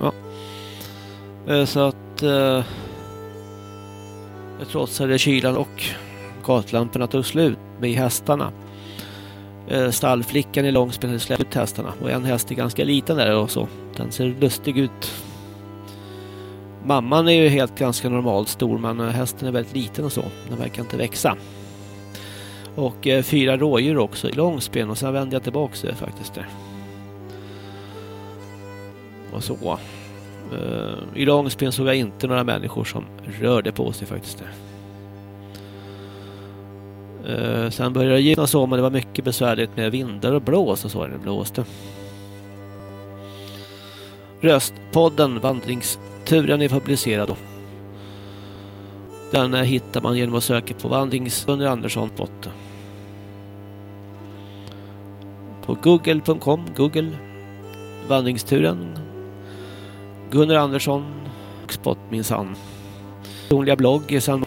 Ja. Eh, så att eh, jag trotsade kylan och gatlamporna tog slut med hästarna. Eh, stallflickan i Långsben hade släppt ut hästarna och en häst är ganska liten där och så. Den ser lustig ut. Mamman är ju helt ganska normalt stor men eh, hästen är väldigt liten och så. Den verkar inte växa. Och eh, fyra rådjur också i Långsben och sen vände jag tillbaka det faktiskt där. Och så. Uh, I Långspin såg jag inte några människor som rörde på sig faktiskt. Uh, sen började det gynna så men det var mycket besvärligt med vindar och blås och så när det blåste. Röstpodden Vandringsturen är publicerad då. Den eh, hittar man genom att söka på Vandringsunder Andersson botten. På google.com, Google Vandringsturen Gunnar Andersson Spot minsann. Personliga blogg är sen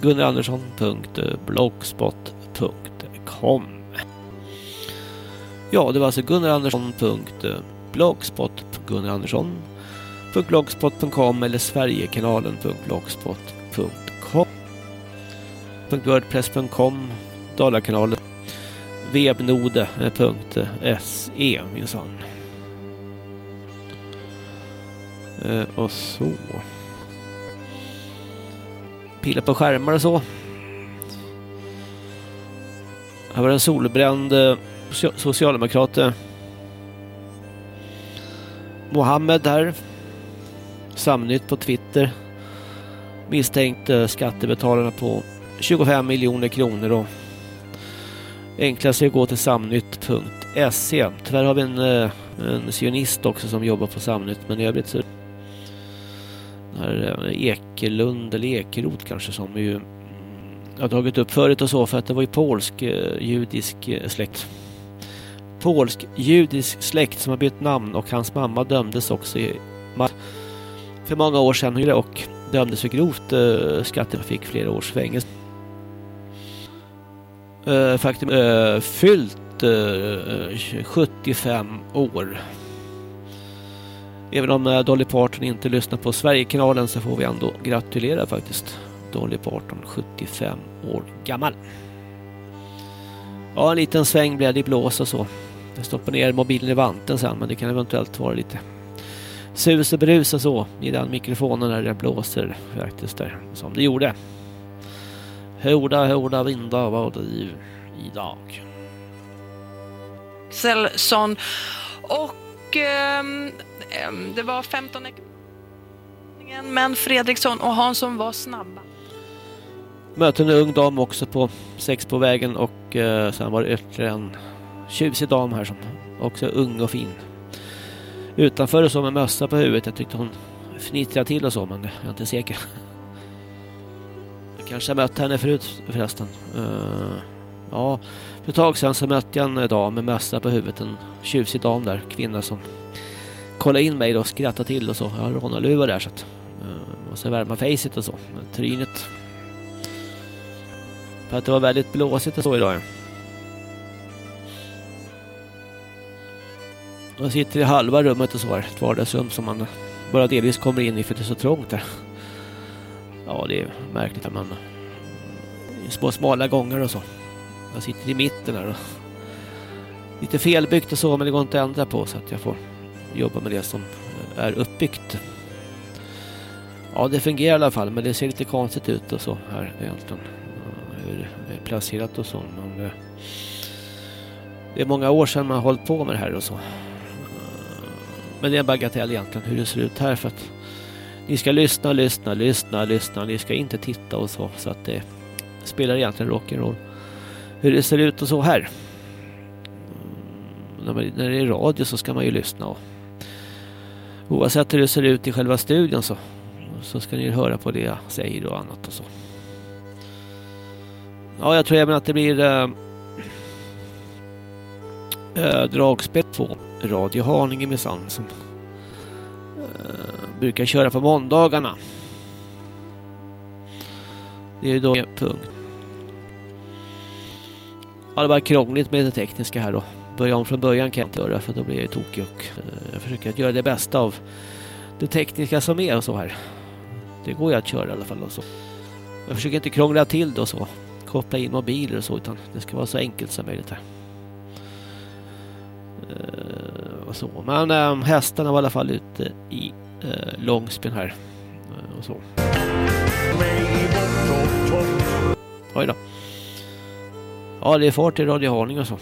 gunnarandersson.blogspot.com Ja, det var alltså gunnarandersson.blogspot.gunnarandersson.blogspot.com eller sverigekanalen.blogspot.com wordpress.com Dalakanalen webnode.se eh, eh, minsann. Eh, och så. Pilla på skärmar och så. Här var en solbränd eh, socialdemokrat. Eh. Mohammed här. Samnytt på Twitter. Misstänkt eh, skattebetalarna på 25 miljoner kronor och enklast är att gå till samnytt.se. Tyvärr har vi en, eh, en sionist också som jobbar på Samnytt men i övrigt så här eh, Ekelund eller Ekerot kanske som ju mm, har tagit upp förut och så för att det var ju polsk eh, judisk eh, släkt. Polsk judisk släkt som har bytt namn och hans mamma dömdes också i för många år sedan och dömdes för grovt eh, skatten fick flera års fängelse. Eh, faktum eh, fyllt eh, eh 75 år Även om eh, Dolly Parton inte lyssnar på Sverigekanalen så får vi ändå gratulera faktiskt. Dolly Parton, 75 år gammal. Ja, en liten sväng blev det i blås och så. Jag stoppar ner mobilen i vanten sen men det kan eventuellt vara lite sus och brus och så i den mikrofonen när det blåser faktiskt där som det gjorde. Hårda, hårda vindar var det idag. Axelsson och eh, det var 15 men Fredriksson och Hansson var snabba. Möter en ung dam också på sex på vägen och eh, sen var det ytterligare en tjusig dam här som också är ung och fin. Utanför och så med mössa på huvudet. Jag tyckte hon fnittrade till och så men jag är inte säker. Jag kanske har mött henne förut förresten. Uh, ja, för ett tag sedan så mötte jag en dam med mössa på huvudet. En tjusig dam där, kvinna som kollade in mig och skrattade till och så. Jag har rånarluva där så att eh, Och måste värma facet och så. Trynet. För att det var väldigt blåsigt och så idag. Jag sitter i halva rummet och så här. Ett vardagsrum som man bara delvis kommer in i för det är så trångt där. Ja, det är märkligt att man små smala gånger och så. Jag sitter i mitten här och lite felbyggt och så men det går inte att ändra på så att jag får jobba med det som är uppbyggt. Ja, det fungerar i alla fall, men det ser lite konstigt ut och så här egentligen. Hur det är placerat och så. Men det, det är många år sedan man har hållit på med det här och så. Men det är en bagatell egentligen hur det ser ut här för att ni ska lyssna, lyssna, lyssna, lyssna. Ni ska inte titta och så. Så att det spelar egentligen rock'n'roll. Hur det ser ut och så här. Mm, när, man, när det är radio så ska man ju lyssna och oavsett hur det ser ut i själva studion så, så ska ni höra på det jag säger och annat och så. Ja, jag tror även att det blir äh, äh, dragspel på Radio Haninge med Sand som äh, brukar köra på måndagarna. Det är ju då punkt. Ja, det var krångligt med det tekniska här då börja om från början kan jag inte göra för då blir jag tokig och eh, jag försöker att göra det bästa av det tekniska som är och så här. Det går ju att köra i alla fall och så. Jag försöker inte krångla till det och så. Koppla in mobiler och så utan det ska vara så enkelt som möjligt här. Eh, och så. Men eh, hästarna var i alla fall ute i uh, långspin här. Och så. Oj då. Ja, det är fart i Radio Haninge och så.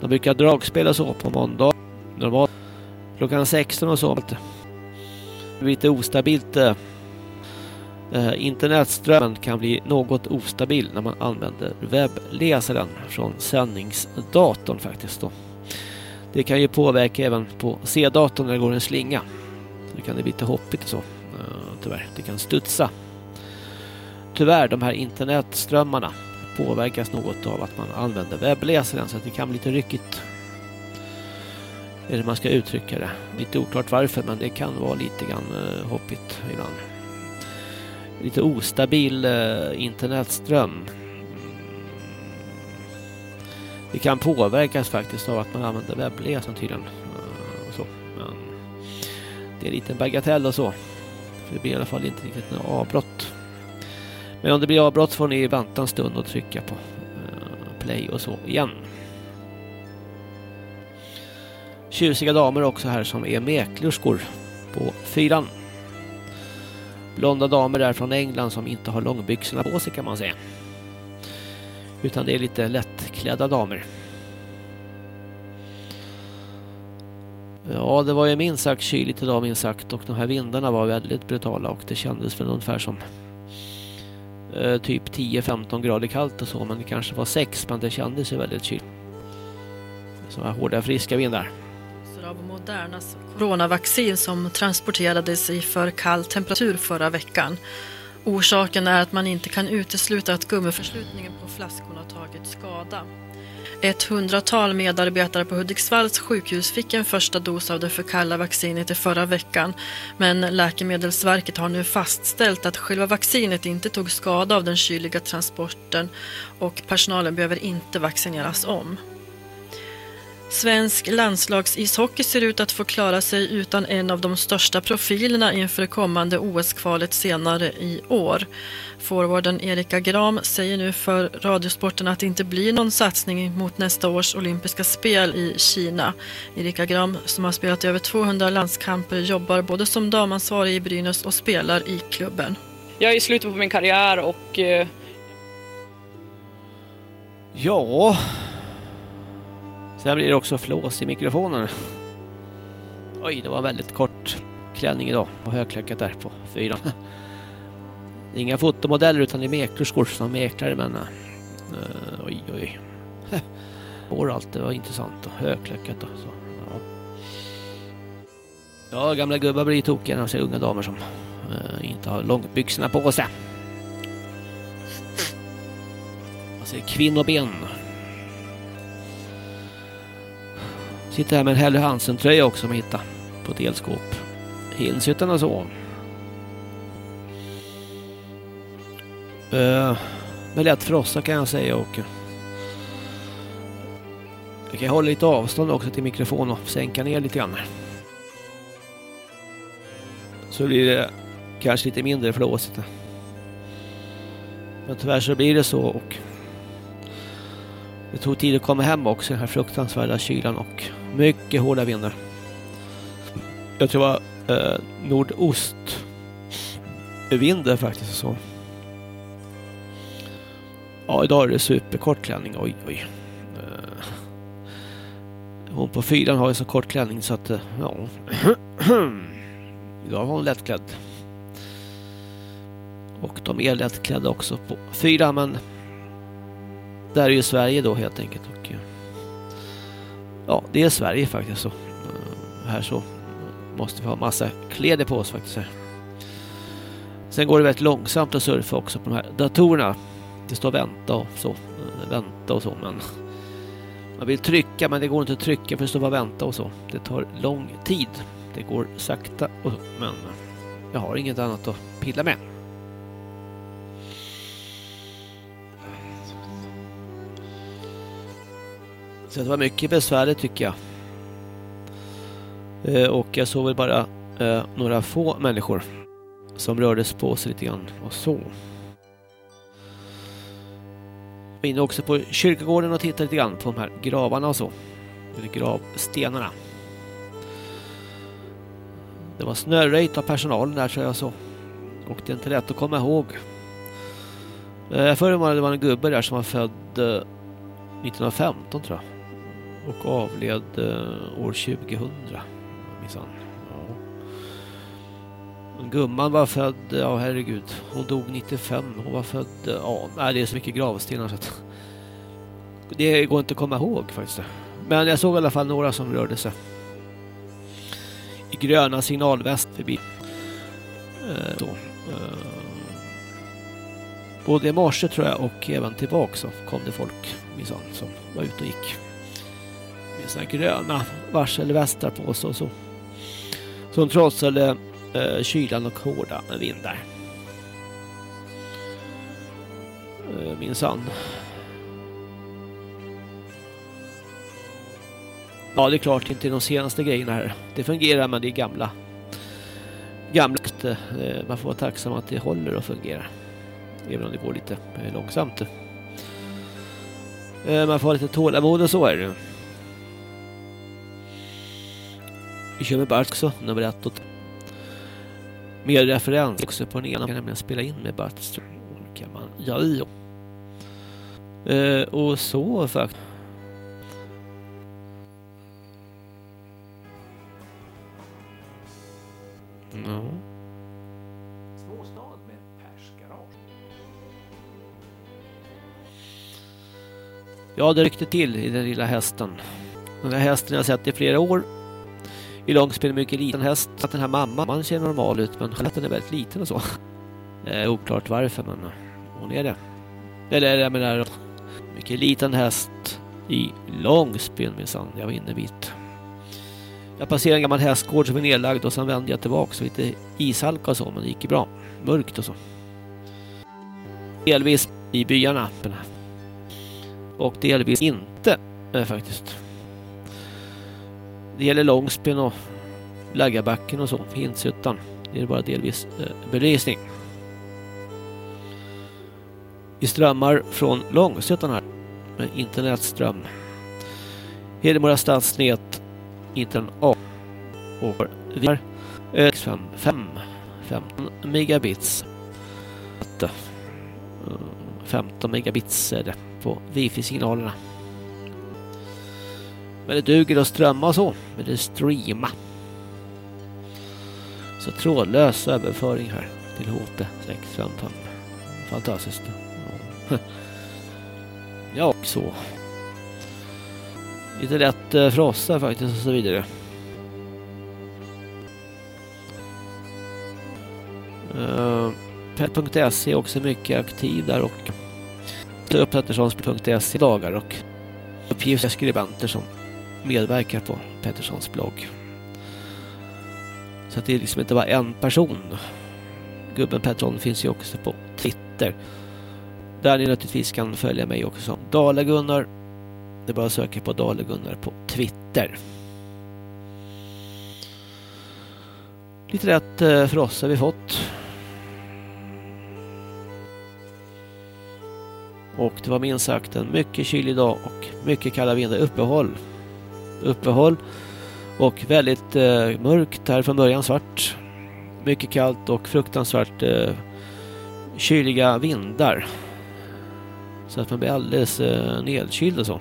De brukar dragspela så på måndag. Normalt klockan 16 och så. Lite ostabilt. Eh, eh, internetströmmen kan bli något ostabil när man använder webbläsaren från sändningsdatorn faktiskt. Då. Det kan ju påverka även på C-datorn när det går en slinga. Då kan det bli lite hoppigt och så. Eh, tyvärr, det kan studsa. Tyvärr, de här internetströmmarna påverkas något av att man använder webbläsaren så att det kan bli lite ryckigt. Eller man ska uttrycka det. Lite oklart varför men det kan vara lite grann uh, hoppigt ibland. Lite ostabil uh, internetström. Det kan påverkas faktiskt av att man använder webbläsaren tydligen. Uh, så. Men det är en liten bagatell och så. För det blir i alla fall inte riktigt något avbrott. Men om det blir avbrott får ni vänta en stund och trycka på eh, play och så igen. Tjusiga damer också här som är mäklerskor på fyran. Blonda damer där från England som inte har långbyxorna på sig kan man säga. Utan det är lite lättklädda damer. Ja, det var ju minst sagt kyligt idag minst sagt och de här vindarna var väldigt brutala och det kändes väl ungefär som eh, typ 10-15 grader kallt och så men det kanske var 6 men det kändes ju väldigt kyligt. Så här hårda friska vindar av Modernas coronavaccin som transporterades i för kall temperatur förra veckan. Orsaken är att man inte kan utesluta att gummiförslutningen på flaskorna tagit skada. Ett hundratal medarbetare på Hudiksvalls sjukhus fick en första dos av det förkalla vaccinet i förra veckan. Men Läkemedelsverket har nu fastställt att själva vaccinet inte tog skada av den kyliga transporten och personalen behöver inte vaccineras om. Svensk landslagsishockey ser ut att få klara sig utan en av de största profilerna inför det kommande OS-kvalet senare i år. Forwarden Erika Gram säger nu för Radiosporten att det inte blir någon satsning mot nästa års olympiska spel i Kina. Erika Gram, som har spelat över 200 landskamper, jobbar både som damansvarig i Brynäs och spelar i klubben. Jag är i slutet på min karriär och... Eh... Ja, Sen blir det också flås i mikrofonen. Oj, det var en väldigt kort klänning idag och högklackat där på fyran. Det är inga fotomodeller utan det är mäklerskor som mäklare men uh, oj oj. Hår allt, det var intressant och högklackat och så. Ja. ja, gamla gubbar blir tokiga när de ser unga damer som uh, inte har långbyxorna på sig. Man ser kvinnoben Sitter här med en Helly Hansen-tröja också som jag hittade på ett elskåp. Hilshyttan och eh, så. Uh, med lätt frossa kan jag säga och eh, jag kan hålla lite avstånd också till mikrofonen och sänka ner lite grann. Så blir det kanske lite mindre flåsigt. Men tyvärr så blir det så och det tog tid att komma hem också den här fruktansvärda kylan och mycket hårda vindar. Jag tror det var eh, nordost vind faktiskt så. Ja, idag är det superkort klänning. Oj, oj. Eh, hon på fyran har ju så kort klänning så att, eh, ja. idag var hon lättklädd. Och de är lättklädda också på fyran, men där är ju Sverige då helt enkelt. Och, eh, ja, det är Sverige faktiskt så. Eh, här så måste vi ha massa kläder på oss faktiskt här. Sen går det väldigt långsamt att surfa också på de här datorerna. Det står vänta och så. Eh, vänta och så men man vill trycka men det går inte att trycka för det står bara vänta och så. Det tar lång tid. Det går sakta och så. Men jag har inget annat att pilla med. Så det var mycket besvärligt tycker jag. Eh, och jag såg väl bara eh, några få människor som rördes på sig lite grann och så. Jag var inne också på kyrkogården och tittade lite grann på de här gravarna och så. Eller gravstenarna. Det var snöröjt av personalen där så jag så. Och det är inte lätt att komma ihåg. Eh, jag för var det var en gubbe där som var född eh, 1915 tror jag. Och avled eh, år 2000 minsann. Ja. Gumman var född, ja herregud, hon dog 95. Hon var född, eh, ja, nej, det är så mycket gravstenar så att det går inte att komma ihåg faktiskt. Men jag såg i alla fall några som rörde sig i gröna signalväst förbi. Eh, då. Eh, både i morse tror jag och även tillbaka så kom det folk minsann som var ute och gick med sina gröna varselvästar på sig och så. Som trotsade eh, kylan och hårda vindar. Eh, minsann. Ja, det är klart inte de senaste grejerna här. Det fungerar men det är gamla. Gamla. Eh, man får vara tacksam att det håller och fungerar. Även om det går lite eh, långsamt. Eh, man får ha lite tålamod och så är det. Vi kör med Bart också, nummer ett. Och mer referens också på den ena. Kan nämligen spela in med Bart. kan man göra. Och så faktiskt. Ja. Småstad med persgarage. Ja, det ryckte till i den lilla hästen. Den här hästen jag sett i flera år. I långspel mycket liten häst. Att den här mamman ser normal ut men den är väldigt liten och så. Eh, oklart varför men eh, hon är det. Eller jag menar, mycket liten häst i långspel minsann. Jag var inne bit. Jag passerade en gammal hästgård som är nedlagd och sen vände jag tillbaka så lite ishalka och så men det gick bra. Mörkt och så. Delvis i byarna. Och delvis inte eh, faktiskt. Det gäller Långsben och Laggabacken och så. Hintsyttan. Det är bara delvis eh, belysning. Vi strömmar från Långshyttan här. Med internetström. Hedemora stadsnät internet A och vi har 5, 5 15 megabits 15 eh, megabits är det på wifi-signalerna. Men det duger att strömma så, men det streama. Så trådlös överföring här till HT655. Fantastiskt. Ja, och så. Lite lätt eh, frossa faktiskt och så vidare. Eh, uh, Pet.se är också mycket aktiv där och upp Petterssons.se dagar och uppgiftsskribenter som medverkar på Petterssons blogg. Så att det är liksom inte bara en person. Gubben Pettersson finns ju också på Twitter. Där ni naturligtvis kan följa mig också som Dalagunnar. Det är bara att söka på Dalagunnar på Twitter. Lite rätt eh, för oss har vi fått. Och det var minst sagt en mycket kylig dag och mycket kalla vindar. Uppehåll. Uppehåll. Och väldigt eh, mörkt här från början svart. Mycket kallt och fruktansvärt eh, kyliga vindar. Så att man blir alldeles eh, nedkyld och så.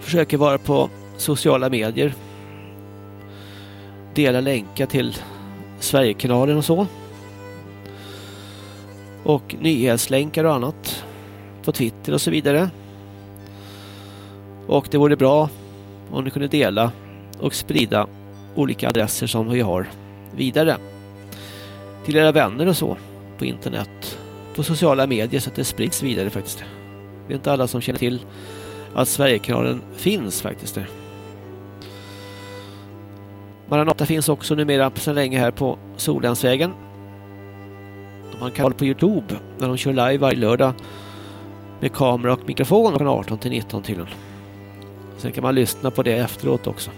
Försöker vara på sociala medier. Dela länkar till Sverigekanalen och så och nyhetslänkar och annat på Twitter och så vidare. Och det vore bra om ni kunde dela och sprida olika adresser som vi har vidare till era vänner och så på internet, på sociala medier så att det sprids vidare faktiskt. Det är inte alla som känner till att Sverigekanalen finns faktiskt. Maranata finns också numera sedan länge här på Solensvägen man kan på Youtube när de kör live varje lördag med kamera och mikrofon från 18 till 19 tydligen. Sen kan man lyssna på det efteråt också.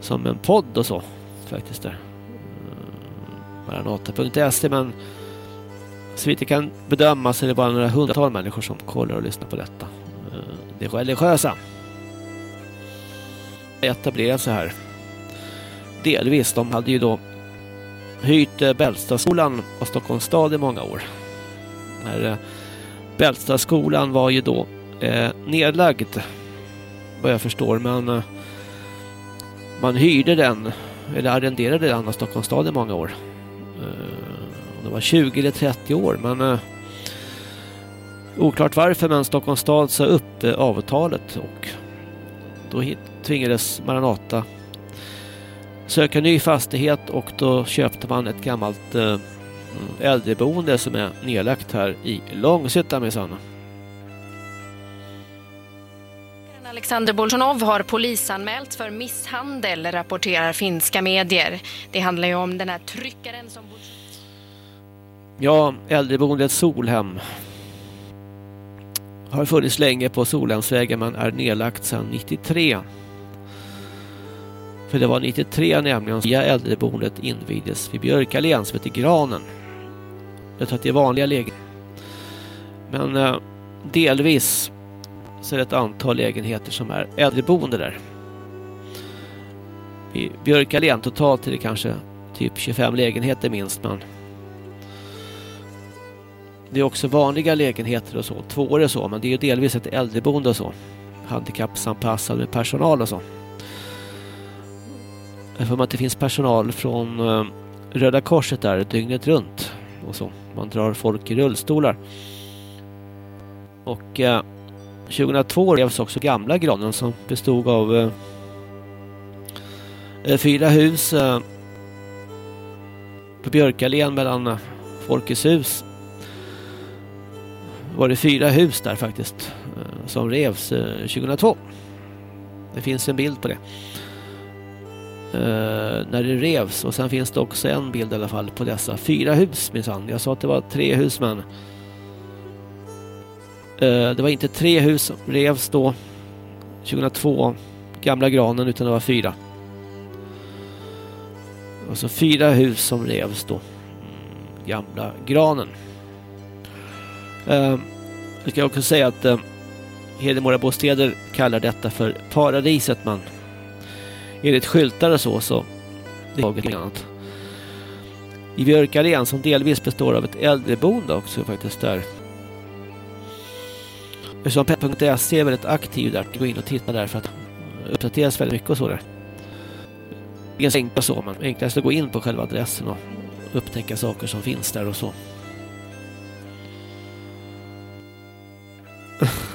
Som en podd och så. Faktiskt där. Eh, Maranata.se men så vitt jag kan bedöma så är det bara några hundratal människor som kollar och lyssnar på detta. Eh, det religiösa. Etablerat så här. Delvis. De hade ju då hyrt eh, Bällstaskolan av Stockholms stad i många år. När Bällstaskolan var ju då eh, nedlagd vad jag förstår men eh, man hyrde den eller arrenderade den av Stockholms stad i många år. Eh, det var 20 eller 30 år men eh, oklart varför men Stockholms stad sa upp avtalet och då tvingades Maranata söka ny fastighet och då köpte man ett gammalt äldreboende som är nedlagt här i Långshyttan med Sanna. Alexander Bolsjunov har polisanmält för misshandel, rapporterar finska medier. Det handlar ju om den här tryckaren som... Ja, äldreboendet Solhem har funnits länge på Solhemsvägen men är nedlagt sedan 93. För det var 93 nämligen som äldreboendet invigdes vid Björkallén som heter Granen. Jag tror att det är vanliga lägen. Men eh, delvis så är det ett antal lägenheter som är äldreboende där. I Björkallén totalt är det kanske typ 25 lägenheter minst men det är också vanliga lägenheter och så, tvåor och så, men det är ju delvis ett äldreboende och så. Handikappsanpassad med personal och så. För att det finns personal från eh, Röda Korset där dygnet runt och så. Man drar folk i rullstolar. Och eh, 2002 revs också gamla granen som bestod av eh, eh, fyra hus eh, på Björkalen mellan eh, Folkets hus var det fyra hus där faktiskt eh, som revs eh, 2002. Det finns en bild på det. när det revs och sen finns det också en bild i alla fall på dessa fyra hus minsann. Jag sa att det var tre hus men Eh, det var inte tre hus som revs då 2002 gamla granen utan det var fyra. Alltså fyra hus som revs då. Mm, gamla granen. Eh, jag ska också säga att eh, Hedemora bostäder kallar detta för paradiset men enligt skyltar och så så det är något annat. I Björkaren som delvis består av ett äldreboende också faktiskt där Eftersom är väldigt aktiv där, gå in och titta där för att uppdateras väldigt mycket och så där. Ganska enkelt så, men enklast att gå in på själva adressen och upptäcka saker som finns där och så.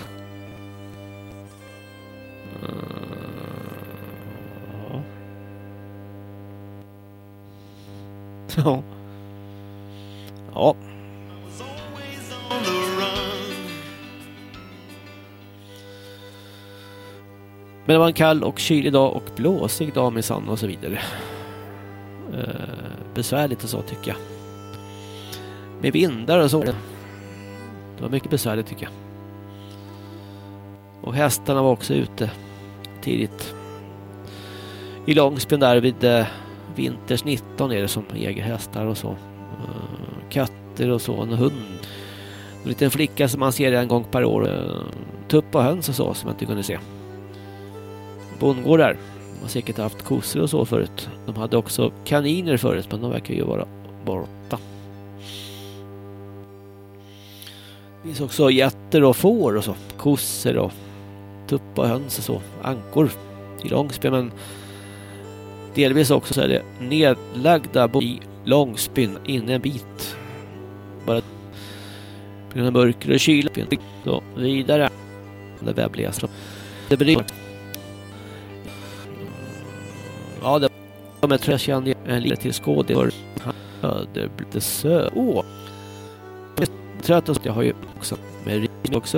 Ja. Ja. Men det var en kall och kylig dag och blåsig dag med sand och så vidare. Eh, besvärligt och så tycker jag. Med vindar och så. Det var mycket besvärligt tycker jag. Och hästarna var också ute tidigt. I Långsben där vid eh, Vinters 19 är det som äger hästar och så. Eh, katter och så, en hund. En liten flicka som man ser en gång per år. Eh, tupp och höns och så som jag inte kunde se bondgårdar. De har säkert haft kossor och så förut. De hade också kaniner förut men de verkar ju vara borta. Det finns också getter och får och så. Kossor och tuppa höns och så. Ankor i Långsby men delvis också så är det nedlagda i Långsbyn inne en bit. Bara på grund av mörker och kyla. Så vidare. Det webbläsare. Det blir Ja, det var jag tror jag kände en liten till skådis för han hade blivit sö. Åh! Trött och jag har ju också med rin och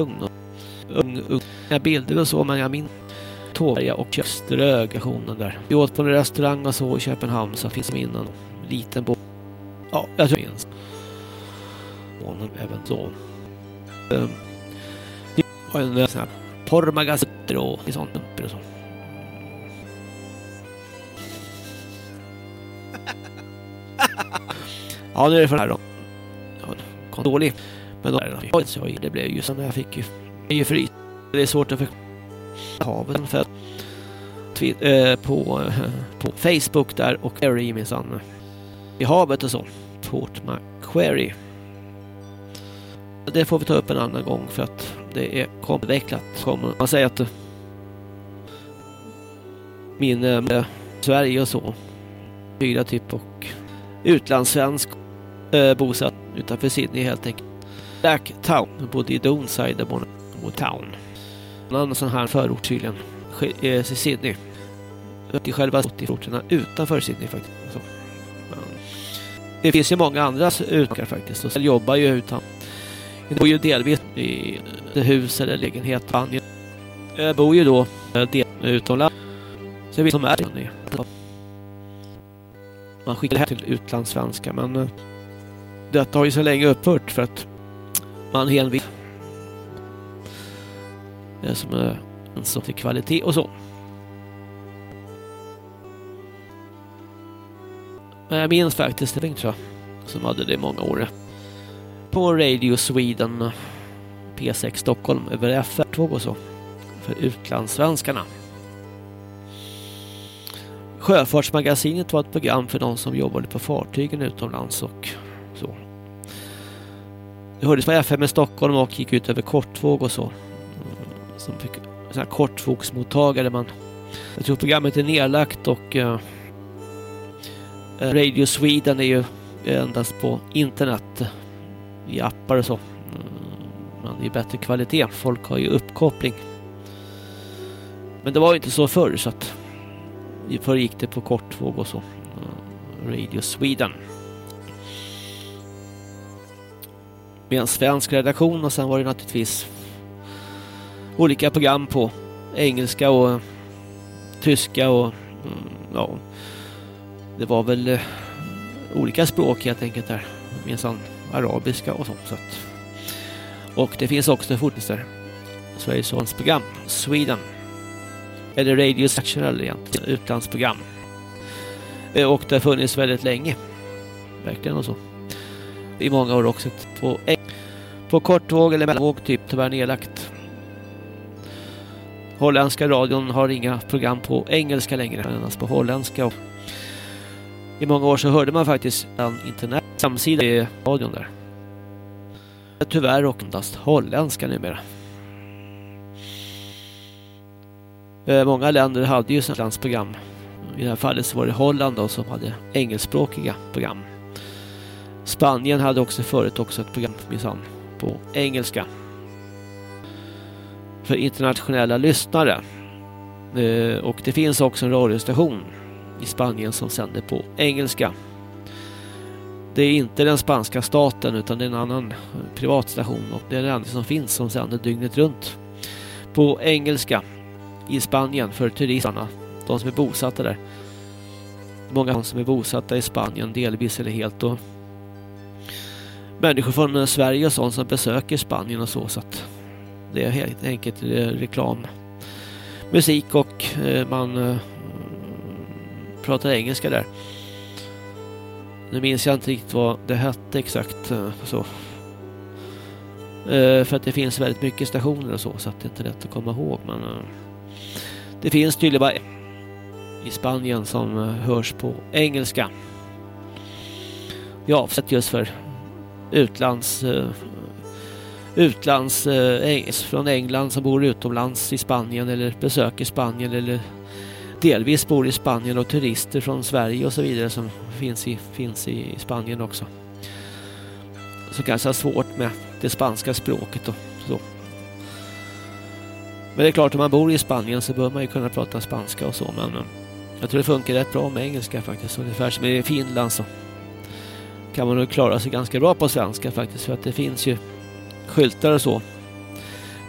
ung, unga bilder och så, men jag minns Tåberga och Strögationen där. Vi åt på en restaurang och så i Köpenhamn så finns det innan liten båt. Ja, jag tror det finns. Även så. Um, det var en sån här Porrmagasin... och sånt. Och sånt. Ja, nu är det för det här då. Ja, kom dålig. Men då, det blev ju som jag fick ju, ju fri. Det är svårt att förklara havet för att. Eh, på, på Facebook där och Query minsann i havet och så. Port Mcquery. Det får vi ta upp en annan gång för att det är komplicerat. Man säger att min äh, Sverige och så. Fyra typ och utlandssvensk eh, bosatt utanför Sydney helt enkelt. Black Town. Bodde i Donside och Town. En annan sån här förort tydligen. Eh, I Sydney. I själva orterna utanför Sydney faktiskt. Så. Det finns ju många andra utmaningar faktiskt. Och jobbar ju utan. Jag bor ju delvis i eh, hus eller lägenhet. Jag bor ju då eh, del utomlands. Så jag vet som är det. Man skickar det här till utlandssvenska men detta har ju så länge upphört för att man hänvisar det som är en sån till kvalitet och så. Men jag minns faktiskt det tror jag. Som hade det i många år. På Radio Sweden P6 Stockholm över FR2 och så. För utlandssvenskarna. Sjöfartsmagasinet var ett program för de som jobbade på fartygen utomlands och. Det hördes på FM i Stockholm och gick ut över kortvåg och så. Som fick sådana kortvågsmottagare man. Jag tror programmet är nedlagt och eh, eh, Radio Sweden är ju endast på internet i appar och så. Mm, Men det är bättre kvalitet. Folk har ju uppkoppling. Men det var ju inte så förr så att förr gick det på kortvåg och så. Mm, Radio Sweden. Med en svensk redaktion och sen var det naturligtvis olika program på engelska och eh, tyska och mm, ja, det var väl eh, olika språk helt enkelt där. Minsann arabiska och sånt. Så att. Och det finns också fortfarande Sveriges Radios program, Sweden. Eller Radio National egentligen, utlandsprogram. Eh, och det har funnits väldigt länge. Verkligen och så. I många år också. På, på kortvåg eller mellanvåg typ, tyvärr nedlagt. Holländska radion har inga program på engelska längre, endast på holländska. Och i många år så hörde man faktiskt en internet samsida i radion där. Tyvärr och endast holländska numera. Eh, många länder hade ju program. I det här fallet så var det Holland då som hade engelskspråkiga program. Spanien hade också förut också ett program minsann på engelska. För internationella lyssnare. Eh, och det finns också en radiostation i Spanien som sänder på engelska. Det är inte den spanska staten utan det är en annan eh, privatstation och det är den enda som finns som sänder dygnet runt på engelska i Spanien för turisterna, de som är bosatta där. Många som är bosatta i Spanien delvis eller helt och människor från eh, Sverige och sånt som besöker Spanien och så så att det är helt enkelt eh, reklam musik och eh, man pratar engelska där. Nu minns jag inte riktigt vad det hette exakt så. För att det finns väldigt mycket stationer och så så att det är inte lätt att komma ihåg men det finns tydligen bara i Spanien som hörs på engelska. Ja, avsett just för utlands eh, utlands eh, från England som bor utomlands i Spanien eller besöker Spanien eller delvis bor i Spanien och turister från Sverige och så vidare som finns i, finns i Spanien också. Så kanske har svårt med det spanska språket och så. Men det är klart, om man bor i Spanien så bör man ju kunna prata spanska och så, men eh, jag tror det funkar rätt bra med engelska faktiskt. Ungefär som i Finland så kan man nog klara sig ganska bra på svenska faktiskt, för att det finns ju skyltar och så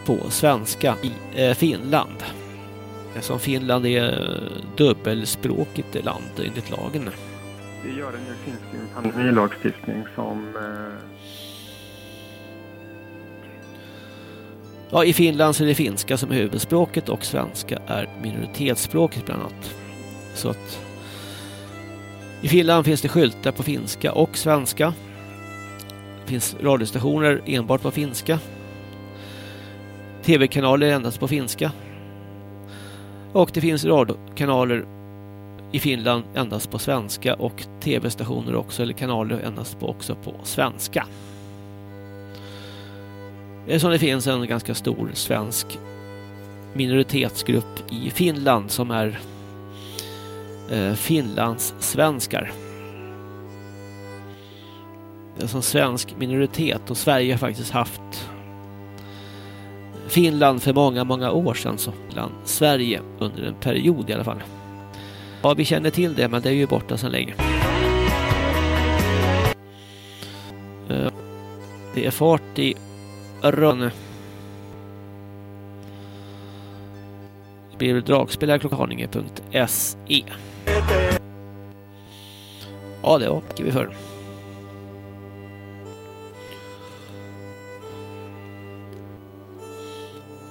på svenska i eh, Finland. Eftersom Finland är dubbelspråkigt land enligt lagen. Det gör den ju. finns ju en pandemilagstiftning som... Eh... Ja, i Finland så är det finska som är huvudspråket och svenska är minoritetsspråket bland annat. Så att i Finland finns det skyltar på finska och svenska. Det finns radiostationer enbart på finska. TV-kanaler endast på finska. Och det finns radiokanaler i Finland endast på svenska och tv-stationer också, eller kanaler endast på, också på svenska. Det är det finns en ganska stor svensk minoritetsgrupp i Finland som är eh, Finlands svenskar. Det är som svensk minoritet och Sverige har faktiskt haft Finland för många, många år sedan så land Sverige under en period i alla fall. Ja, vi känner till det, men det är ju borta sedan länge. Eh, det är fart i Rönne. Det blir dragspel här klockanhaninge.se Ja, det var vi för.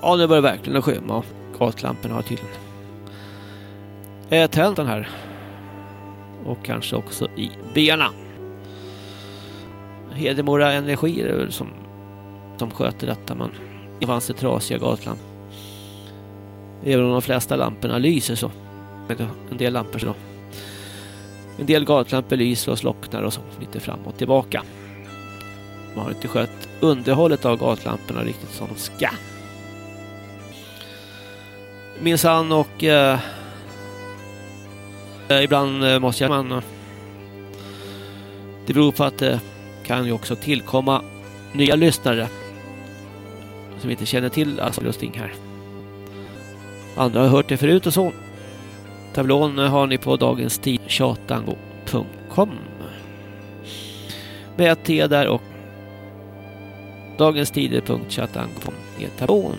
Ja, nu börjar det verkligen att skymma. Gatlamporna har tydligen eh, tänt den här. Och kanske också i byarna. Hedemora Energi är det väl som, som sköter detta. Men det fanns det trasiga gatlampor. Även om de flesta lamporna lyser så. En del lampor så. En del gatlampor lyser och slocknar och så. Lite fram och tillbaka. Man har inte skött underhållet av gatlamporna riktigt som de ska. Minsann och eh, eh ibland eh, måste jag man det beror på att det kan ju också tillkomma nya lyssnare som inte känner till alltså Lusting här. Andra har hört det förut och så. Tablån har ni på dagens tid tjatango.com med ett T där och dagenstider.chatango.com är tablån.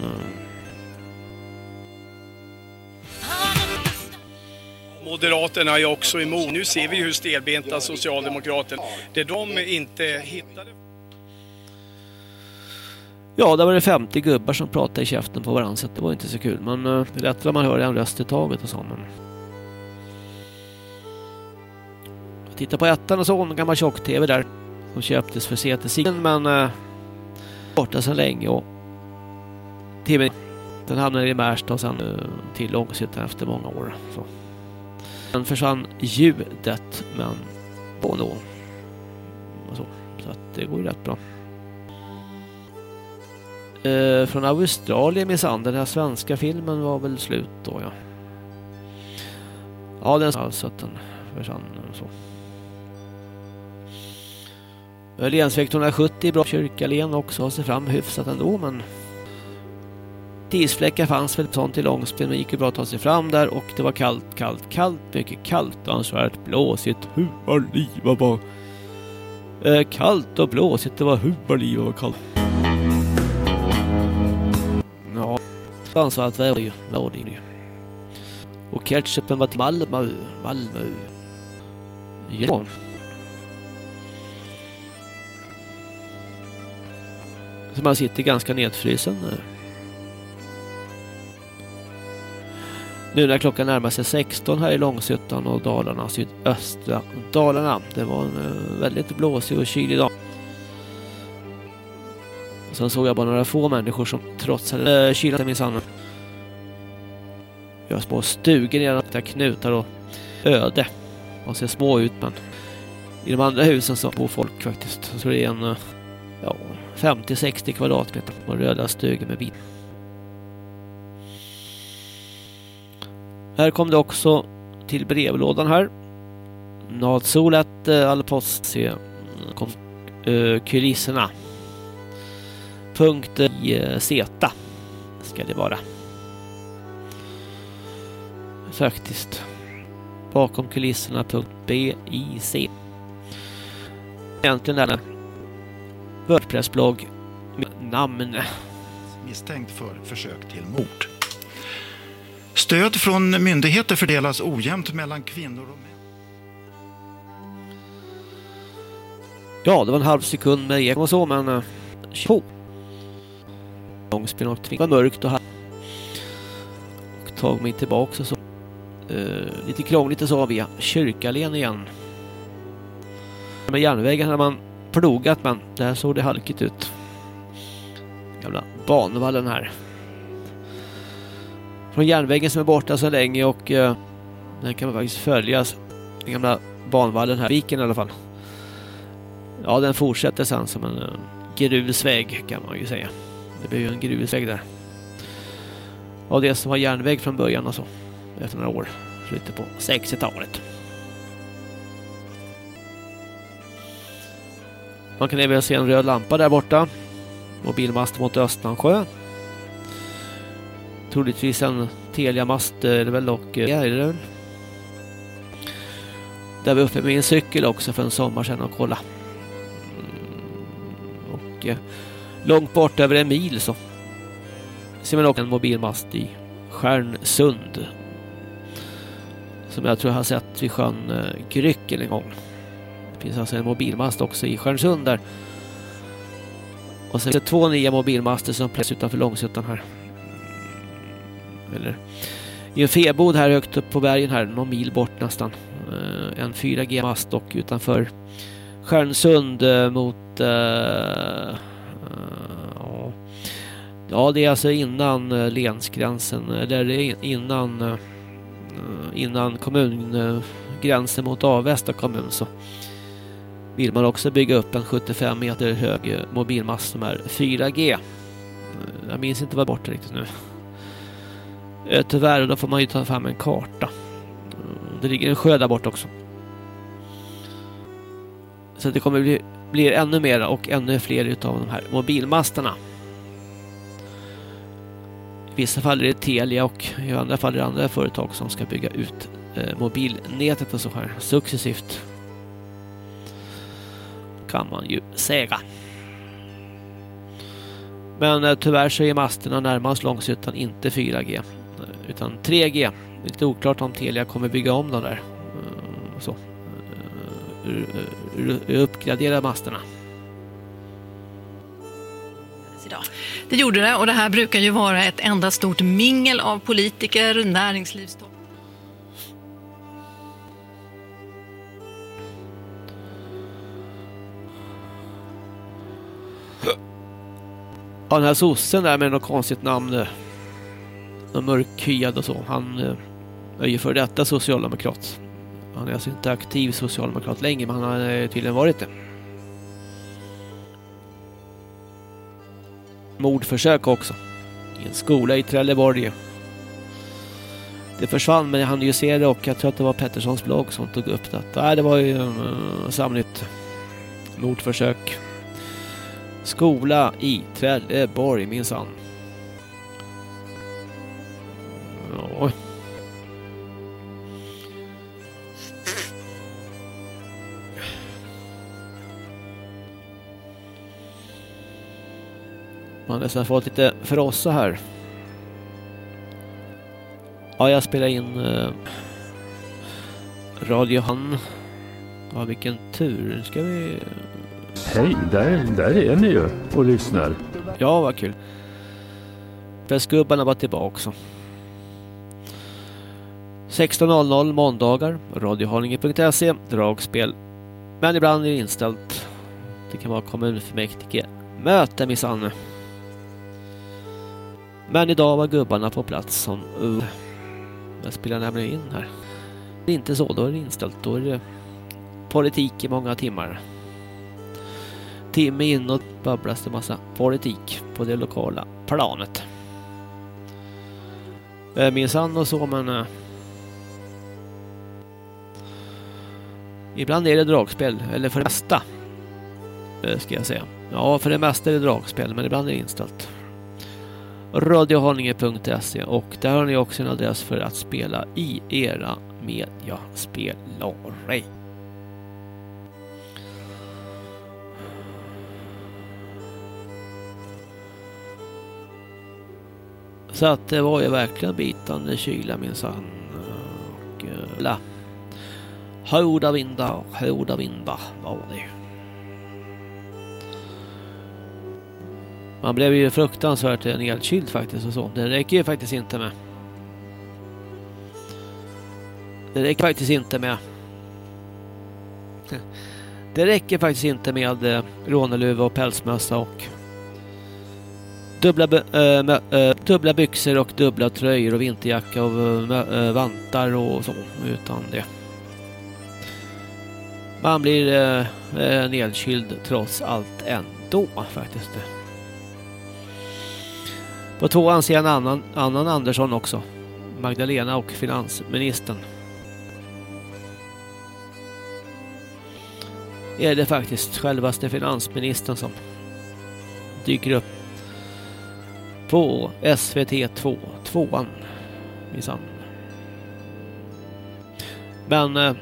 Moderaterna är också emot. Nu ser vi hur stelbenta Socialdemokraterna, det de inte hittade. Ja, där var det 50 gubbar som pratade i käften på varandra så det var inte så kul. Men uh, det är lättare om man hör en röst i taget och så. Men... Tittade på ettan och så, en gammal tjock-tv där. Som köptes för CT-sidan men eh, borta sedan länge och TV den hamnade i Märsta och sen eh, till Långshyttan efter många år. Så. Sen försvann ljudet men på då. Så, så att det går ju rätt bra. Eh, från Australien minsann. Den här svenska filmen var väl slut då ja. Ja den alltså att den försvann så. Länsväg 270 bra kyrkalen också har sig fram hyfsat ändå men Isfläckar fanns väl sånt i Långsben men gick ju bra att ta sig fram där och det var kallt, kallt, kallt, mycket kallt och ansvärt blåsigt. Hur livet var eh, kallt och blåsigt, det var hur livet var kallt. Ja, ansvärt var det ju, var det ju. Och ketchupen var till Malmö, Malmö. Ja. Så man sitter ganska nedfrysen. Nu när klockan närmar sig 16 här i Långshyttan och Dalarna, sydöstra Dalarna. Det var en eh, väldigt blåsig och kylig dag. Sen såg jag bara några få människor som trotsade äh, kylan minsann. Vi har små stugor redan där knutar och öde. De ser små ut men i de andra husen så bor folk faktiskt. Så det är en eh, ja, 50-60 kvadratmeter på röda stugor med bil. Här kom det också till brevlådan här. Nadsolat, eh, alpost se, kom eh, kulisserna. Punkt i eh, Zeta ska det vara. Faktiskt. Bakom kulisserna punkt B, I, Egentligen är det Wordpress-blogg med namn. Misstänkt för försök till mord. Stöd från myndigheter fördelas ojämnt mellan kvinnor och män. Ja, det var en halv sekund med eko och så, men... Uh, på. och det var mörkt och här. Och tog mig tillbaka och så. Uh, lite krångligt och så via Kyrkalen igen. Med järnvägen hade man plogat men där såg det halkigt ut. Gamla banvallen här. Från järnvägen som är borta så länge och eh, den kan man faktiskt följa. Den gamla banvallen här, viken i alla fall. Ja, den fortsätter sen som en eh, grusväg kan man ju säga. Det blir ju en grusväg där. Av det som var järnväg från början och så. Efter några år. Slutet på 60-talet. Man kan även se en röd lampa där borta. Mobilmast mot Östansjö. Troligtvis en Telia-mast eh, är det väl och eh, ja, är det väl? Där var uppe med en cykel också för en sommar sedan och kolla. Mm, och eh, långt bort över en mil så ser man också en mobilmast i Stjärnsund. Som jag tror jag har sett vid sjön eh, Grycken en gång. Det finns alltså en mobilmast också i Stjärnsund där. Och sen finns det två nya mobilmaster som pläts utanför Långsuttan här. Eller i en febod här högt upp på bergen här, någon mil bort nästan. Eh, en 4G-mast och utanför Stjärnsund eh, mot... Uh, ja, det är alltså innan länsgränsen, eller innan, innan kommungränsen mot Avesta kommun så vill man också bygga upp en 75 meter hög mobilmast som är 4G. Jag minns inte vad borta riktigt nu. Eh, tyvärr, då får man ju ta fram en karta. Eh, det ligger en sjö där bort också. Så det kommer bli, bli ännu mer och ännu fler utav de här mobilmasterna. I vissa fall är det Telia och i andra fall är det andra företag som ska bygga ut eh, mobilnätet och så här successivt. Kan man ju säga. Men eh, tyvärr så är masterna närmast Långshyttan inte 4G eh, utan 3G. Lite oklart om Telia kommer bygga om de där. Eh, så. Uppgradera masterna. Det gjorde det och det här brukar ju vara ett enda stort mingel av politiker, näringslivstopp. Ja, den här sossen där med något konstigt namn. Eh, någon mörkhyad och så. Han eh, är ju för detta socialdemokrat. Han är alltså inte aktiv socialdemokrat längre men han har eh, tydligen varit det. Mordförsök också. I en skola i Trelleborg. Det försvann men han ju ser det och jag tror att det var Petterssons blogg som tog upp detta. Nej, det var ju uh, samnytt. Mordförsök. Skola i Trelleborg minsann. Ja. Man har nästan fått lite frossa här. Ja, jag spelar in eh, Radio Han. Ja, vilken tur. Nu ska vi... Hej, där, där är ni ju och lyssnar. Ja, vad kul. Festgubbarna var tillbaka också. 16.00 måndagar, radiohaninge.se, dragspel. Men ibland är det inställt. Det kan vara kommunfullmäktige möte minsann. Men idag var gubbarna på plats som jag spelar nämligen in här. Det är inte så, då är det inställt. Då är det politik i många timmar. Timme inåt babblas det massa politik på det lokala planet. Eh, Minsann och så, men eh, Ibland är det dragspel, eller för det mesta. Eh, ska jag säga. Ja, för det mesta är det dragspel, men ibland är det inställt. Radiohaninge.se och där har ni också en adress för att spela i era mediaspelare. Så att det var ju verkligen bitande kyla minsann. Och, eh, la. Hårda vindar, hårda vindar var det. Man blev ju fruktansvärt nedkyld faktiskt och så. Det räcker ju faktiskt inte med. Det räcker faktiskt inte med. Det räcker faktiskt inte med eh, råneluva och pälsmössa och dubbla, äh, äh, dubbla byxor och dubbla tröjor och vinterjacka och äh, vantar och så. Utan det. Man blir äh, nedkyld trots allt ändå faktiskt. På tvåan ser jag en annan, annan Andersson också. Magdalena och finansministern. Är det faktiskt självaste finansministern som dyker upp på SVT2, tvåan minsann. Men eh,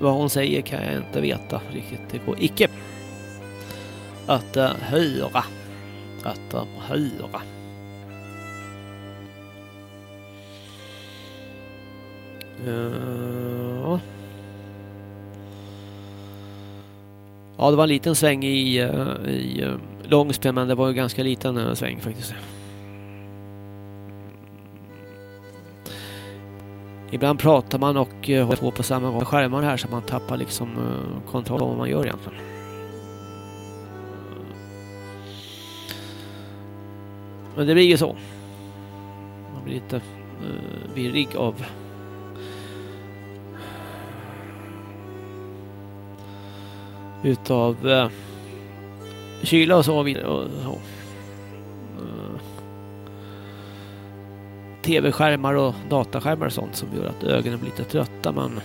vad hon säger kan jag inte veta riktigt. Det går icke att eh, höra. Att eh, höra. Uh, ja, det var en liten sväng i, uh, i eh, uh, Långsben, men det var ju ganska liten uh, sväng faktiskt. Mm. Ibland pratar man och eh, håller på på samma gång skärmar här så man tappar liksom eh, uh, kontroll vad man gör egentligen. Men det blir ju så. Man blir lite uh, virrig av utav uh, kyla och så vidare. Och, så. Tv-skärmar och dataskärmar och sånt som gör att ögonen blir lite trötta. Men...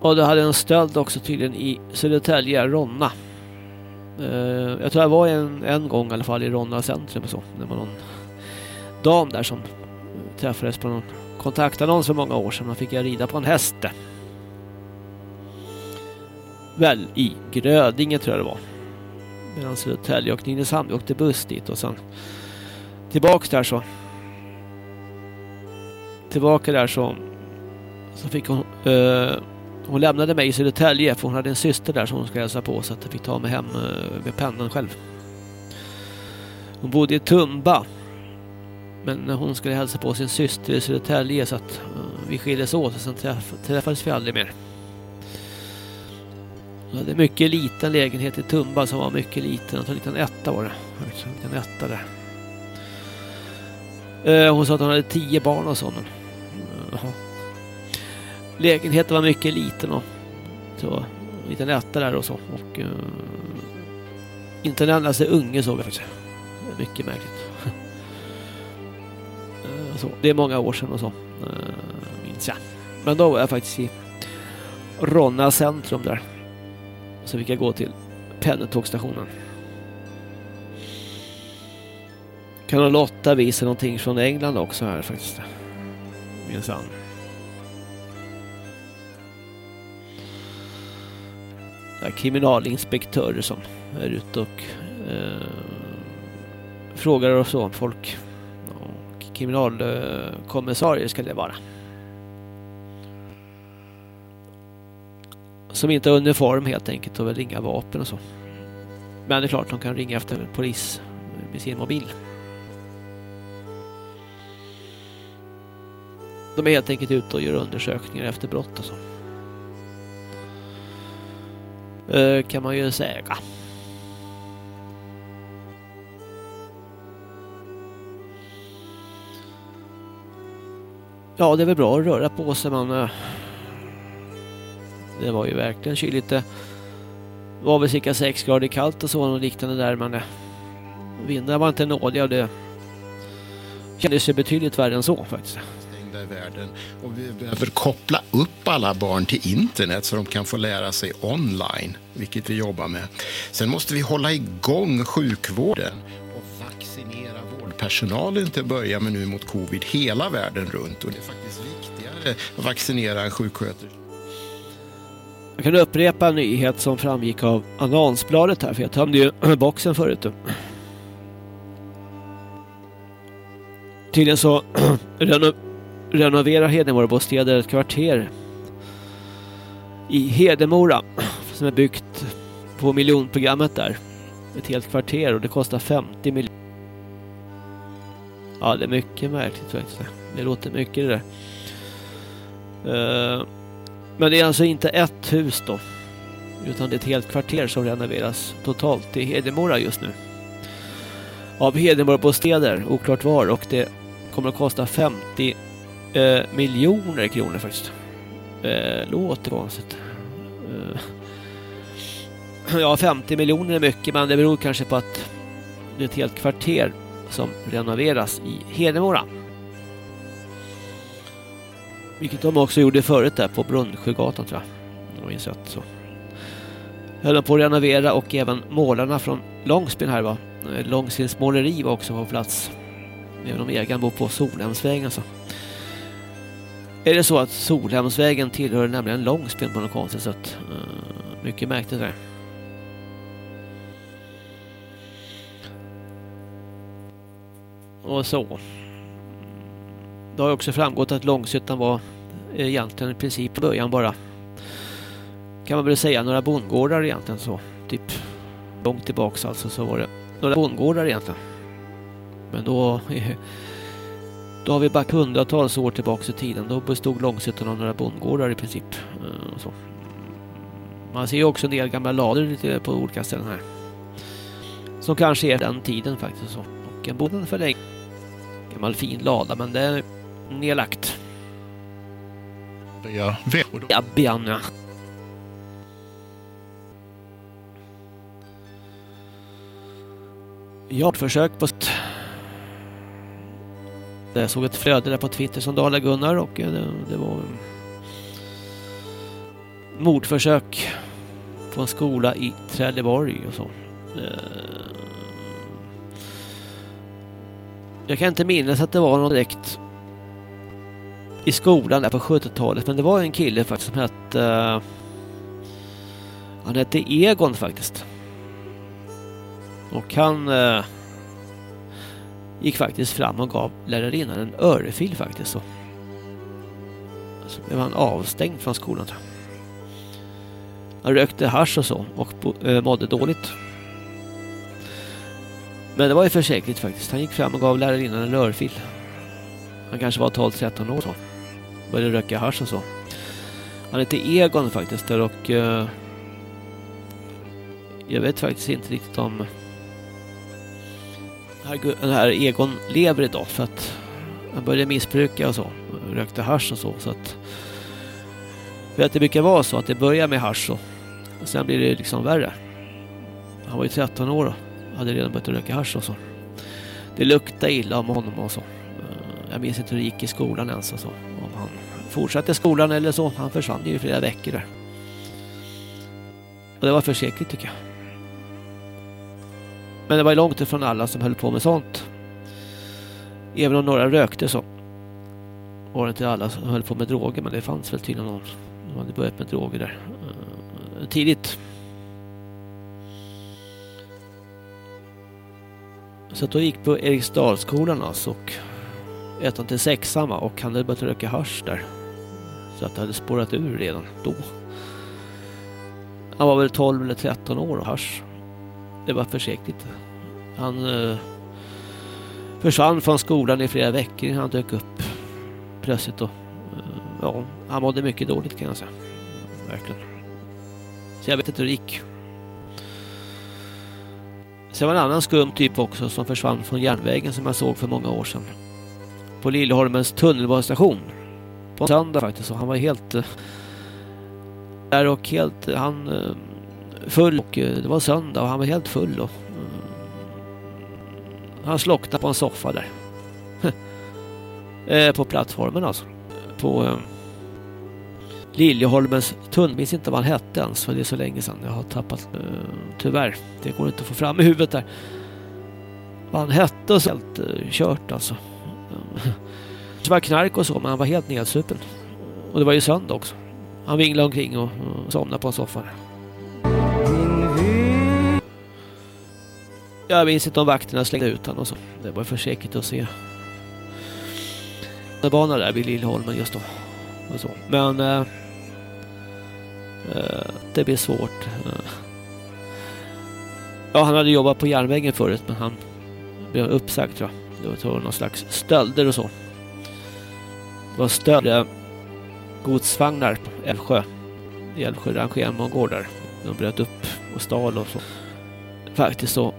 Och det hade en stöld också tydligen i Södertälje, Ronna. Uh, jag tror jag var en, en gång i alla fall i Ronna centrum och så. Det var någon dam där som träffades på någon kontaktannons för många år sedan. Då fick jag rida på en häst. Väl i Grödinge tror jag det var mellan Södertälje och Nynäshamn. Vi åkte buss dit och sen tillbaks där så tillbaka där så så fick hon uh, hon lämnade mig i Södertälje för hon hade en syster där som hon skulle hälsa på så att jag fick ta mig hem uh, med pennan själv. Hon bodde i Tumba men när hon skulle hälsa på sin syster i Södertälje så att uh, vi skildes åt och sen träff träffades vi aldrig mer. Jag hade mycket liten lägenhet i Tumba som var mycket liten. En liten etta var det. En liten etta där. Eh, hon sa att hon hade tio barn och så. Lägenheten var mycket liten och så en liten etta där och så. Och, uh, inte en enda unge såg jag faktiskt. Mycket märkligt. uh, så, det är många år sedan och så. Uh, minns jag. Men då var jag faktiskt i Ronna centrum där. Så fick jag gå till pendeltågstationen. Kan Lotta visa någonting från England också här faktiskt. Minsann. kriminalinspektörer som är ute och eh, frågar och så folk. Och kriminalkommissarier ska det vara. Som inte har uniform helt enkelt och vill ringa vapen och så. Men det är klart de kan ringa efter polis med sin mobil. De är helt enkelt ute och gör undersökningar efter brott och så. Eh, kan man ju säga. Ja, det är väl bra att röra på sig Man eh, det var ju verkligen kyligt. Det var väl cirka 6 grader kallt och så och liknande där men vindarna var inte nådiga och det kändes ju betydligt värre än så faktiskt. I världen och vi behöver koppla upp alla barn till internet så de kan få lära sig online, vilket vi jobbar med. Sen måste vi hålla igång sjukvården och vaccinera vårdpersonalen till att börja med nu mot covid hela världen runt och det är faktiskt viktigare att vaccinera en sjuksköterska jag kan upprepa en nyhet som framgick av annonsbladet här, för jag tömde ju boxen förut. Tydligen så reno renoverar Hedemora bostäder ett kvarter i Hedemora som är byggt på miljonprogrammet där. Ett helt kvarter och det kostar 50 miljoner. Ja, det är mycket märkligt faktiskt. Det låter mycket det där. Uh, men det är alltså inte ett hus då. Utan det är ett helt kvarter som renoveras totalt i Hedemora just nu. Av Hedemora bostäder, oklart var. Och det kommer att kosta 50 eh, miljoner kronor faktiskt. Eh, låter konstigt. Eh, ja, 50 miljoner är mycket men det beror kanske på att det är ett helt kvarter som renoveras i Hedemora. Vilket de också gjorde förut där på Brunnsjögatan tror jag. Jag insett så. Höll på att renovera och även målarna från Långspin här va. Eh, Långspins måleri var också på plats. Även om ägaren bor på Solhemsvägen alltså. Är det så att Solhemsvägen tillhör nämligen Långspin på något konstigt sätt. Eh, mycket märkligt där. Och så. Det har också framgått att Långshyttan var eh, egentligen i princip i början bara kan man väl säga några bondgårdar egentligen så. Typ långt tillbaks alltså så var det några bondgårdar egentligen. Men då då har vi bara hundratals år tillbaks i tiden. Då bestod Långshyttan av några bondgårdar i princip. Eh, så. Man ser ju också en del gamla lador lite på olika ställen här. Som kanske är den tiden faktiskt så. Och en bonden för länge. Gammal fin lada men det nedlagt. Ja, ja, Bianna. Jag försök på jag såg ett flöde där på Twitter som Dala Gunnar och det, det var mordförsök på en skola i Trelleborg och så. Eh, jag kan inte minnas att det var någon direkt i skolan där på 70-talet. Men det var en kille faktiskt som hette... Uh, han hette Egon faktiskt. Och han uh, gick faktiskt fram och gav lärarinnan en örfil faktiskt. Så. så blev han avstängd från skolan. Tror jag. Han rökte hash och så och uh, mådde dåligt. Men det var ju försäkligt faktiskt. Han gick fram och gav lärarinnan en örfil. Han kanske var 12-13 år då. Började röka hasch och så. Han hette Egon faktiskt där och eh, jag vet faktiskt inte riktigt om den här Egon lever idag för att han började missbruka och så. Rökte hasch och så. så att, för att det brukar vara så att det börjar med hasch och, och sen blir det liksom värre. Han var ju 13 år och hade redan börjat röka hasch och så. Det luktade illa om honom och så. Eh, jag minns inte hur det gick i skolan ens och så. Om han fortsatte skolan eller så. Han försvann ju i flera veckor där. Och det var försäkligt tycker jag. Men det var långt ifrån alla som höll på med sånt. Även om några rökte så var det inte alla som höll på med droger. Men det fanns väl tydligen någon som hade börjat med droger där. Eh, tidigt. Så då gick på Eriksdalsskolan alltså och ettan till sexan och han hade börjat röka hasch där. Så att det hade spårat ur redan då. Han var väl 12 eller 13 år och hasch. Det var försiktigt. Han eh, försvann från skolan i flera veckor innan han dök upp plötsligt då. Eh, ja, han mådde mycket dåligt kan jag säga. Verkligen. Så jag vet inte hur det gick. Sen var det en annan skum typ också som försvann från järnvägen som jag såg för många år sedan. På Lilleholmens tunnelbanestation. På söndag faktiskt. Och han var helt... Eh, uh, där och helt... Han... Uh, full och uh, det var söndag och han var helt full och... han slocknade på en soffa där. på plattformen alltså. På... Liljeholmens tunnel, minns inte vad han hette ens för det är så länge sedan. Jag har tappat, uh, tyvärr. Det går inte att få fram i huvudet där. Vad han hette och så helt uh, kört alltså. Det var knark och så, men han var helt nedsupen. Och det var ju söndag också. Han vinglade omkring och, och somnade på en soffa. Jag minns inte om vakterna slängde ut honom och så. Det var för säkert att se. Bana där vid Lillholmen just då. Och så. Men... Eh, eh det blir svårt. Eh, ja, han hade jobbat på järnvägen förut men han blev uppsagd tror jag. Det var någon slags stölder och så. Det var större godsvagnar på Älvsjö. I Älvsjö rangerbangård där. De bröt upp och stal och så. Faktiskt så.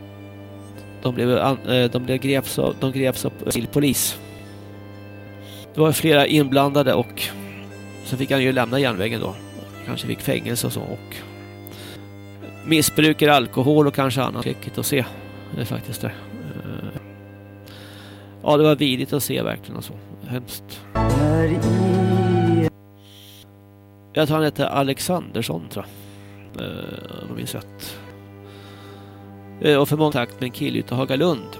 De blev, eh, de blev greps av, de greps av polis. Det var flera inblandade och så fick han ju lämna järnvägen då. Kanske fick fängelse och så och missbrukar alkohol och kanske annat. Äckligt att se. Det är faktiskt det. Eh, ja, det var vidigt att se verkligen och så. Hemskt. Jag tror han hette Alexandersson tror jag. Eh, om jag minns rätt. Eh, och för många kontakt med en kille utav Hagalund.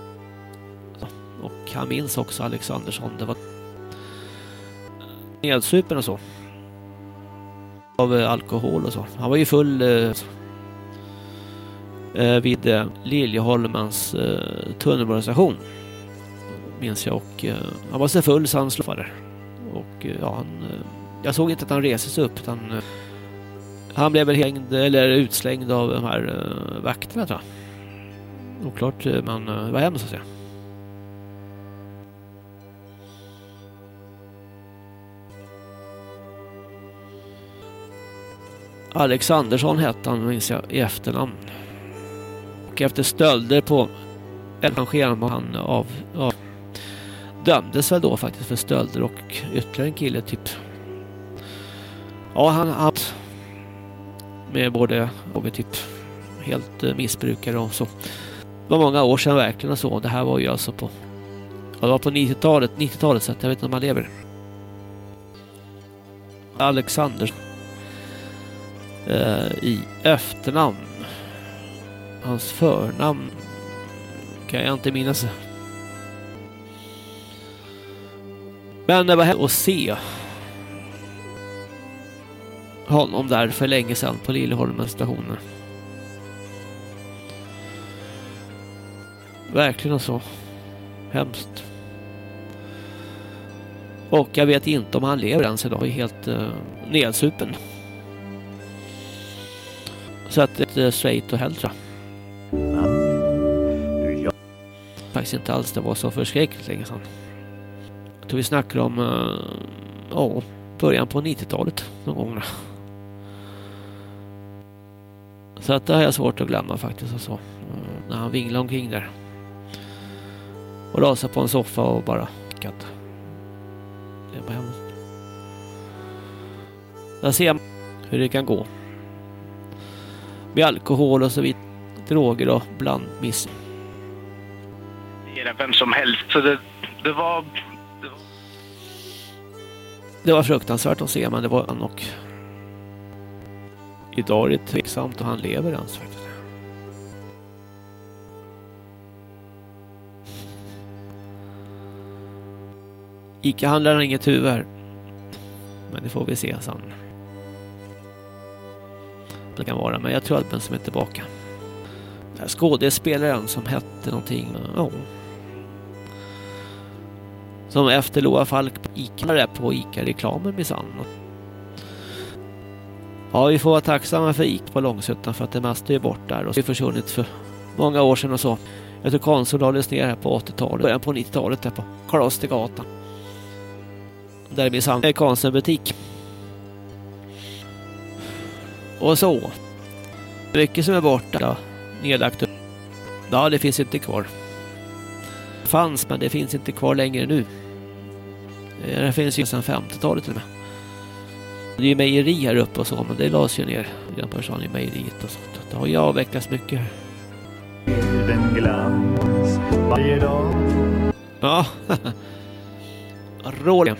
Och han minns också Alexandersson. Det var nedsupen och så. Av alkohol och så. Han var ju full eh, vid eh, Liljeholmens eh, tunnelbanestation. Minns jag. Och eh, han var så full så han slog Och eh, ja, han, eh, jag såg inte att han reste sig upp. Utan, eh, han blev väl hängd eller utslängd av de här eh, vakterna tror jag. Oklart, eh, men eh, det var hemskt att se. Alexandersson hette han, minns jag, i efternamn Och efter stölder på Elfan han av, av dömdes väl då faktiskt för stölder och ytterligare en kille typ ja han har haft med både och typ helt eh, missbrukare och så. Det var många år sedan verkligen och så. Det här var ju alltså på ja, det var på 90-talet, 90-talet så att jag vet inte om han lever. Alexander eh, i efternamn Hans förnamn kan jag inte minnas. Men det var hem att se honom där för länge sedan på Lilleholmens station. Verkligen så. Hemskt. Och jag vet inte om han lever ens idag. är helt uh, nedsupen. Så att ett uh, straight och hellre faktiskt inte alls det var så förskräckligt länge sedan. Jag vi snackar om uh, ja, början på 90-talet någon gång. Så att det har jag svårt att glömma faktiskt. Och så. Uh, när han vinglade omkring där. Och rasar på en soffa och bara katt. Det var hemskt. Där ser man hur det kan gå. Med alkohol och så vidare. Droger och blandmiss är vem som helst. Så det. Det var, det var fruktansvärt att se, men det var han och... Idag är det tveksamt och han lever ens faktiskt. Ica-handlaren har inget huvud här. Men det får vi se sen. Det kan vara, men jag tror att den som är tillbaka. Skådespelaren som hette någonting. Oh. Som efter Loa Falk Ica på Ica-reklamen minsann. Ja, vi får vara tacksamma för Ica på Långsuttan för att det mesta är bort där och det är försvunnit för många år sedan och så. Jag tror Konsum lades ner här på 80-talet, början på 90-talet där på Klostergatan. Där det minsann en eh, Konsumbutik. Och så. Mycket som är borta, nedlagt. Ja, det finns inte kvar fanns men det finns inte kvar längre nu. Eh, det finns ju sedan 50-talet till och med. Det är ju mejeri här uppe och så men det lades ju ner. Den personen i mejeriet och sånt. Det har ju avvecklats mycket. Ja. Rålig.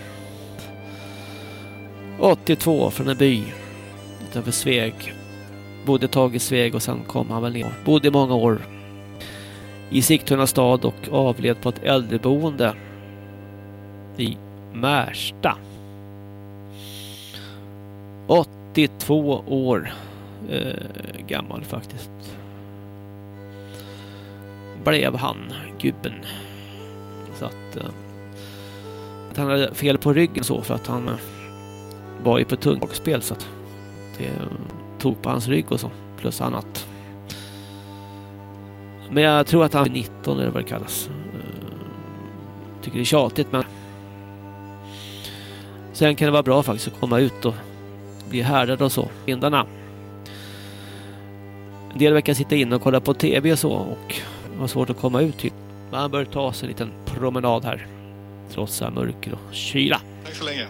82 från en by utanför Sveg. Bodde ett tag i Sveg och sen kom han väl ner. Bodde i många år i Sigtuna stad och avled på ett äldreboende i Märsta. 82 år eh, gammal faktiskt. Blev han, gubben. Så att, eh, att han hade fel på ryggen så för att han eh, var ju på tungspel så att det eh, tog på hans rygg och så. Plus annat. Men jag tror att han är 19 eller vad det kallas. Eh, tycker det är tjatigt men sen kan det vara bra faktiskt att komma ut och bli härdad och så. Vindarna. En del verkar sitta inne och kolla på tv och så och har svårt att komma ut. Typ. Man bör ta sig en liten promenad här. Trots mörker och kyla. Tack så länge.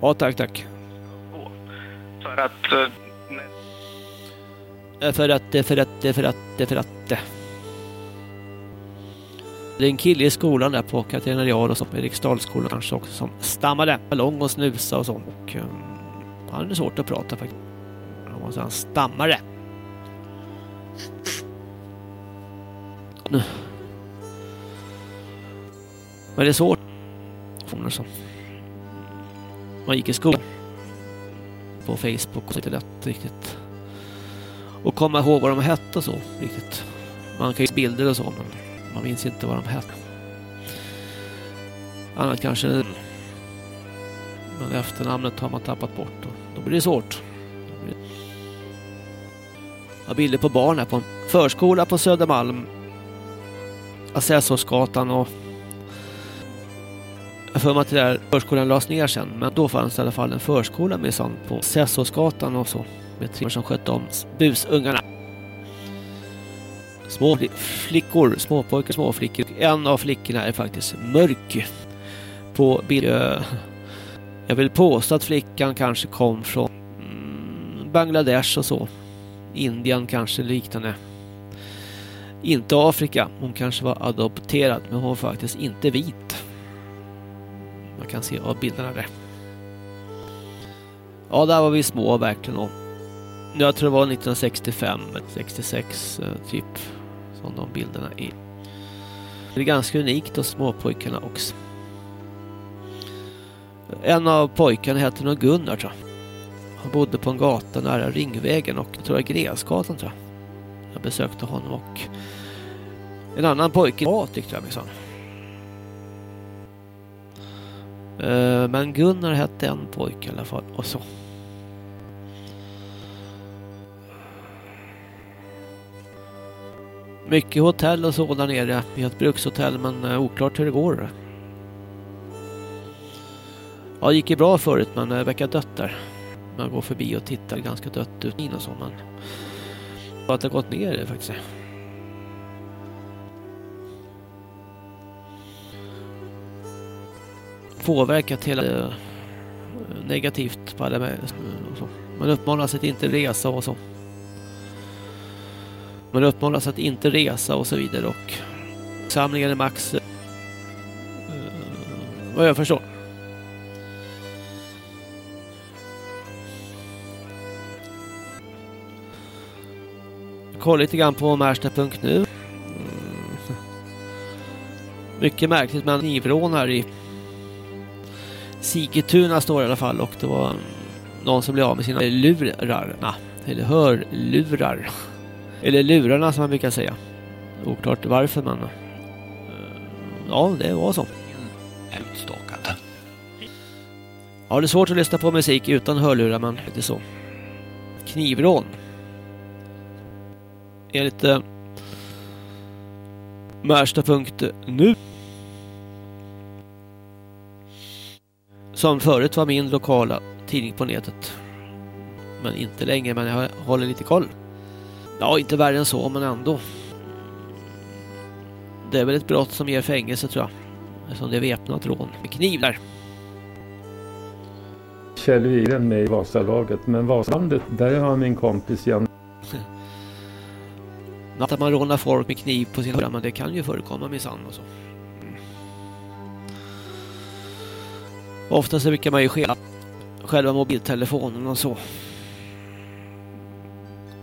Ja, tack, tack. För att... eh, För att, för att, för att, eh, för att... Det är en kille i skolan där på Katarina Real och så, Eriksdalsskolan kanske också, som stammade. Ballong och snusa och så. Och, um, han hade svårt att prata faktiskt. Han var så han stammare. Men det är svårt. Man gick i skolan. På Facebook och så inte lätt riktigt och komma ihåg vad de hette och så riktigt. Man kan ju bilder och så men man minns inte vad de hette. Annat kanske men efternamnet har man tappat bort och då blir det svårt. Jag har bilder på barn här på en förskola på Södermalm. Assessorsgatan och jag för mig att den där förskolan lades ner sen men då fanns det i alla fall en förskola med sånt på Assessorsgatan och så med tre som skötte om busungarna. Små flickor, småpojkar, småflickor. En av flickorna är faktiskt mörk på bild. Jag vill påstå att flickan kanske kom från mm, Bangladesh och så. Indien kanske liknande. Inte Afrika. Hon kanske var adopterad men hon var faktiskt inte vit. Man kan se av bilderna där. Ja, där var vi små verkligen. Jag tror det var 1965 66 eh, typ som de bilderna är. Det är ganska unikt hos småpojkarna också. En av pojkarna hette nog Gunnar tror jag. Han bodde på en gata nära Ringvägen och tror jag Gräsgatan tror jag. Jag besökte honom och en annan pojke var tyckte jag minsann. Eh, men Gunnar hette en pojke i alla fall och så. Mycket hotell och så där nere. Vi har ett brukshotell men eh, oklart hur det går. Ja, det gick ju bra förut men det verkar dött där. Man går förbi och tittar ganska dött ut och så men att det har gått ner eh, faktiskt. Påverkat hela negativt på alla med, och så. Man uppmanas att inte resa och så. Man uppmanas att inte resa och så vidare och samlingen är max uh, vad jag förstår. Kolla lite grann på Märsta.nu. Mm. Mycket märkligt med knivrån här i Sigtuna står det i alla fall och det var någon som blev av med sina lurar, eller hörlurar. Eller lurarna som man brukar säga. Oklart varför men... eh, Ja, det var så. Utstakad. Ja, det är svårt att lyssna på musik utan hörlurar men det är så. Knivrån. Enligt eh, Märsta.nu Som förut var min lokala tidning på nätet. Men inte längre, men jag håller lite koll. Ja, inte värre än så, men ändå. Det är väl ett brott som ger fängelse tror jag. Eftersom det är väpnat rån med kniv där. Kjell Wigren med i Vasalaget, men Vasalandet, där har min kompis Jan Att man rånar folk med kniv på sin hörra, men det kan ju förekomma minsann och så. Ofta så brukar man ju stjäla själva mobiltelefonen och så.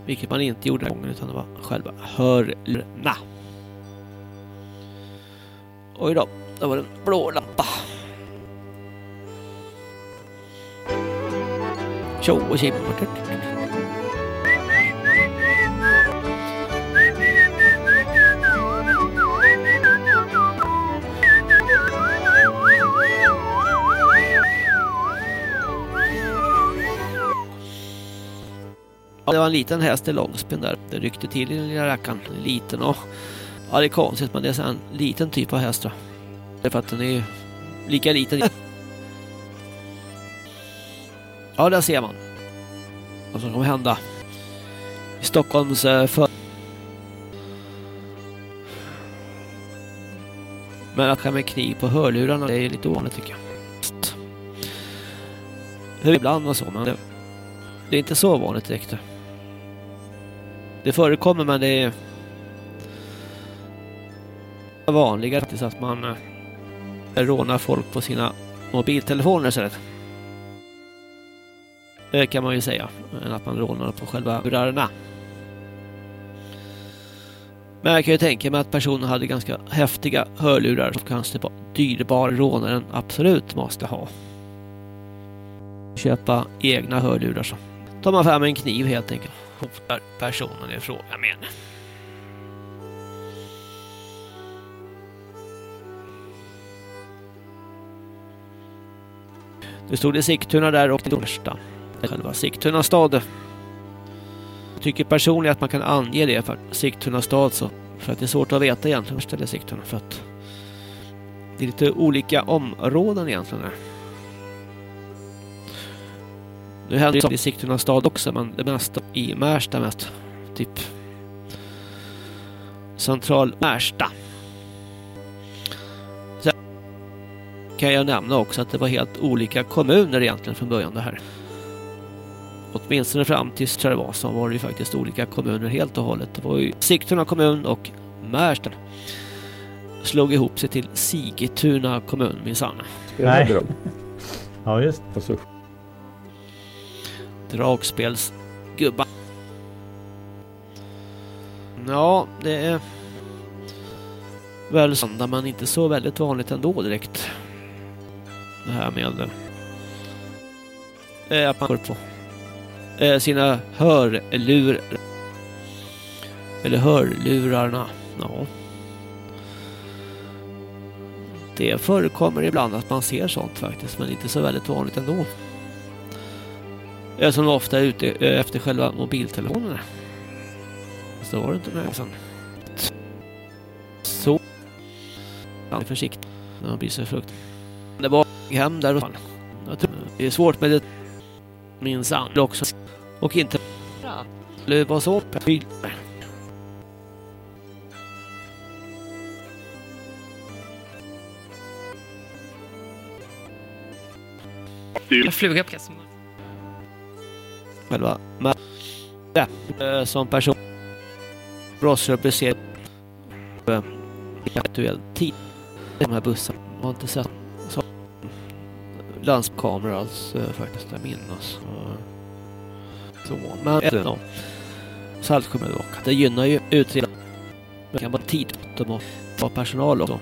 Vilket man inte gjorde den här gången utan det var själva hörlurarna. Oj då, där var det en blå lampa. Tjo och tjim. Ja, det var en liten häst i Långsben där. Det ryckte till i den lilla rackaren. Liten och... Ja, det är konstigt men det är en liten typ av häst. Då. Det är för att den är lika liten. Ja, där ser man. Vad som kommer hända. I Stockholms eh, för... Men att skämma kniv på hörlurarna det är lite ovanligt tycker jag. Ibland och så, men det, det är inte så vanligt direkt. Det förekommer men det är vanligare faktiskt att man eh, rånar folk på sina mobiltelefoner istället. Det kan man ju säga. Än att man rånar på själva rörarna. Men jag kan ju tänka mig att personen hade ganska häftiga hörlurar som kanske var dyrbar rånaren absolut måste ha. Köpa egna hörlurar så tar man fram en kniv helt enkelt. Hotar personen i fråga med. Nu stod i Sigtuna där och det Orsta. Själva Sigtuna stad. Jag tycker personligen att man kan ange det för Sigtuna stad så. För att det är svårt att veta egentligen var ställer Sigtuna. För att det är lite olika områden egentligen. Nu händer det i Sigtuna stad också men det mesta i Märsta mest. Typ central Märsta. Sen kan jag nämna också att det var helt olika kommuner egentligen från början det här. Åtminstone fram tills det var det ju faktiskt olika kommuner helt och hållet. Det var ju Sigtuna kommun och Märsta slog ihop sig till Sigtuna kommun minsann. Nej. Ja just Dragspelsgubbar. Ja, det är väl söndag men inte så väldigt vanligt ändå direkt. Det här med eh, att man går på eh, sina hörlurar. eller hörlurarna. Ja. Det förekommer ibland att man ser sånt faktiskt men inte så väldigt vanligt ändå. Som ofta är ute efter själva mobiltelefonerna. Så var det inte med sen. Så. Han är försiktig när man blir så frukt. Det var hem där och Det är svårt med det minsann också. Och inte det var så Jag fluga på kassan. Själva. Ja, eh, som person brottsrubricering aktuell tid. De här bussarna. Har inte sett så landskameror alls eh, faktiskt jag minns. Så men ja. Saltsjöbaden det gynnar ju utredaren. Det kan vara tid de måste ha personal också.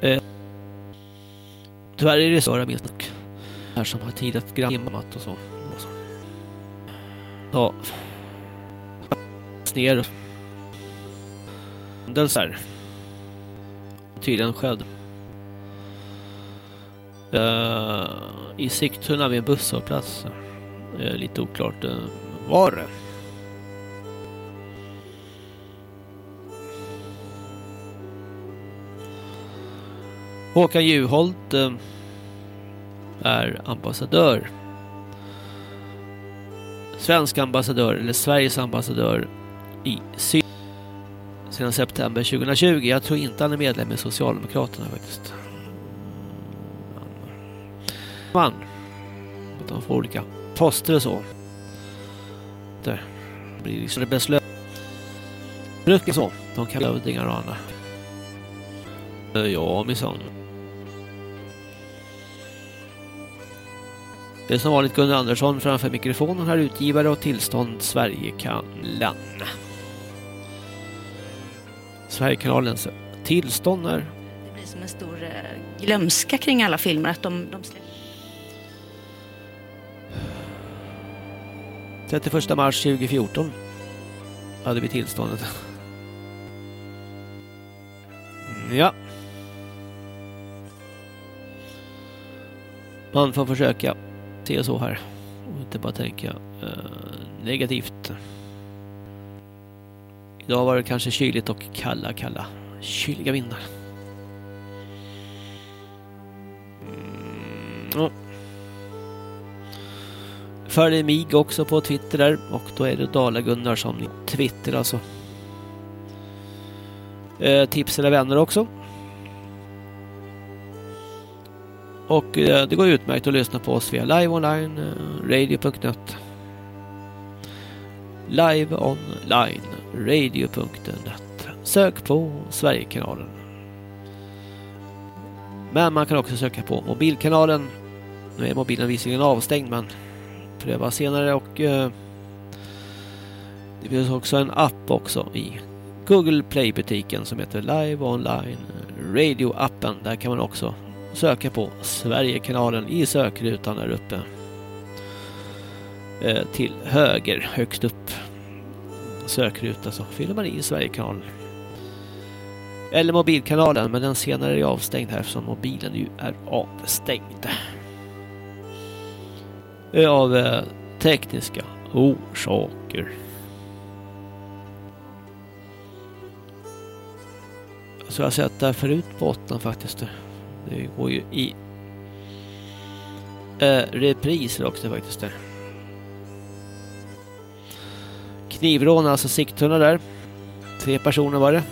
Eh, tyvärr är det så minns här som har tid att granna och så Ja. Ner. Den här. Tydligen skedde Uh, I Sigtuna vid en busshållplats. Uh, eh, lite oklart uh, var det. Håkan Juholt uh, är ambassadör svensk ambassadör eller Sveriges ambassadör i Syrien sedan september 2020. Jag tror inte han är medlem i Socialdemokraterna faktiskt. Man. Att de får olika poster och så. Det blir liksom det beslöt. Brukar så. De kan övningar och annat. Ja, minsann. Det är som vanligt Gunnar Andersson framför mikrofonen här utgivare och tillstånd Sverigekanalen. Sverigekanalens tillstånd är... Det blir som en stor eh, glömska kring alla filmer att de, de släpper. 31 mars 2014 hade vi tillståndet. Ja. Man får försöka se så här. Och inte bara tänka eh, negativt. Idag var det kanske kyligt och kalla, kalla, kyliga vindar. Mm, ja. Följ mig också på Twitter där och då är det Dala-Gunnar som Twitter alltså. Eh, tips eller vänner också. Och eh, det går utmärkt att lyssna på oss via live online, eh, radio.net. Live online, radio.net. Sök på Sverigekanalen. Men man kan också söka på mobilkanalen. Nu är mobilen visserligen avstängd men pröva senare och eh, det finns också en app också i Google Play-butiken som heter Live Online Radio-appen. Där kan man också söka på Sverigekanalen i sökrutan där uppe. Eh, till höger, högst upp. Sökruta så fyller man i Sverigekanalen. Eller mobilkanalen, men den senare är avstängd här eftersom mobilen ju är avstängd. Eh, av eh, tekniska orsaker. Så jag har sett där förut på åttan faktiskt. Det går ju i äh, repriser också faktiskt. Där. Knivrån, alltså Sigtuna där. Tre personer var det.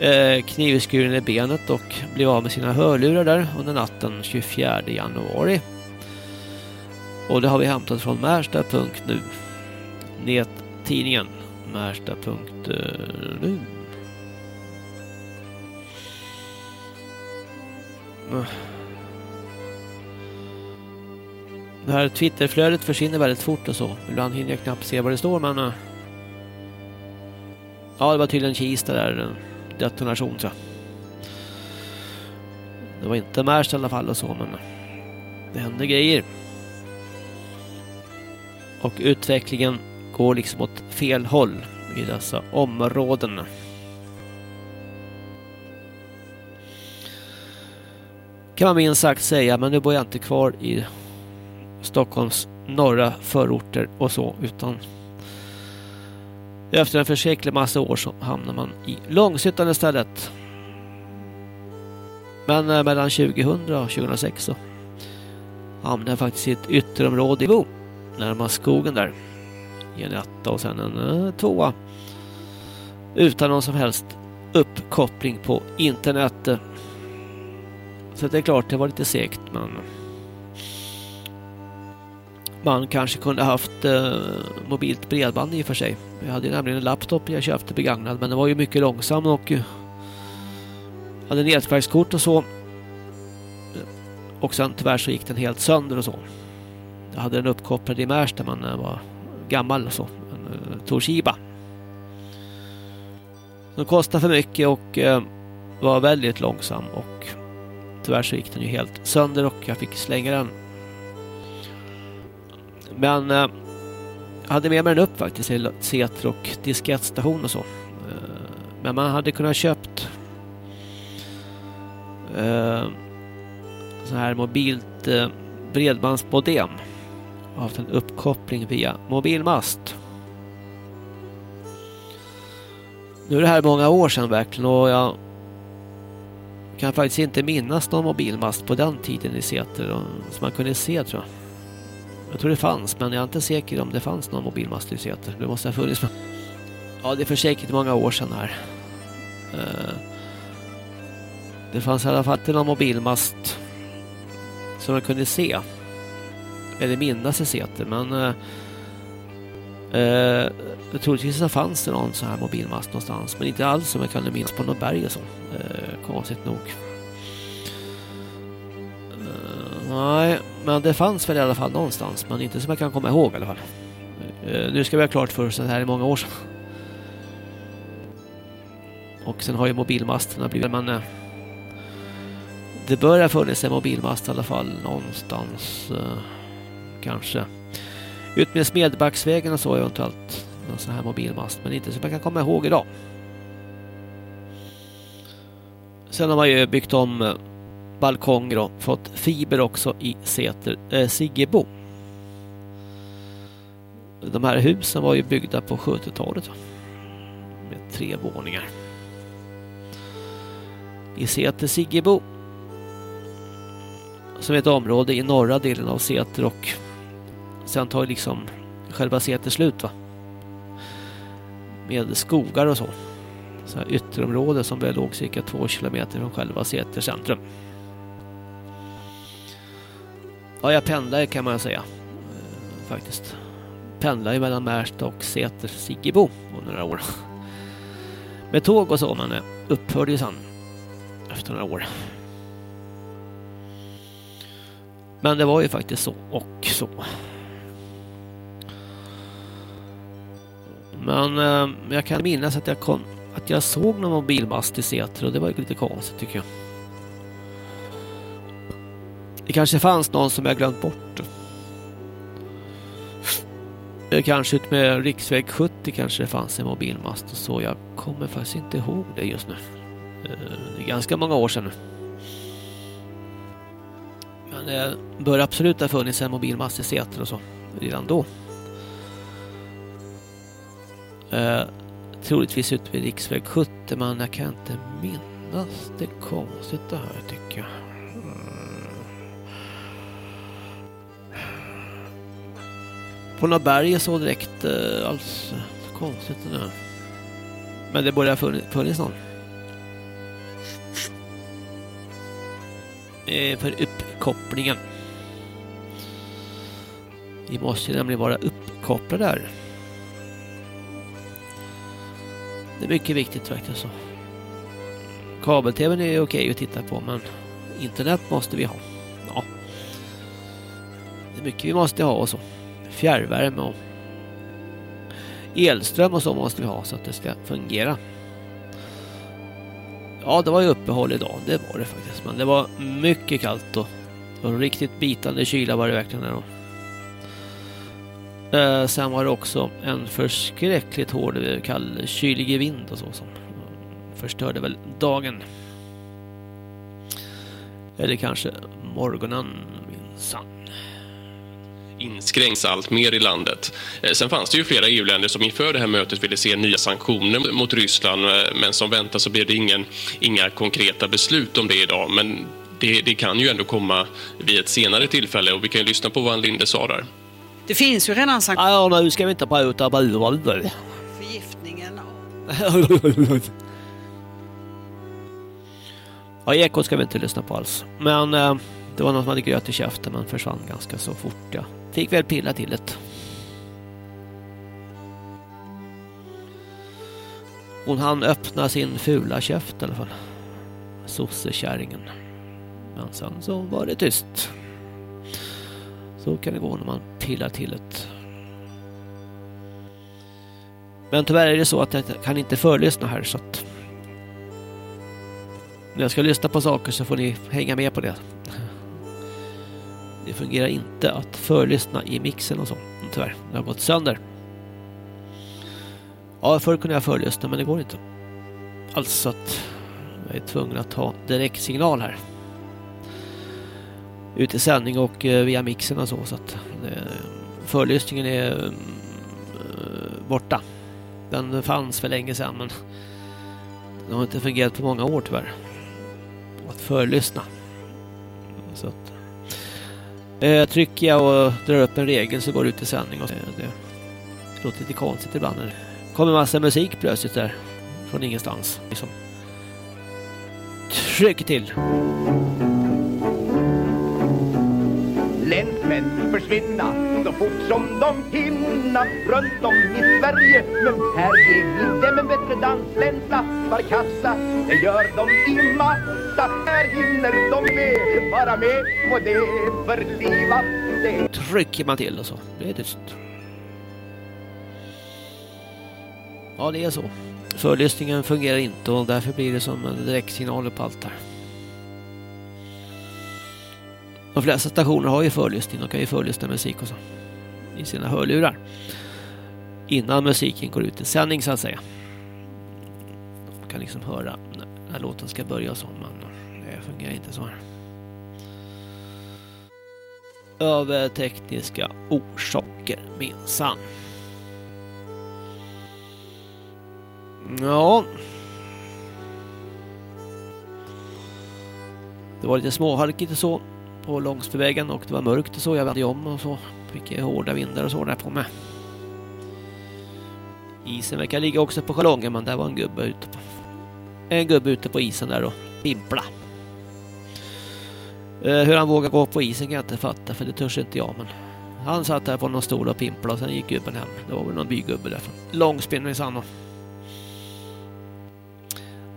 Eh, knivskuren i benet och blev av med sina hörlurar där under natten 24 januari. Och det har vi hämtat från Märsta.nu. Nettidningen. Märsta.nu. Mm. Det här Twitterflödet försvinner väldigt fort och så. Ibland hinner jag knappt se vad det står men... Eh, ja, det var tydligen Kista där. En detonation tror jag. Det var inte Märsta i alla fall och så men... Eh, det hände grejer. Och utvecklingen går liksom åt fel håll i dessa områden. Kan man minst sagt säga, men nu bor jag inte kvar i Stockholms norra förorter och så, utan efter en försäklig massa år så hamnar man i Långshyttan istället. Men eh, mellan 2000 och 2006 så hamnade jag faktiskt i ett ytterområde i Bo, närmast skogen där. I en etta och sen en eh, tvåa. Utan någon som helst uppkoppling på internet. Så det är klart, det var lite segt, men man kanske kunde haft eh, mobilt bredband i och för sig. Jag hade nämligen en laptop jag köpte begagnad, men den var ju mycket långsam och hade nätverkskort och så. Och sen tyvärr så gick den helt sönder och så. Jag hade den uppkopplad i Märsta, men den var gammal och så. En eh, Toshiba. Den kostade för mycket och eh, var väldigt långsam och Tyvärr så gick den ju helt sönder och jag fick slänga den. Men eh, jag hade med mig den upp faktiskt till Säter och diskettstation och så. Eh, men man hade kunnat köpt eh, så här mobilt eh, bredbandsmodem och haft en uppkoppling via mobilmast. Nu är det här många år sedan verkligen och jag kan faktiskt inte minnas någon mobilmast på den tiden i Säter som man kunde se tror jag. Jag tror det fanns men jag är inte säker om det fanns någon mobilmast i Säter. Det måste ha funnits. Ja, det är för säkert många år sedan här. Eh, det fanns i alla fall inte någon mobilmast som man kunde se. Eller minnas i Säter men eh, Eh, troligtvis så fanns det någon sån här mobilmast någonstans men inte alls som jag kunde minnas på något berg och så. Eh, konstigt nog. Eh, nej, men det fanns väl i alla fall någonstans men inte som jag kan komma ihåg i alla fall. Eh, nu ska vi ha klart för oss att det här är många år sedan. Och sen har ju mobilmasterna blivit men eh, det bör ha funnits en mobilmast i alla fall någonstans eh, kanske ut med Smedbacksvägen och så eventuellt någon sån här mobilmast men inte som man kan komma ihåg idag. Sen har man ju byggt om eh, balkonger och fått fiber också i Säter, äh, Siggebo. de här husen var ju byggda på 70-talet. Med tre våningar. I Säter Siggebo. Som är ett område i norra delen av Säter och sen tar liksom själva Säter slut va. Med skogar och så. Så här ytterområde som väl låg cirka två kilometer från själva Säter centrum. Ja, jag pendlar kan man säga. Eh, faktiskt. Pendlar mellan Märsta och Säter Siggebo under några år. Med tåg och så, men eh, upphörde ju sen efter några år. Men det var ju faktiskt så och så. Men eh, jag kan minnas att jag, kom, att jag såg någon mobilmast i Säter och det var ju lite konstigt tycker jag. Det kanske fanns någon som jag glömt bort. Kanske ut med riksväg 70 kanske det fanns en mobilmast och så. Jag kommer faktiskt inte ihåg det just nu. Eh, det är ganska många år sedan nu. Men det bör absolut ha funnits en mobilmast i Säter och så redan då. Eh, troligtvis ute vid riksväg 70 men jag kan inte minnas det konstigt det här tycker jag. Mm. På några berg så direkt eh, alls konstigt det där. Men det borde ha funnits, funnits någon. Eh, för uppkopplingen. Vi måste nämligen vara uppkopplade där. Det är mycket viktigt faktiskt. Kabel-tvn är okej att titta på men internet måste vi ha. Ja. Det är mycket vi måste ha och så. Fjärrvärme och elström och så måste vi ha så att det ska fungera. Ja, det var ju uppehåll idag. Det var det faktiskt. Men det var mycket kallt och, och riktigt bitande kyla var det verkligen. Där eh, sen var det också en förskräckligt hård, eh, kall, kylig vind och så som förstörde väl dagen. Eller kanske morgonen minsann inskränks allt mer i landet. Eh, sen fanns det ju flera EU-länder som inför det här mötet ville se nya sanktioner mot Ryssland eh, men som väntat så blev det ingen, inga konkreta beslut om det idag. Men det, det kan ju ändå komma vid ett senare tillfälle och vi kan ju lyssna på vad Ann Linde sa där. Det finns ju redan sanktioner. Ja, nu ska vi inte prata buller. Förgiftningen. ja, ekot ska vi inte lyssna på alls. Men eh, det var någon som hade gröt i käften men försvann ganska så fort. Ja. Fick väl pilla till det. Hon hann öppna sin fula käft i alla fall. Sossekärringen. Men sen så var det tyst. Så kan det gå när man pillar till det. Men tyvärr är det så att jag kan inte förlyssna här så att när jag ska lyssna på saker så får ni hänga med på det. Det fungerar inte att förlyssna i mixen och så. Tyvärr, det har gått sönder. Ja, förr kunde jag förlyssna men det går inte. Alltså att jag är tvungen att ha direktsignal här. Ut i sändning och eh, via mixen och så. så att eh, förlyssningen är mm, eh, borta. Den fanns för länge sedan men den har inte fungerat på många år tyvärr. Att förlyssna. Så att Eh, trycker jag och drar upp en regel så går det ut i sändning. Och det, det låter lite konstigt ibland. Det kommer massa musik plötsligt där. Från ingenstans. Liksom. Tryck till. Länsmän försvinna så fort som de hinna runt om i Sverige. Men här ger vi dem en bättre danslänsla. Var kassa, det gör de i massa. Här hinner de med, vara med på det för det. Trycker man till och så, det är tyst. Ja, det är så. Förlyssningen fungerar inte och därför blir det som en direktsignal på allt här. De flesta stationer har ju förlyssning. De kan ju förlyssna musik och så. I sina hörlurar. Innan musiken går ut i sändning så att säga. De kan liksom höra när, låten ska börja och så. Men det fungerar inte så här. Över tekniska orsaker minsann. Ja. Det var lite småhalkigt och så på Långsbyvägen och det var mörkt och så. Jag vände om och så fick jag hårda vindar och så där på mig. Isen verkar ligga också på Chalongen men där var en gubbe ute på en gubbe ute på isen där och pimpla. Eh, hur han vågar gå på isen kan jag inte fatta för det törs inte jag men han satt där på någon stol och pimpla och sen gick gubben hem. Det var väl någon bygubbe där från Långsbyn minsann och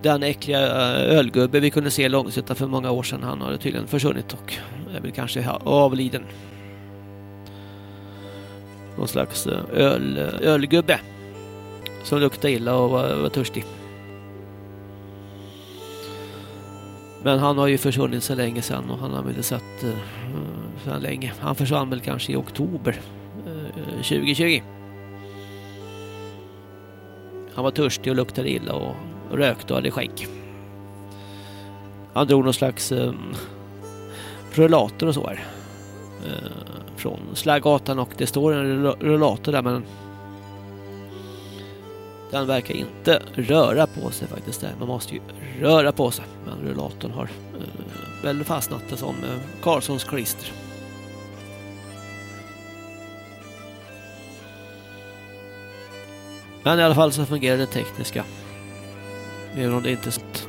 den äckliga eh, ölgubbe vi kunde se långsuttan för många år sedan. Han har tydligen försvunnit och är väl kanske avliden. Någon slags eh, öl, eh, ölgubbe. Som luktade illa och var, var törstig. Men han har ju försvunnit så länge sedan och han har väl sett uh, sedan länge. Han försvann väl kanske i oktober uh, 2020. Han var törstig och luktade illa och rökte och hade skägg. Han drog någon slags eh, rullator och så här. Eh, från Slaggatan och det står en rullator där men den verkar inte röra på sig faktiskt. Där. Man måste ju röra på sig. Men rullatorn har eh, väl fastnat som eh, Karlssons klister. Men i alla fall så fungerar det tekniska. Även om det inte är sånt.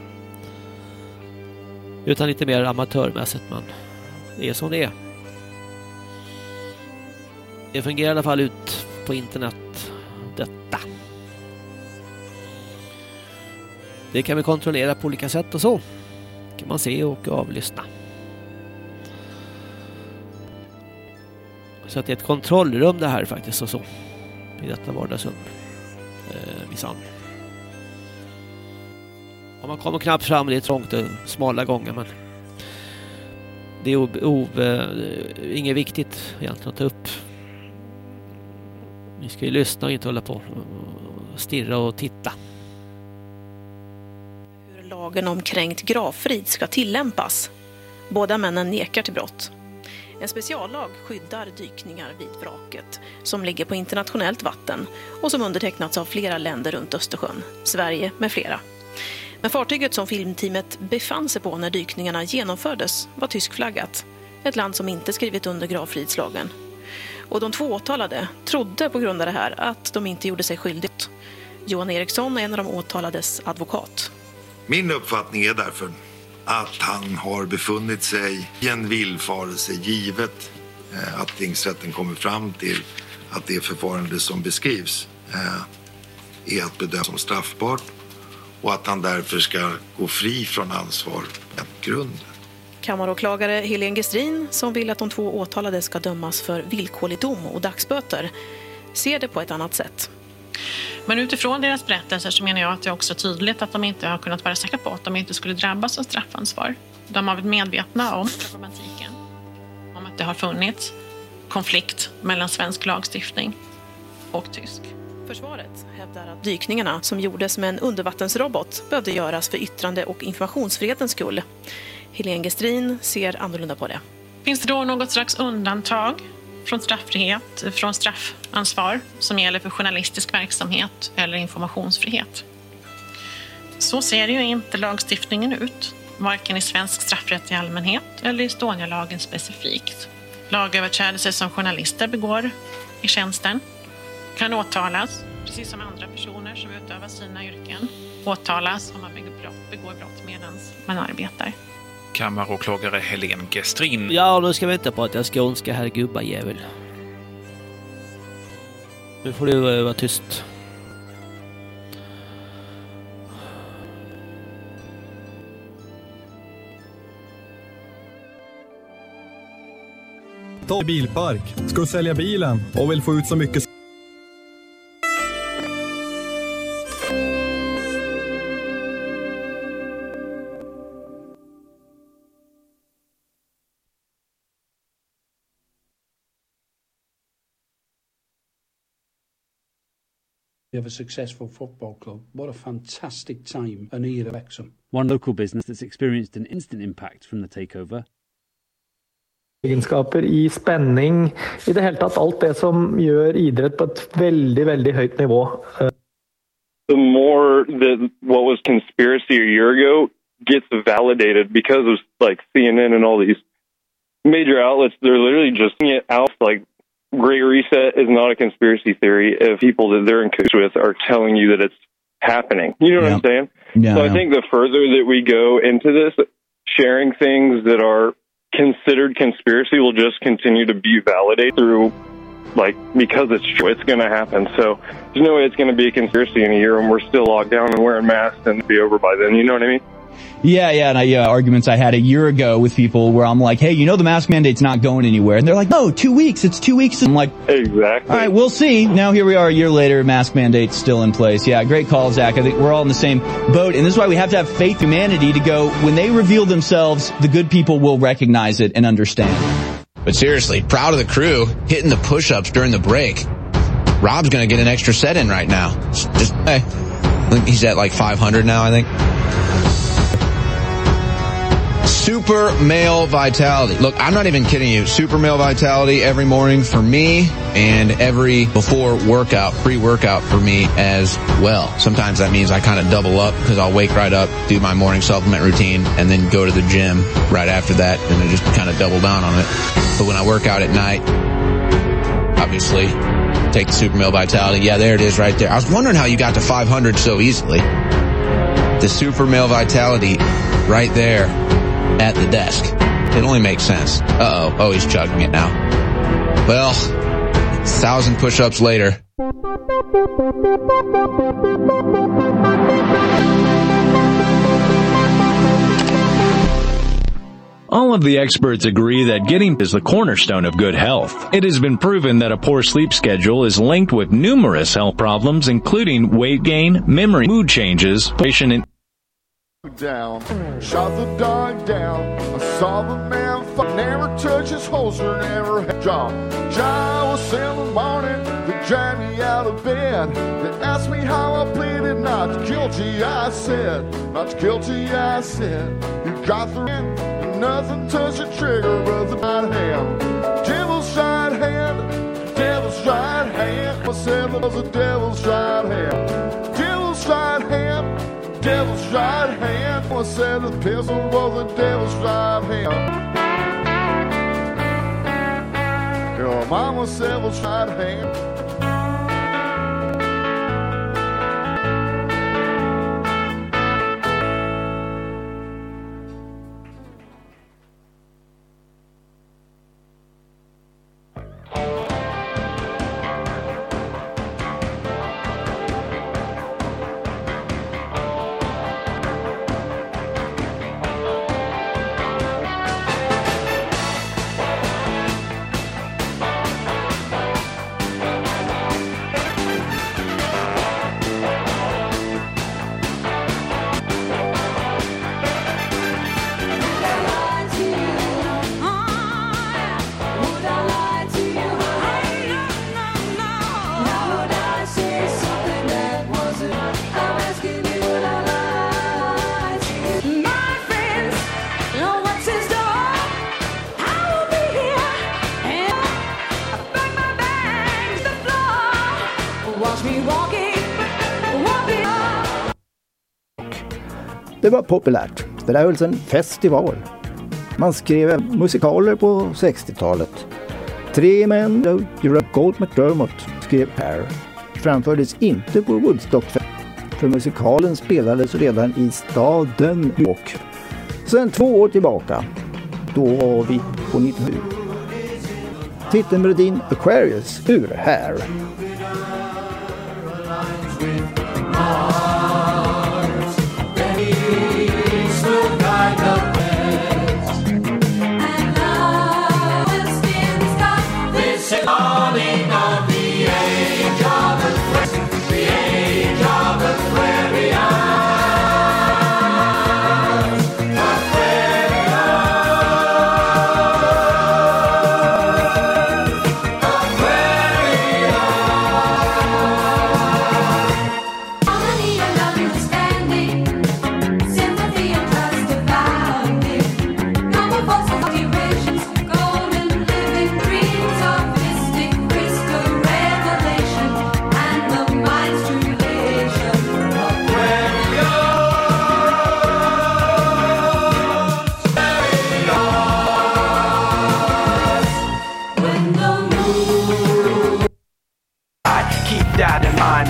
Utan lite mer amatörmässigt men det är som det är. Det fungerar i alla fall ut på internet detta. Det kan vi kontrollera på olika sätt och så. kan man se och avlyssna. Så att det är ett kontrollrum det här faktiskt och så. I detta vardagsrum. Eh, minsann. Ja, man kommer knappt fram, det är trångt och smala gånger men det är o, o, eh, inget viktigt egentligen att ta upp. Ni ska ju lyssna och inte hålla på och stirra och titta. Hur lagen om kränkt gravfrid ska tillämpas. Båda männen nekar till brott. En speciallag skyddar dykningar vid vraket som ligger på internationellt vatten och som undertecknats av flera länder runt Östersjön, Sverige med flera. Men fartyget som filmteamet befann sig på när dykningarna genomfördes var tyskflaggat. Ett land som inte skrivit under gravfridslagen. Och de två åtalade trodde på grund av det här att de inte gjorde sig skyldigt. Johan Eriksson är en av de åtalades advokat. Min uppfattning är därför att han har befunnit sig i en villfarelse givet eh, att tingsrätten kommer fram till att det förfarande som beskrivs eh, är att bedöma som straffbart och att han därför ska gå fri från ansvar på grund. Kammaråklagare Helene Gestrin, som vill att de två åtalade ska dömas för villkorlig dom och dagsböter, ser det på ett annat sätt. Men utifrån deras berättelser så menar jag att det är också tydligt att de inte har kunnat vara säkra på att de inte skulle drabbas av straffansvar. De har varit medvetna om problematiken, om att det har funnits konflikt mellan svensk lagstiftning och tysk. Försvaret hävdar att dykningarna som gjordes med en undervattensrobot behövde göras för yttrande och informationsfrihetens skull. Helene Gestrin ser annorlunda på det. Finns det då något slags undantag från straffrihet, från straffansvar som gäller för journalistisk verksamhet eller informationsfrihet? Så ser ju inte lagstiftningen ut, varken i svensk straffrätt i allmänhet eller i Estonialagen specifikt. Lagöverträdelser som journalister begår i tjänsten kan åtalas, precis som andra personer som utövar sina yrken åtalas om man begår brott, begår brott medan man arbetar. Kammaråklagare Helene Gestrin. Ja, nu ska vi inte prata skånska herr gubbajävel. Nu får du uh, vara tyst. Ta bilpark. Ska du sälja bilen och vill få ut så mycket We have a successful football club. What a fantastic time and era Wrexham. One local business that's experienced an instant impact from the takeover. Egenskaper i spenning, i det hele tatt alt det som gjør idrett på et veldig, veldig høyt nivå. the more that what was conspiracy a year ago gets validated because of like CNN and all these major outlets. They're literally just putting it out like Great Reset is not a conspiracy theory if people that they're in cahoots with are telling you that it's happening. You know what I'm saying? Yeah, so I yeah. think the further that we go into this, sharing things that are considered conspiracy will just continue to be validated through like because it's true, it's going to happen. So there's no way it's going to be a conspiracy in a year, and we're still locked down and wearing masks, and be over by then. You know what I mean? Yeah, yeah, and I, yeah, arguments I had a year ago with people where I'm like, hey, you know the mask mandate's not going anywhere. And they're like, no, two weeks, it's two weeks. I'm like, exactly. All right, we'll see. Now here we are a year later, mask mandate's still in place. Yeah, great call, Zach. I think we're all in the same boat. And this is why we have to have faith in humanity to go, when they reveal themselves, the good people will recognize it and understand. But seriously, proud of the crew hitting the push-ups during the break. Rob's gonna get an extra set in right now. Just, hey, I think he's at like 500 now, I think. Super male vitality. Look, I'm not even kidding you. Super male vitality every morning for me and every before workout, pre-workout for me as well. Sometimes that means I kind of double up because I'll wake right up, do my morning supplement routine, and then go to the gym right after that and I just kind of double down on it. But when I work out at night, obviously take the super male vitality. Yeah, there it is right there. I was wondering how you got to 500 so easily. The super male vitality right there at the desk. It only makes sense. Uh oh. Oh, he's chugging it now. Well, thousand push ups later. All of the experts agree that getting is the cornerstone of good health. It has been proven that a poor sleep schedule is linked with numerous health problems, including weight gain, memory, mood changes, patient and down, shot the dog down. I saw the man never touch his holster, never had job. John was in the morning, they dragged me out of bed. They asked me how I pleaded not guilty, I said, not guilty, I said. You got the end, and nothing touched the trigger but the right hand. Devil's right hand, devil's right hand. I said was a devil's right hand. Devil's right hand. I said the pistol was the devil's right hand. Your mama said was right hand. Det var populärt. Det där hölls en festival. Man skrev musikaler på 60-talet. Tre män, Gold McDermott, skrev Per. Framfördes inte på Woodstock för musikalen spelades redan i staden New York. Sen två år tillbaka, då var vi på 97. Titelmelodin Aquarius ur här.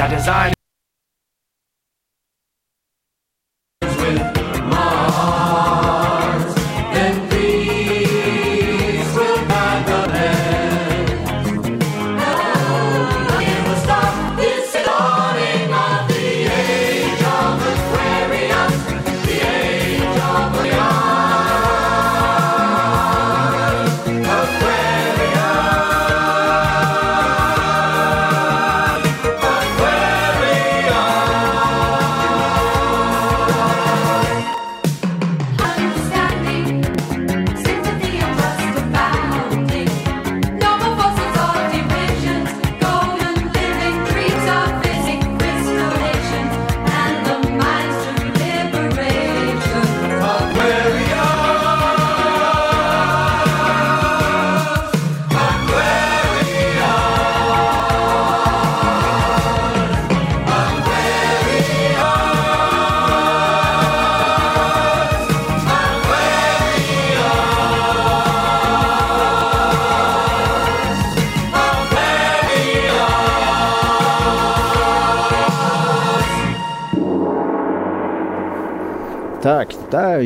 I design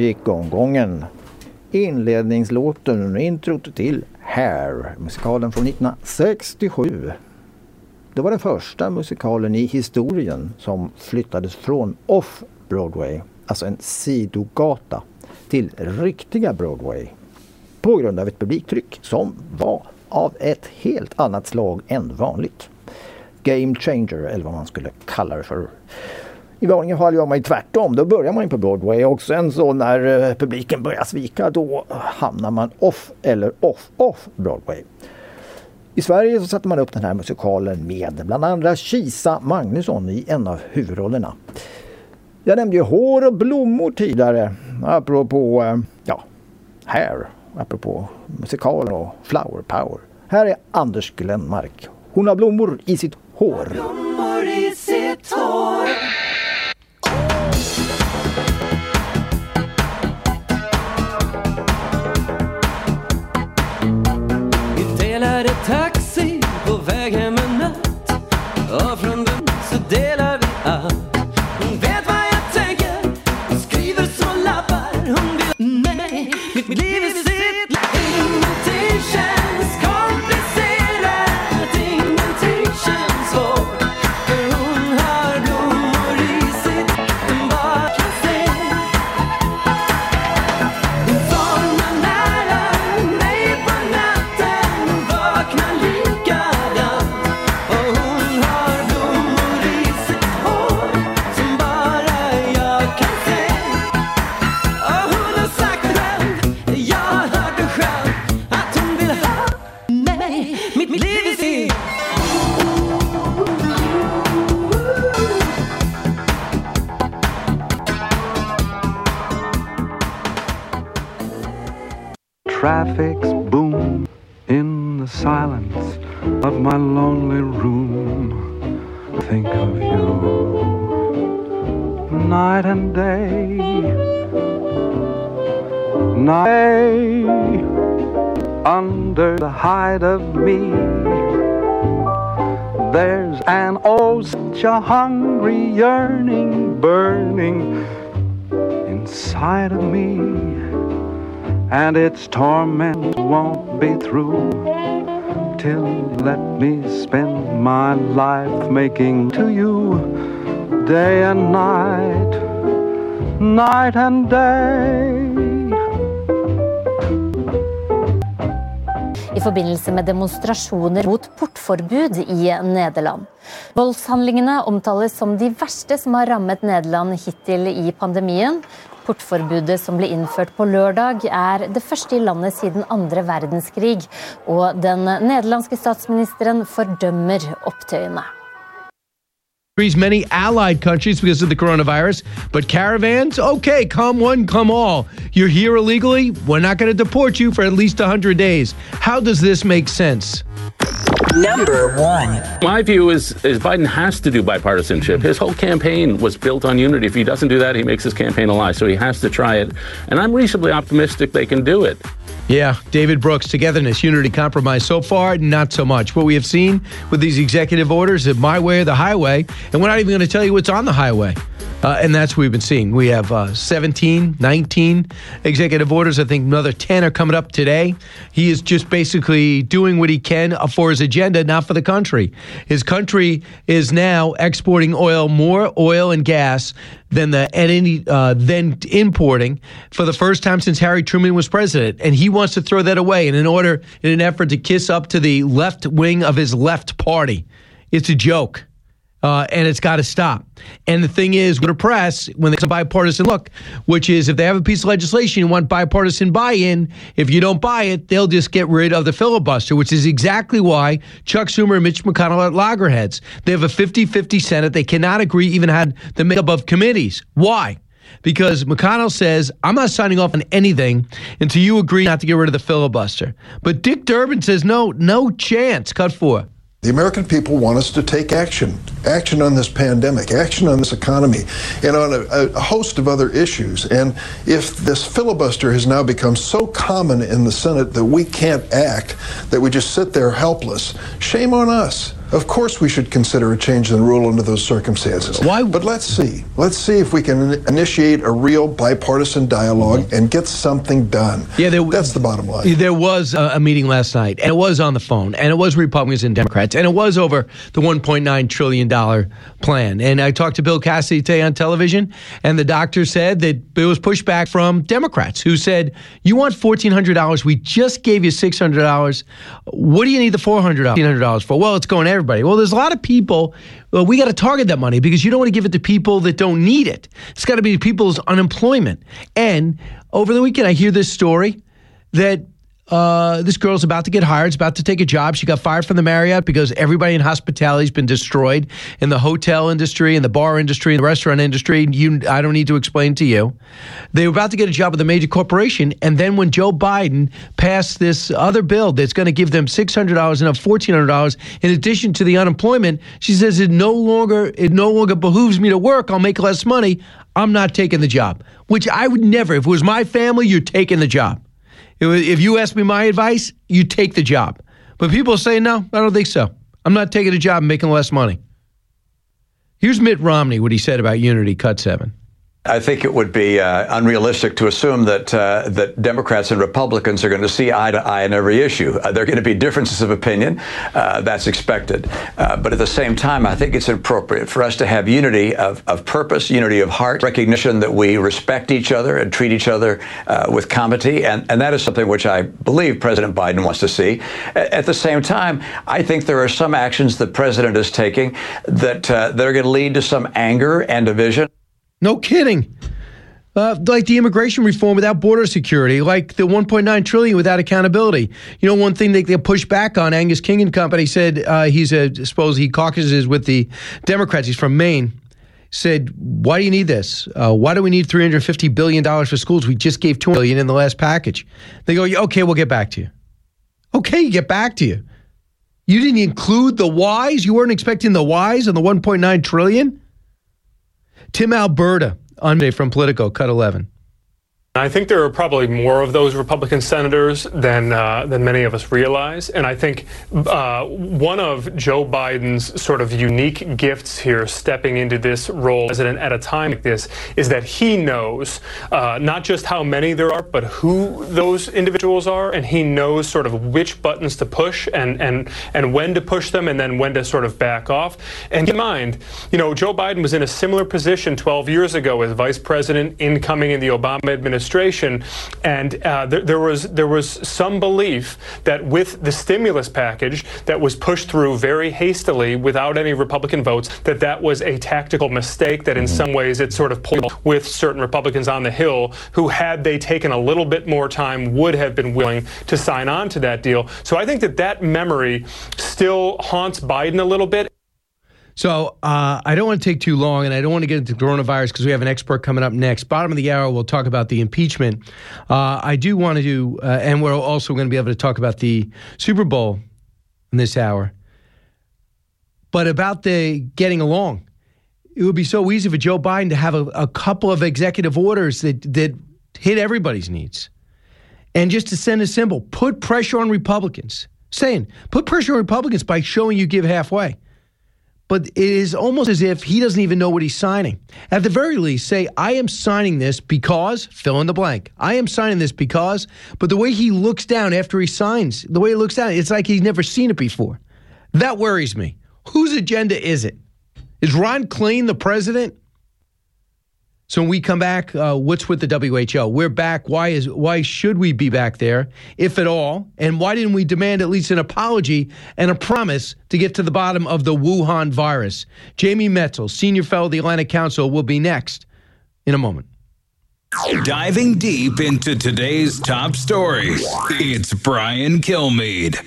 där gick gonggongen. Inledningslåten, introt till Hair, musikalen från 1967. Det var den första musikalen i historien som flyttades från off-Broadway, alltså en sidogata, till riktiga Broadway. På grund av ett publiktryck som var av ett helt annat slag än vanligt. Game changer eller vad man skulle kalla det för. I vanliga fall gör man ju tvärtom. Då börjar man ju på Broadway och sen så när eh, publiken börjar svika då hamnar man off eller off off Broadway. I Sverige så satte man upp den här musikalen med bland andra Kisa Magnusson i en av huvudrollerna. Jag nämnde ju hår och blommor tidigare apropå eh, ja, hair, apropå musikal och flower power. Här är Anders Glenmark. Hon har blommor i sitt hår. blommor i sitt hår. Taxi på väg hem en natt. Och från and its torment won't be through till you let me spend my life making to you day and night, night and day. i forbindelse med demonstrasjoner mot portforbud i Nederland. Voldshandlingene omtales som de verste som har rammet Nederland hittil i pandemien. Portforbudet som ble innført på lørdag, er det første i landet siden andre verdenskrig. Og den nederlandske statsministeren fordømmer opptøyene. Many allied countries because of the coronavirus, but caravans, okay, come one, come all. You're here illegally, we're not going to deport you for at least 100 days. How does this make sense? Number one. My view is, is Biden has to do bipartisanship. His whole campaign was built on unity. If he doesn't do that, he makes his campaign a lie. So he has to try it. And I'm reasonably optimistic they can do it. Yeah, David Brooks, togetherness, unity, compromise. So far, not so much. What we have seen with these executive orders is my way or the highway, and we're not even going to tell you what's on the highway. Uh, and that's what we've been seeing. We have uh, 17, 19 executive orders. I think another 10 are coming up today. He is just basically doing what he can for his agenda, not for the country. His country is now exporting oil, more oil and gas than the uh, than importing for the first time since Harry Truman was president, and he wants to throw that away. In order, in an effort to kiss up to the left wing of his left party, it's a joke. Uh, and it's got to stop. And the thing is, with the press, when there's a bipartisan look, which is if they have a piece of legislation you want bipartisan buy in, if you don't buy it, they'll just get rid of the filibuster, which is exactly why Chuck Schumer and Mitch McConnell are at loggerheads. They have a 50 50 Senate. They cannot agree, even had the makeup of committees. Why? Because McConnell says, I'm not signing off on anything until you agree not to get rid of the filibuster. But Dick Durbin says, no, no chance. Cut four. The American people want us to take action action on this pandemic, action on this economy, and on a, a, host of other issues. And if this filibuster has now become so common in the Senate that we can't act, that we just sit there helpless, shame on us. Of course, we should consider a change in the rule under those circumstances. Why? But let's see. Let's see if we can initiate a real bipartisan dialog mm-hmm. and get something done. Yeah, there, that's the bottom line. There was a, a meeting last night, and it was on the phone, and it was Republicans and Democrats, and it was over the 1.9 trillion dollar plan. And I talked to Bill Cassidy today on television, and the doctor said that it was pushback from Democrats who said, "You want $1,400? We just gave you $600. What do you need the $400 for?" Well, it's going everybody. Well, there's a lot of people. Well, we got to target that money because you don't want to give it to people that don't need it. It's got to be people's unemployment. And over the weekend, I hear this story that uh, this girl's about to get hired, is about to take a job. She got fired from the Marriott because everybody in hospitality has been destroyed in the hotel industry, in the bar industry, in the restaurant industry. You, I don't need to explain to you. They were about to get a job with a major corporation, and then when Joe Biden passed this other bill that's going to give them six hundred dollars and up fourteen hundred dollars in addition to the unemployment, she says it no longer it no longer behooves me to work. I'll make less money. I'm not taking the job. Which I would never. If it was my family, you're taking the job. If you ask me my advice, you take the job. But people say, no, I don't think so. I'm not taking a job making less money. Here's Mitt Romney, what he said about unity, cut seven. I think it would be uh, unrealistic to assume that uh, that Democrats and Republicans are going to see eye to eye on every issue. Uh, there are going to be differences of opinion. Uh, that's expected. Uh, but at the same time, I think it's appropriate for us to have unity of, of purpose, unity of heart, recognition that we respect each other and treat each other uh, with comity. And, and that is something which I believe President Biden wants to see. At the same time, I think there are some actions the president is taking that, that are going to lead to some anger and division. No kidding. Uh, like the immigration reform without border security, like the 1.9 trillion without accountability. You know, one thing they, they push back on. Angus King and Company said uh, he's a suppose he caucuses with the Democrats. He's from Maine. Said, why do you need this? Uh, why do we need 350 billion dollars for schools? We just gave 2 billion in the last package. They go, okay, we'll get back to you. Okay, get back to you. You didn't include the whys. You weren't expecting the whys on the 1.9 trillion. Tim Alberta on Monday from Politico, cut 11. I think there are probably more of those Republican senators than uh, than many of us realize, and I think uh, one of Joe Biden's sort of unique gifts here, stepping into this role as president at a time like this, is that he knows uh, not just how many there are, but who those individuals are, and he knows sort of which buttons to push and and and when to push them, and then when to sort of back off. And keep in mind, you know, Joe Biden was in a similar position 12 years ago as vice president incoming in the Obama administration administration, and uh, there, there, was there was some belief that with the stimulus package that was pushed through very hastily without any Republican votes, that that was a tactical mistake. That in mm-hmm. some ways it sort of pulled with certain Republicans on the Hill who, had they taken a little bit more time, would have been willing to sign on to that deal. So I think that that memory still haunts Biden a little bit. So uh, I don't want to take too long, and I don't want to get into coronavirus because we have an expert coming up next. Bottom of the hour, we'll talk about the impeachment. Uh, I do want to do, uh, and we're also going to be able to talk about the Super Bowl in this hour. But about the getting along, it would be so easy for Joe Biden to have a, a couple of executive orders that that hit everybody's needs. And just to send a symbol, put pressure on Republicans. Saying, put pressure on Republicans by showing you give halfway. But it is almost as if he doesn't even know what he's signing. At the very least, say, I am signing this because, fill in the blank. I am signing this because, but the way he looks down after he signs, the way he looks down, it's like he's never seen it before. That worries me. Whose agenda is it? Is Ron Klain the president? So when we come back, uh, what's with the WHO? We're back. Why is why should we be back there, if at all? And why didn't we demand at least an apology and a promise to get to the bottom of the Wuhan virus? Jamie Metzel, senior fellow of the Atlantic Council, will be next in a moment. Diving deep into today's top stories, it's Brian Kilmeade.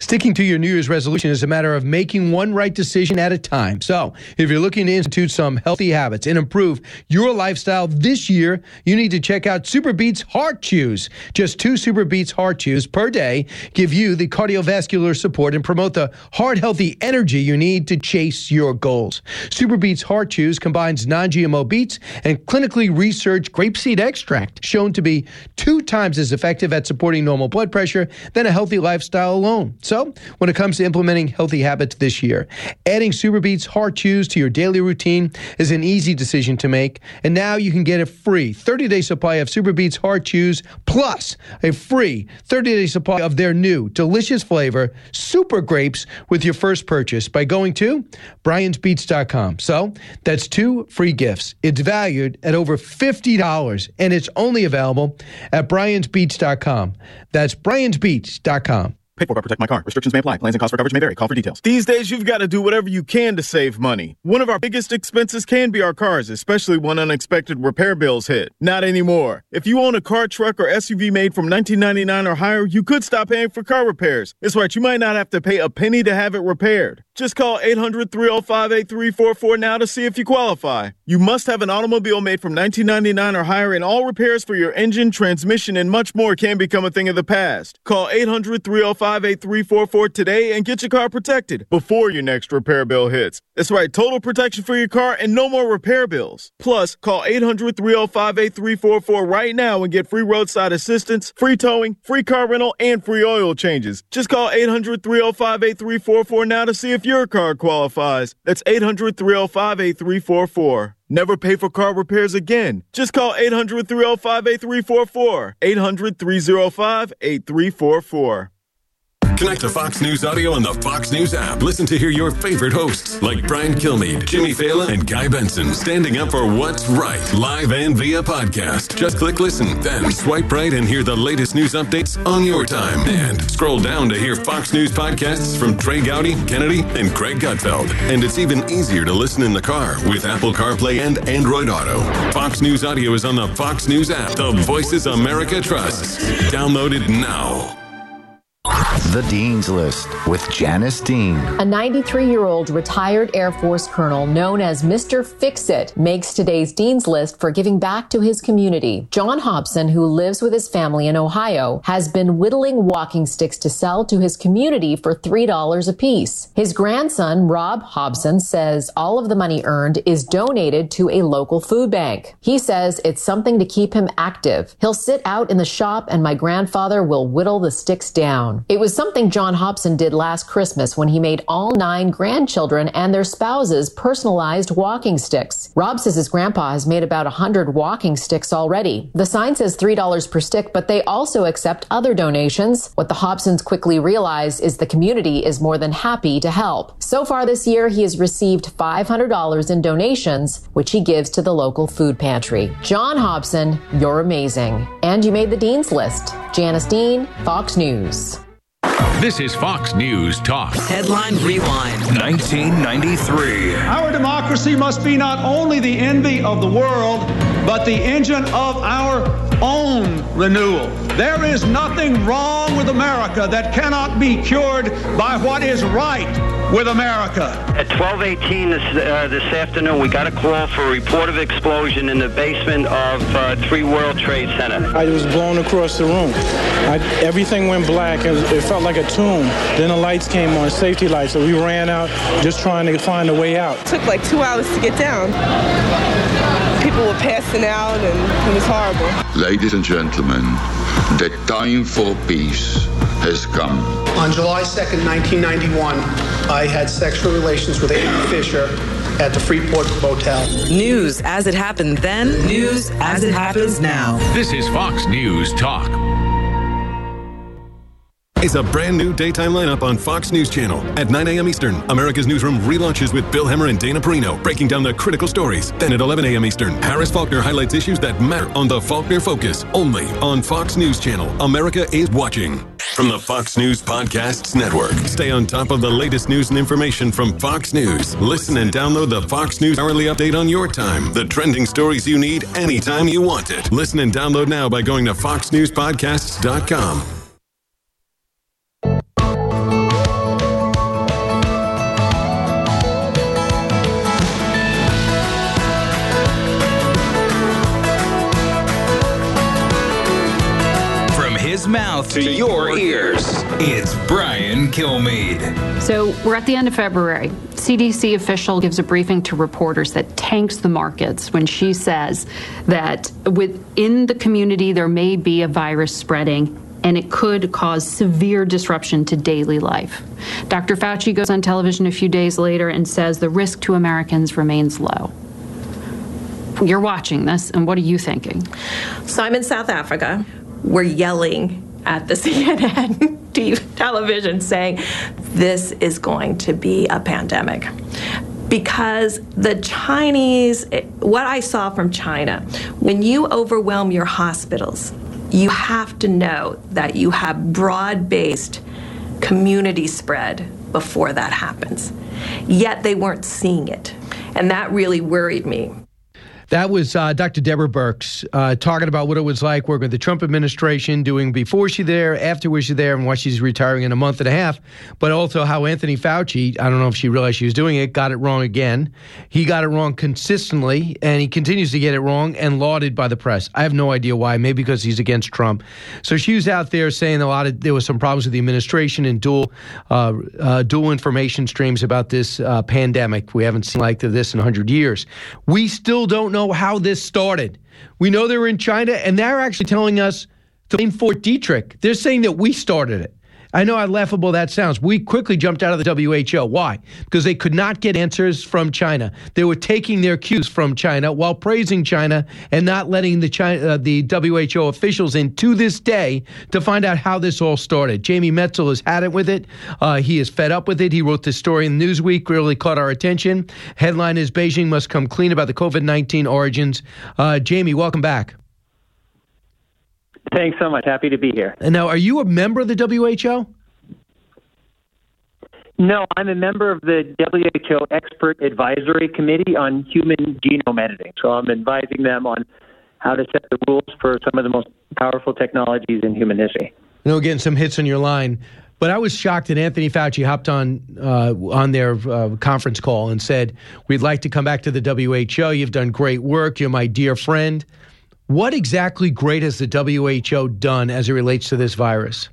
Sticking to your New Year's resolution is a matter of making one right decision at a time. So, if you're looking to institute some healthy habits and improve your lifestyle this year, you need to check out Super Beats Heart Chews. Just two Super Beats Heart Chews per day give you the cardiovascular support and promote the heart healthy energy you need to chase your goals. Super Beats Heart Chews combines non GMO beets and clinically researched grapeseed extract, shown to be two times as effective at supporting normal blood pressure than a healthy lifestyle alone. So, when it comes to implementing healthy habits this year, adding Super Beats Heart Chews to your daily routine is an easy decision to make. And now you can get a free 30 day supply of Super Beats Heart Chews plus a free 30 day supply of their new delicious flavor, Super Grapes, with your first purchase by going to Brian'sBeats.com. So, that's two free gifts. It's valued at over $50 and it's only available at Brian'sBeats.com. That's Brian'sBeats.com. Paid for by Protect My Car. Restrictions may apply. Plans and costs for coverage may vary. Call for details. These days, you've got to do whatever you can to save money. One of our biggest expenses can be our cars, especially when unexpected repair bills hit. Not anymore. If you own a car, truck, or SUV made from 1999 or higher, you could stop paying for car repairs. It's right, you might not have to pay a penny to have it repaired. Just call 800 305 8344 now to see if you qualify. You must have an automobile made from 1999 or higher, and all repairs for your engine, transmission, and much more can become a thing of the past. Call 800 305 8344 today and get your car protected before your next repair bill hits. That's right, total protection for your car and no more repair bills. Plus, call 800 305 8344 right now and get free roadside assistance, free towing, free car rental, and free oil changes. Just call 800 305 8344 now to see if your car qualifies. That's 800 305 8344. Never pay for car repairs again. Just call 800 305 8344. 800 305 8344. Connect to Fox News Audio on the Fox News app. Listen to hear your favorite hosts like Brian Kilmeade, Jimmy Fallon, and Guy Benson standing up for what's right, live and via podcast. Just click listen, then swipe right and hear the latest news updates on your time. And scroll down to hear Fox News podcasts from Trey Gowdy, Kennedy, and Craig Gutfeld. And it's even easier to listen in the car with Apple CarPlay and Android Auto. Fox News Audio is on the Fox News app. The Voices America trusts. Download it now. The Dean's List with Janice Dean. A 93 year old retired Air Force colonel known as Mr. Fix It makes today's Dean's List for giving back to his community. John Hobson, who lives with his family in Ohio, has been whittling walking sticks to sell to his community for $3 apiece. His grandson, Rob Hobson, says all of the money earned is donated to a local food bank. He says it's something to keep him active. He'll sit out in the shop and my grandfather will whittle the sticks down. It was something John Hobson did last Christmas when he made all nine grandchildren and their spouses personalized walking sticks. Rob says his grandpa has made about 100 walking sticks already. The sign says $3 per stick, but they also accept other donations. What the Hobsons quickly realize is the community is more than happy to help. So far this year, he has received $500 in donations, which he gives to the local food pantry. John Hobson, you're amazing. And you made the Dean's List. Janice Dean, Fox News. This is Fox News Talk. Headline Rewind. 1993. Our democracy must be not only the envy of the world, but the engine of our own renewal. There is nothing wrong with America that cannot be cured by what is right with America. At 12:18 this uh, this afternoon, we got a call for a report of explosion in the basement of uh, Three World Trade Center. I was blown across the room. I, everything went black. It, was- it felt like a tomb. Then the lights came on, safety lights, so we ran out just trying to find a way out. took like two hours to get down. People were passing out and it was horrible. Ladies and gentlemen, the time for peace has come. On July 2nd, 1991, I had sexual relations with Amy Fisher at the Freeport Motel. News as it happened then, news as it happens now. This is Fox News Talk. It's a brand new daytime lineup on Fox News Channel. At 9 a.m. Eastern, America's Newsroom relaunches with Bill Hemmer and Dana Perino, breaking down the critical stories. Then at 11 a.m. Eastern, Harris Faulkner highlights issues that matter on the Faulkner Focus, only on Fox News Channel. America is watching. From the Fox News Podcasts Network, stay on top of the latest news and information from Fox News. Listen and download the Fox News Hourly Update on your time. The trending stories you need anytime you want it. Listen and download now by going to foxnewspodcasts.com. to your ears, it's Brian Kilmeade. So we're at the end of February. CDC official gives a briefing to reporters that tanks the markets when she says that within the community there may be a virus spreading and it could cause severe disruption to daily life. Dr. Fauci goes on television a few days later and says the risk to Americans remains low. You're watching this, and what are you thinking? So I'm in South Africa. We're yelling at the CNN television saying this is going to be a pandemic. Because the Chinese, what I saw from China, when you overwhelm your hospitals, you have to know that you have broad based community spread before that happens. Yet they weren't seeing it. And that really worried me. That was uh, Dr. Deborah Burks uh, talking about what it was like working with the Trump administration, doing before she there, after she there, and why she's retiring in a month and a half. But also how Anthony Fauci, I don't know if she realized she was doing it, got it wrong again. He got it wrong consistently, and he continues to get it wrong and lauded by the press. I have no idea why. Maybe because he's against Trump. So she was out there saying a lot of there was some problems with the administration and dual uh, uh, dual information streams about this uh, pandemic. We haven't seen like this in 100 years. We still don't know how this started. We know they were in China, and they're actually telling us to blame Fort Detrick. They're saying that we started it. I know how laughable that sounds. We quickly jumped out of the WHO. Why? Because they could not get answers from China. They were taking their cues from China while praising China and not letting the China, uh, the WHO officials in to this day to find out how this all started. Jamie Metzel has had it with it. Uh, he is fed up with it. He wrote this story in Newsweek, really caught our attention. Headline is Beijing must come clean about the COVID 19 origins. Uh, Jamie, welcome back. Thanks so much. Happy to be here. And now, are you a member of the WHO? No, I'm a member of the WHO Expert Advisory Committee on Human Genome Editing. So I'm advising them on how to set the rules for some of the most powerful technologies in human history. I know, getting some hits on your line, but I was shocked that Anthony Fauci hopped on uh, on their uh, conference call and said, "We'd like to come back to the WHO. You've done great work. You're my dear friend." What exactly great has the WHO done as it relates to this virus?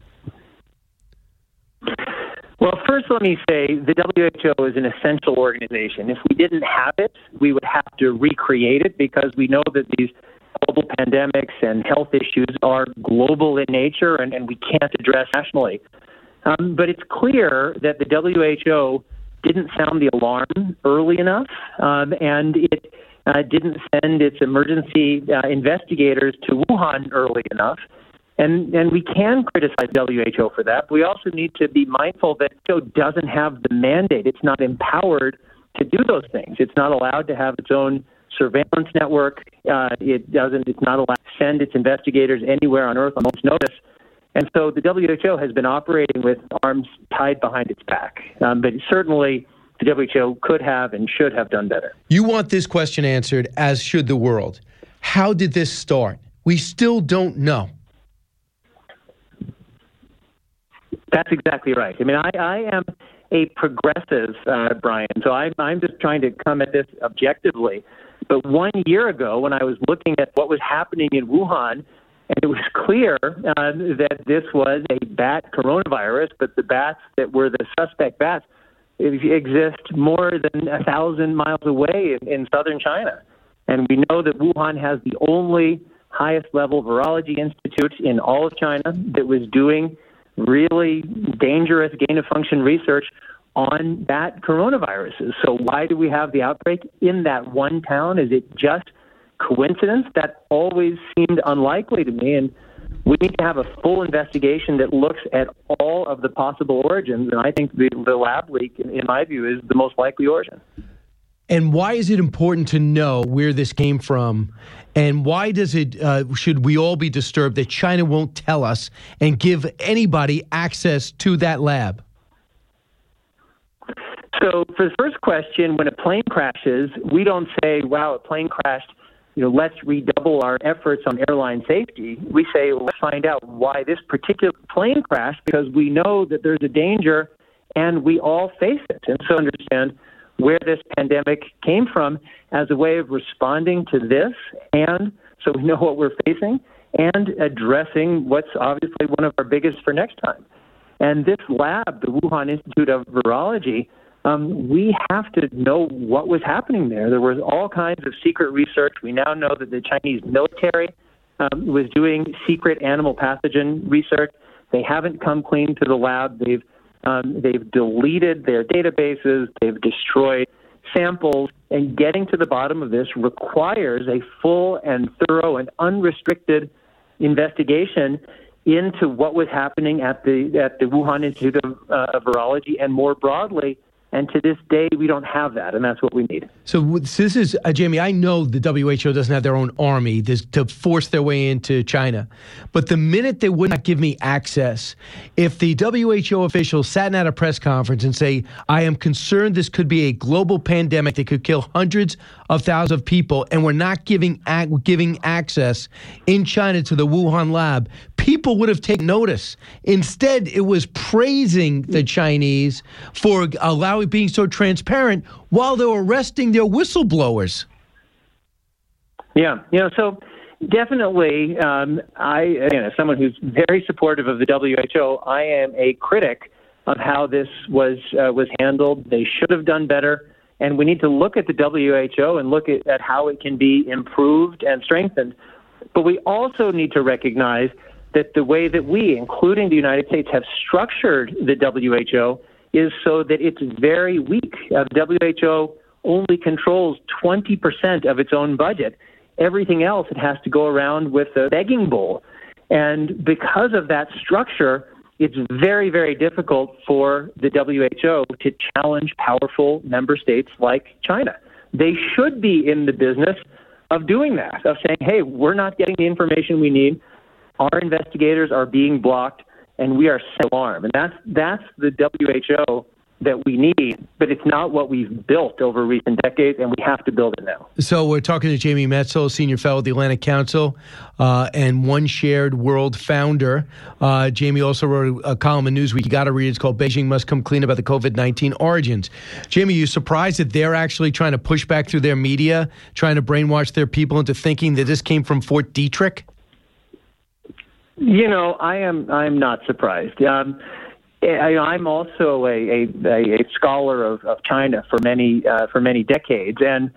Well, first, let me say the WHO is an essential organization. If we didn't have it, we would have to recreate it because we know that these global pandemics and health issues are global in nature and, and we can't address nationally. Um, but it's clear that the WHO didn't sound the alarm early enough, um, and it uh, didn't send its emergency uh, investigators to Wuhan early enough. And, and we can criticize WHO for that. But we also need to be mindful that WHO doesn't have the mandate. It's not empowered to do those things. It's not allowed to have its own surveillance network. Uh, it doesn't. It's not allowed to send its investigators anywhere on Earth on most notice. And so the WHO has been operating with arms tied behind its back. Um, but certainly, the WHO could have and should have done better. You want this question answered, as should the world. How did this start? We still don't know. That's exactly right. I mean, I, I am a progressive, uh, Brian, so I'm, I'm just trying to come at this objectively. But one year ago, when I was looking at what was happening in Wuhan, and it was clear uh, that this was a bat coronavirus, but the bats that were the suspect bats exist more than a thousand miles away in, in southern China. And we know that Wuhan has the only highest level virology institute in all of China that was doing really dangerous gain of function research on that coronavirus. So why do we have the outbreak in that one town? Is it just coincidence? That always seemed unlikely to me. And we need to have a full investigation that looks at all of the possible origins. And I think the, the lab leak, in, in my view, is the most likely origin. And why is it important to know where this came from? And why does it uh, should we all be disturbed that China won't tell us and give anybody access to that lab? So, for the first question, when a plane crashes, we don't say, "Wow, a plane crashed." You know, let's redouble our efforts on airline safety. We say, let's find out why this particular plane crashed because we know that there's a danger, and we all face it. And so, understand where this pandemic came from as a way of responding to this, and so we know what we're facing, and addressing what's obviously one of our biggest for next time. And this lab, the Wuhan Institute of Virology, um, we have to know what was happening there. There was all kinds of secret research. We now know that the Chinese military um, was doing secret animal pathogen research. They haven't come clean to the lab. They've um, they've deleted their databases. They've destroyed samples. And getting to the bottom of this requires a full and thorough and unrestricted investigation into what was happening at the at the Wuhan Institute of, uh, of Virology and more broadly and to this day, we don't have that, and that's what we need. So this is, uh, Jamie, I know the WHO doesn't have their own army to force their way into China. But the minute they would not give me access, if the WHO officials sat at a press conference and say, I am concerned this could be a global pandemic that could kill hundreds of thousands of people, and we're not giving, giving access in China to the Wuhan lab, people would have taken notice. Instead, it was praising the Chinese for allowing being so transparent while they were arresting their whistleblowers. Yeah, you know, so definitely, um, I, again, as someone who's very supportive of the WHO, I am a critic of how this was uh, was handled. They should have done better, and we need to look at the WHO and look at, at how it can be improved and strengthened. But we also need to recognize that the way that we, including the United States, have structured the WHO is so that it's very weak. Uh, WHO only controls 20% of its own budget. Everything else, it has to go around with a begging bowl. And because of that structure, it's very, very difficult for the WHO to challenge powerful member states like China. They should be in the business of doing that, of saying, hey, we're not getting the information we need. Our investigators are being blocked, and we are set alarm. And that's that's the WHO that we need, but it's not what we've built over recent decades, and we have to build it now. So we're talking to Jamie Metzl, senior fellow at the Atlantic Council uh, and One Shared World founder. Uh, Jamie also wrote a column in Newsweek. You got to read it. It's called "Beijing Must Come Clean About the COVID-19 Origins." Jamie, you surprised that they're actually trying to push back through their media, trying to brainwash their people into thinking that this came from Fort Detrick? You know, I am. I'm not surprised. Um, I, I'm also a, a, a scholar of, of China for many uh, for many decades, and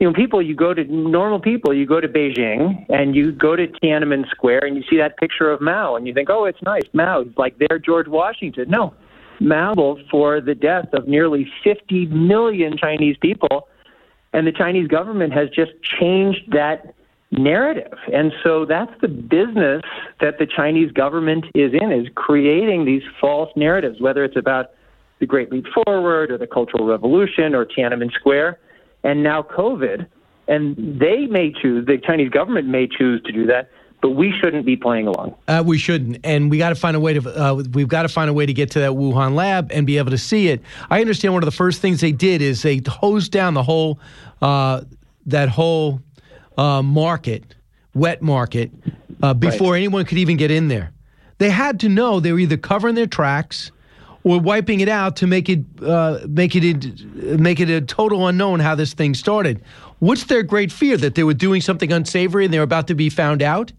you know, people you go to normal people, you go to Beijing and you go to Tiananmen Square and you see that picture of Mao and you think, oh, it's nice, Mao, he's like their George Washington. No, Mao for the death of nearly 50 million Chinese people, and the Chinese government has just changed that narrative. And so that's the business that the Chinese government is in, is creating these false narratives, whether it's about the Great Leap Forward or the Cultural Revolution or Tiananmen Square and now COVID. And they may choose, the Chinese government may choose to do that, but we shouldn't be playing along. Uh, we shouldn't, and we got to find a way to. Uh, we've got to find a way to get to that Wuhan lab and be able to see it. I understand one of the first things they did is they hosed down the whole uh, that whole uh, market, wet market, uh, before right. anyone could even get in there. They had to know they were either covering their tracks or wiping it out to make it uh, make it make it a total unknown how this thing started. What's their great fear that they were doing something unsavory and they were about to be found out?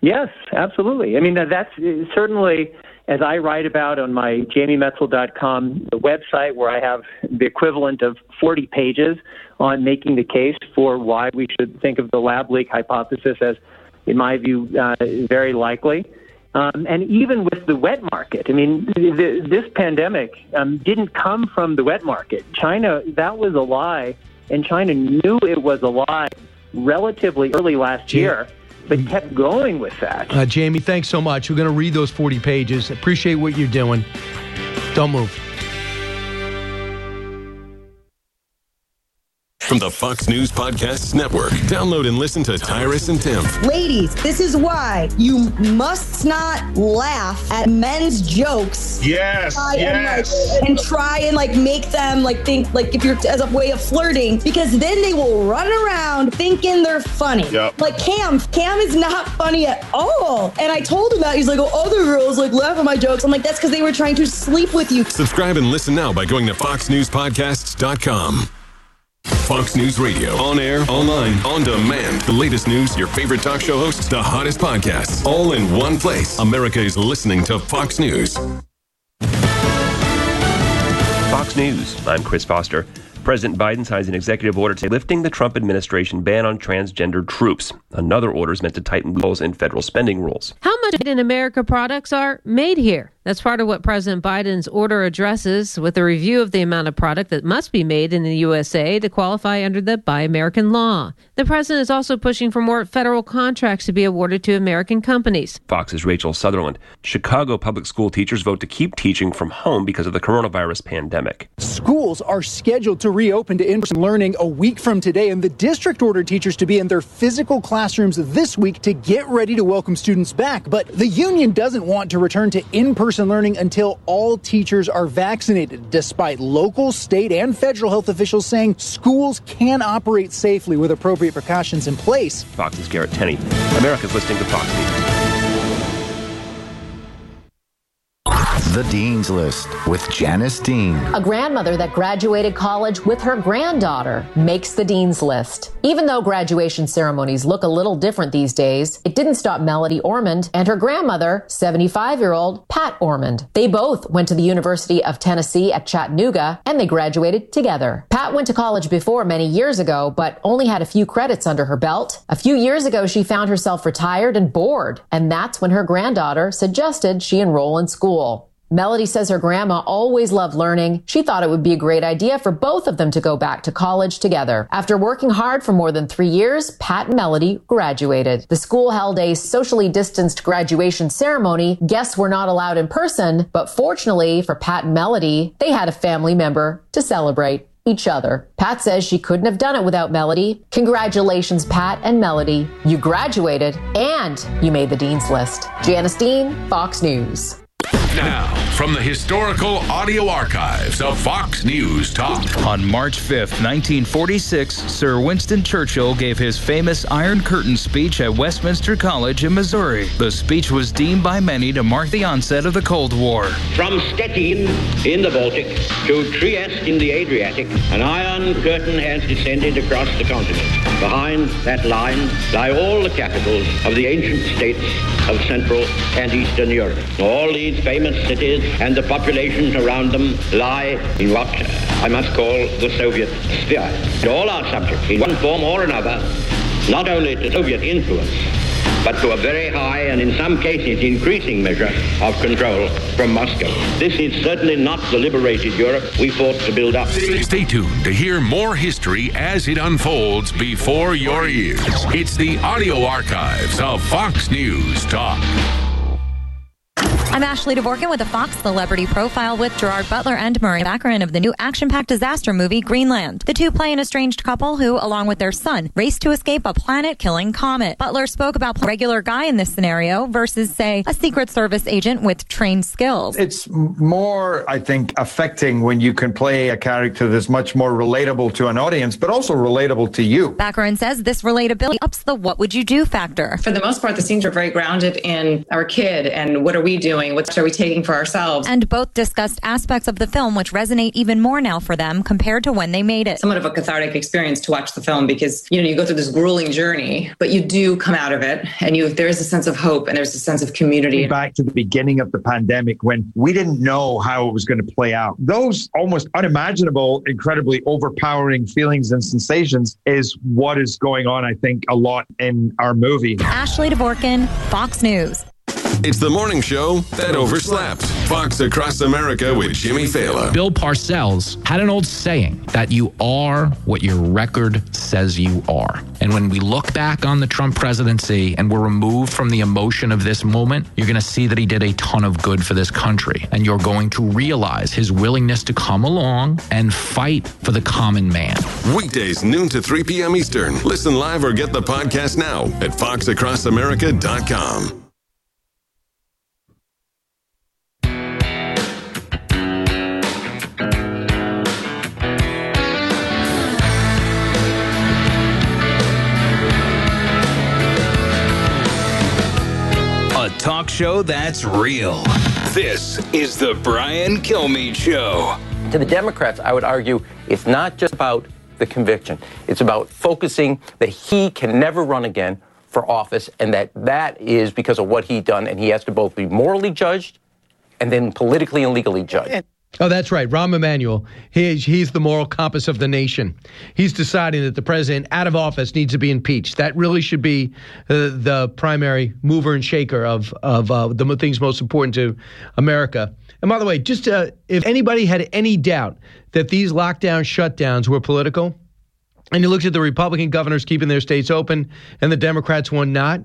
Yes, absolutely. I mean, that's certainly, as I write about on my jamiemetzl.com website, where I have the equivalent of 40 pages on making the case for why we should think of the lab leak hypothesis as, in my view, uh, very likely. Um, and even with the wet market, I mean, the, this pandemic um, didn't come from the wet market. China, that was a lie, and China knew it was a lie relatively early last year but kept going with that. Uh, Jamie, thanks so much. We're going to read those 40 pages. Appreciate what you're doing. Don't move. From the Fox News Podcasts Network. Download and listen to Tyrus and Tim. Ladies, this is why you must not laugh at men's jokes. Yes. Try and, yes. like, and try and like make them like think like if you're as a way of flirting because then they will run around thinking they're funny. Yep. Like Cam, Cam is not funny at all. And I told him that he's like, oh, other girls like laugh at my jokes. I'm like, that's because they were trying to sleep with you. Subscribe and listen now by going to foxnewspodcasts.com. Fox News Radio. On air, online, on demand. The latest news, your favorite talk show hosts, the hottest podcasts, all in one place. America is listening to Fox News. Fox News. I'm Chris Foster. President Biden signs an executive order today lifting the Trump administration ban on transgender troops. Another order is meant to tighten rules in federal spending rules. How much in America products are made here? That's part of what President Biden's order addresses with a review of the amount of product that must be made in the USA to qualify under the Buy American law. The president is also pushing for more federal contracts to be awarded to American companies. Fox's Rachel Sutherland. Chicago public school teachers vote to keep teaching from home because of the coronavirus pandemic. Schools are scheduled to reopen to in person learning a week from today, and the district ordered teachers to be in their physical classrooms this week to get ready to welcome students back. But the union doesn't want to return to in person learning until all teachers are vaccinated, despite local, state, and federal health officials saying schools can operate safely with appropriate precautions in place. Fox's Garrett Tenney. America's listening to Fox News. The Dean's List with Janice Dean. A grandmother that graduated college with her granddaughter makes the Dean's List. Even though graduation ceremonies look a little different these days, it didn't stop Melody Ormond and her grandmother, 75 year old Pat Ormond. They both went to the University of Tennessee at Chattanooga and they graduated together. Pat went to college before many years ago, but only had a few credits under her belt. A few years ago, she found herself retired and bored, and that's when her granddaughter suggested she enroll in school. Melody says her grandma always loved learning. She thought it would be a great idea for both of them to go back to college together. After working hard for more than three years, Pat and Melody graduated. The school held a socially distanced graduation ceremony. Guests were not allowed in person, but fortunately for Pat and Melody, they had a family member to celebrate each other. Pat says she couldn't have done it without Melody. Congratulations, Pat and Melody. You graduated and you made the Dean's List. Janice Dean, Fox News. Now, from the historical audio archives of Fox News Talk. On March 5th, 1946, Sir Winston Churchill gave his famous Iron Curtain speech at Westminster College in Missouri. The speech was deemed by many to mark the onset of the Cold War. From Stettin in the Baltic to Trieste in the Adriatic, an iron curtain has descended across the continent. Behind that line lie all the capitals of the ancient states of Central and Eastern Europe. All these famous cities and the populations around them lie in what I must call the Soviet sphere. And all are subject, in one form or another, not only to Soviet influence, but to a very high and in some cases increasing measure of control from Moscow. This is certainly not the liberated Europe we fought to build up. Stay tuned to hear more history as it unfolds before your ears. It's the audio archives of Fox News Talk. I'm Ashley DeVorkin with a Fox Celebrity Profile with Gerard Butler and Murray Baccarin of the new action-packed disaster movie Greenland. The two play an estranged couple who, along with their son, race to escape a planet-killing comet. Butler spoke about a regular guy in this scenario versus, say, a Secret Service agent with trained skills. It's more, I think, affecting when you can play a character that's much more relatable to an audience, but also relatable to you. Baccarin says this relatability ups the what would you do factor. For the most part, the scenes are very grounded in our kid and what are we doing? What are we taking for ourselves? And both discussed aspects of the film which resonate even more now for them compared to when they made it. Somewhat of a cathartic experience to watch the film because, you know, you go through this grueling journey, but you do come out of it and you there is a sense of hope and there's a sense of community. Back to the beginning of the pandemic when we didn't know how it was going to play out. Those almost unimaginable, incredibly overpowering feelings and sensations is what is going on, I think, a lot in our movie. Ashley DeVorkin, Fox News. It's the morning show that overslept. Fox Across America with Jimmy Fallon. Bill Parcells had an old saying that you are what your record says you are. And when we look back on the Trump presidency and we're removed from the emotion of this moment, you're going to see that he did a ton of good for this country. And you're going to realize his willingness to come along and fight for the common man. Weekdays, noon to 3 p.m. Eastern. Listen live or get the podcast now at foxacrossamerica.com. talk show that's real. This is the Brian Kilmeade Show. To the Democrats, I would argue it's not just about the conviction. It's about focusing that he can never run again for office and that that is because of what he done and he has to both be morally judged and then politically and legally judged. Oh, that's right. Rahm Emanuel. He, he's the moral compass of the nation. He's deciding that the president out of office needs to be impeached. That really should be uh, the primary mover and shaker of, of uh, the things most important to America. And by the way, just uh, if anybody had any doubt that these lockdown shutdowns were political, and you looked at the Republican governors keeping their states open and the Democrats one not,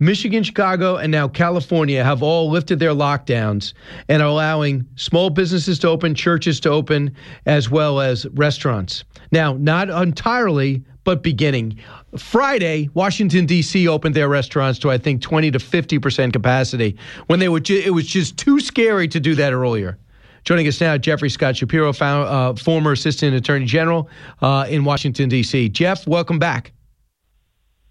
Michigan, Chicago, and now California have all lifted their lockdowns and are allowing small businesses to open, churches to open, as well as restaurants. Now, not entirely, but beginning. Friday, Washington D.C. opened their restaurants to I think 20 to 50 percent capacity when they were. Ju- it was just too scary to do that earlier. Joining us now, Jeffrey Scott Shapiro, found, uh, former Assistant Attorney General uh, in Washington D.C. Jeff, welcome back.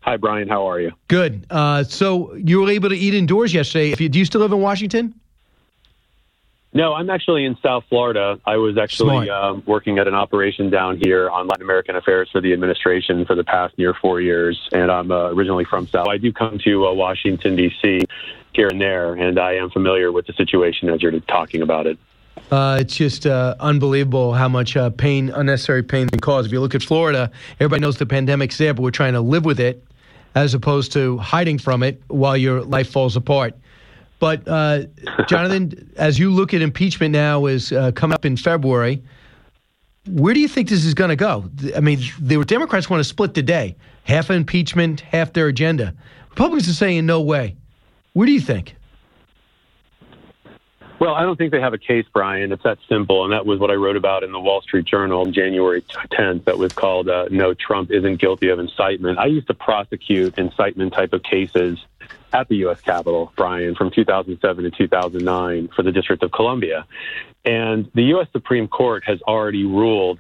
Hi, Brian. How are you? Good. Uh, so you were able to eat indoors yesterday. If you, do you still live in Washington? No, I'm actually in South Florida. I was actually um, working at an operation down here on Latin American affairs for the administration for the past near four years, and I'm uh, originally from South. I do come to uh, Washington D.C. here and there, and I am familiar with the situation as you're talking about it. Uh, it's just uh, unbelievable how much uh, pain, unnecessary pain, can cause. If you look at Florida, everybody knows the pandemic's there, but we're trying to live with it as opposed to hiding from it while your life falls apart. But uh, Jonathan, as you look at impeachment now, is uh, coming up in February. Where do you think this is going to go? I mean, the Democrats want to split the day, half impeachment, half their agenda. Republicans are saying no way. Where do you think? Well, I don't think they have a case, Brian. It's that simple. And that was what I wrote about in the Wall Street Journal on January 10th that was called uh, No, Trump Isn't Guilty of Incitement. I used to prosecute incitement type of cases at the U.S. Capitol, Brian, from 2007 to 2009 for the District of Columbia. And the U.S. Supreme Court has already ruled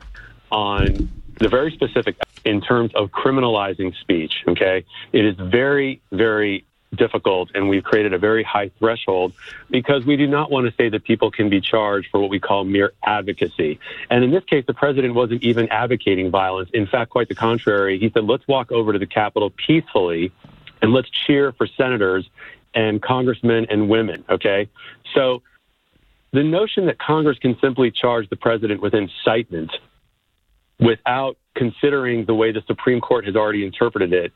on the very specific in terms of criminalizing speech. Okay. It is very, very difficult and we've created a very high threshold because we do not want to say that people can be charged for what we call mere advocacy. And in this case, the president wasn't even advocating violence. In fact, quite the contrary. He said, let's walk over to the Capitol peacefully and let's cheer for senators and congressmen and women. Okay. So the notion that Congress can simply charge the president with incitement without considering the way the Supreme Court has already interpreted it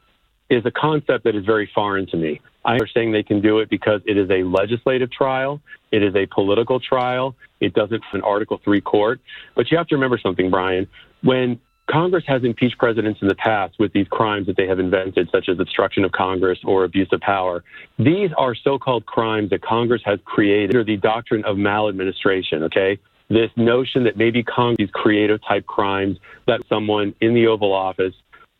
is a concept that is very foreign to me. I am saying they can do it because it is a legislative trial, it is a political trial, it doesn't an Article 3 court. But you have to remember something, Brian. When Congress has impeached presidents in the past with these crimes that they have invented, such as obstruction of Congress or abuse of power. These are so called crimes that Congress has created under the doctrine of maladministration, okay? This notion that maybe Congress, creative type crimes, that someone in the Oval Office,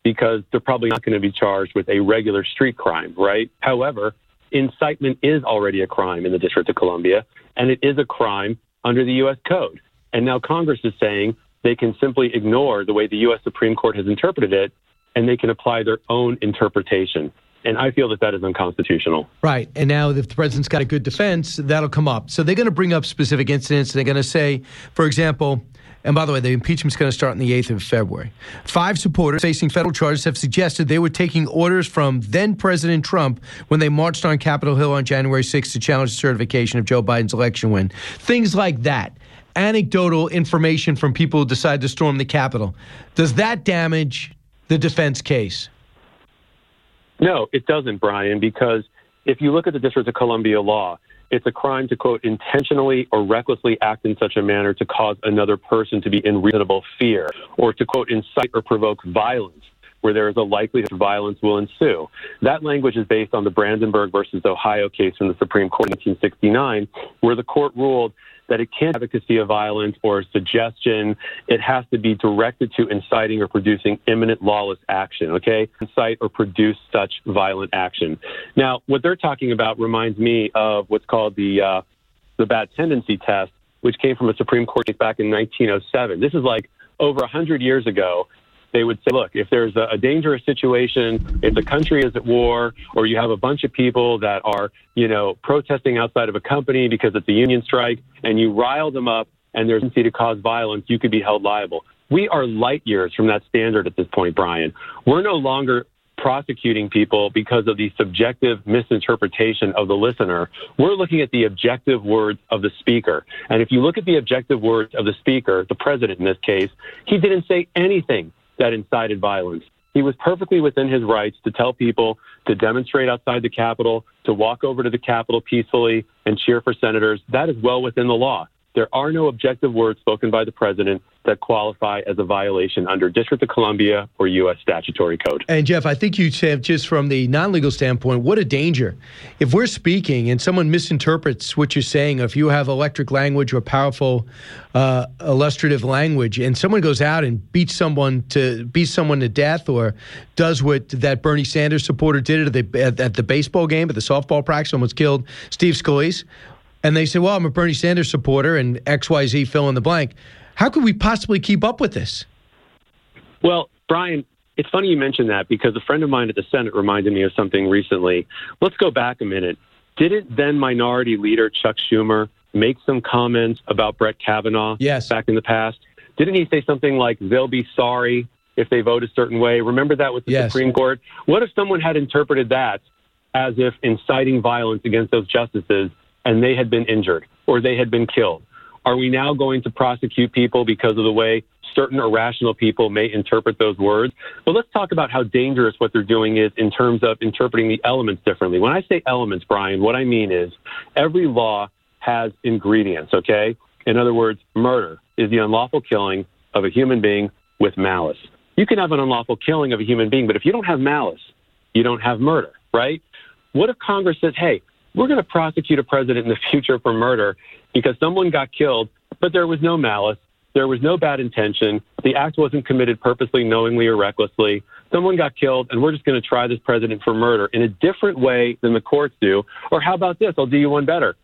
because they're probably not going to be charged with a regular street crime, right? However, incitement is already a crime in the District of Columbia, and it is a crime under the U.S. Code. And now Congress is saying they can simply ignore the way the U.S. Supreme Court has interpreted it, and they can apply their own interpretation. And I feel that that is unconstitutional. Right. And now, if the president's got a good defense, that'll come up. So they're going to bring up specific incidents. And they're going to say, for example, and by the way, the impeachment's going to start on the 8th of February. Five supporters facing federal charges have suggested they were taking orders from then President Trump when they marched on Capitol Hill on January 6th to challenge the certification of Joe Biden's election win. Things like that. Anecdotal information from people who decide to storm the Capitol. Does that damage the defense case? No, it doesn't, Brian, because if you look at the District of Columbia law, it's a crime to, quote, intentionally or recklessly act in such a manner to cause another person to be in reasonable fear, or to, quote, incite or provoke violence, where there is a likelihood violence will ensue. That language is based on the Brandenburg versus Ohio case from the Supreme Court in 1969, where the court ruled that it can't advocacy of violence or suggestion. It has to be directed to inciting or producing imminent lawless action, okay? Incite or produce such violent action. Now, what they're talking about reminds me of what's called the, uh, the bad tendency test, which came from a Supreme Court case back in 1907. This is like over 100 years ago they would say, look, if there's a, a, dangerous situation, if the country is at war, or you have a bunch of people that are, you know, protesting outside of a company because it's a union strike, and you rile them up and there's a to cause violence, you could be held liable. We are light years from that standard at this point, Brian. We're no longer prosecuting people because of the subjective misinterpretation of the listener. We're looking at the objective words of the speaker. And if you look at the objective words of the speaker, the president in this case, he didn't say anything that incited violence. He was perfectly within his rights to tell people to demonstrate outside the Capitol, to walk over to the Capitol peacefully and cheer for senators. That is well within the law. There are no objective words spoken by the president that qualify as a violation under District of Columbia or U.S. statutory code. And Jeff, I think you said just from the non legal standpoint, what a danger. If we're speaking and someone misinterprets what you're saying, if you have electric language or powerful uh, illustrative language, and someone goes out and beats someone to beat someone to death or does what that Bernie Sanders supporter did at the, at, at the baseball game, at the softball practice, almost killed Steve Scalise and they say, well, I'm a Bernie Sanders supporter and XYZ fill in the blank. How could we possibly keep up with this? Well, Brian, it's funny you mentioned that because a friend of mine at the Senate reminded me of something recently. Let's go back a minute. Didn't then Minority Leader Chuck Schumer make some comments about Brett Kavanaugh yes. back in the past? Didn't he say something like, they'll be sorry if they vote a certain way? Remember that with the yes. Supreme Court? What if someone had interpreted that as if inciting violence against those justices and they had been injured or they had been killed? Are we now going to prosecute people because of the way certain irrational people may interpret those words? But let's talk about how dangerous what they're doing is in terms of interpreting the elements differently. When I say elements, Brian, what I mean is every law has ingredients, okay? In other words, murder is the unlawful killing of a human being with malice. You can have an unlawful killing of a human being, but if you don't have malice, you don't have murder, right? What if Congress says, hey, we're going to prosecute a president in the future for murder because someone got killed, but there was no malice. There was no bad intention. The act wasn't committed purposely, knowingly, or recklessly. Someone got killed, and we're just going to try this president for murder in a different way than the courts do. Or how about this? I'll do you one better.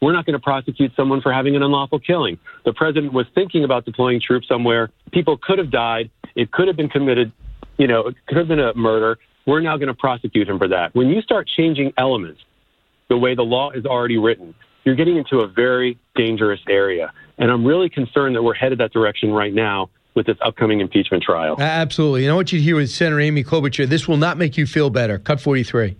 We're not going to prosecute someone for having an unlawful killing. The president was thinking about deploying troops somewhere. People could have died. It could have been committed, you know, it could have been a murder. We're now going to prosecute him for that. When you start changing elements, the way the law is already written, you're getting into a very dangerous area. And I'm really concerned that we're headed that direction right now with this upcoming impeachment trial. Absolutely. And I want you to hear with Senator Amy Klobuchar? This will not make you feel better. Cut 43.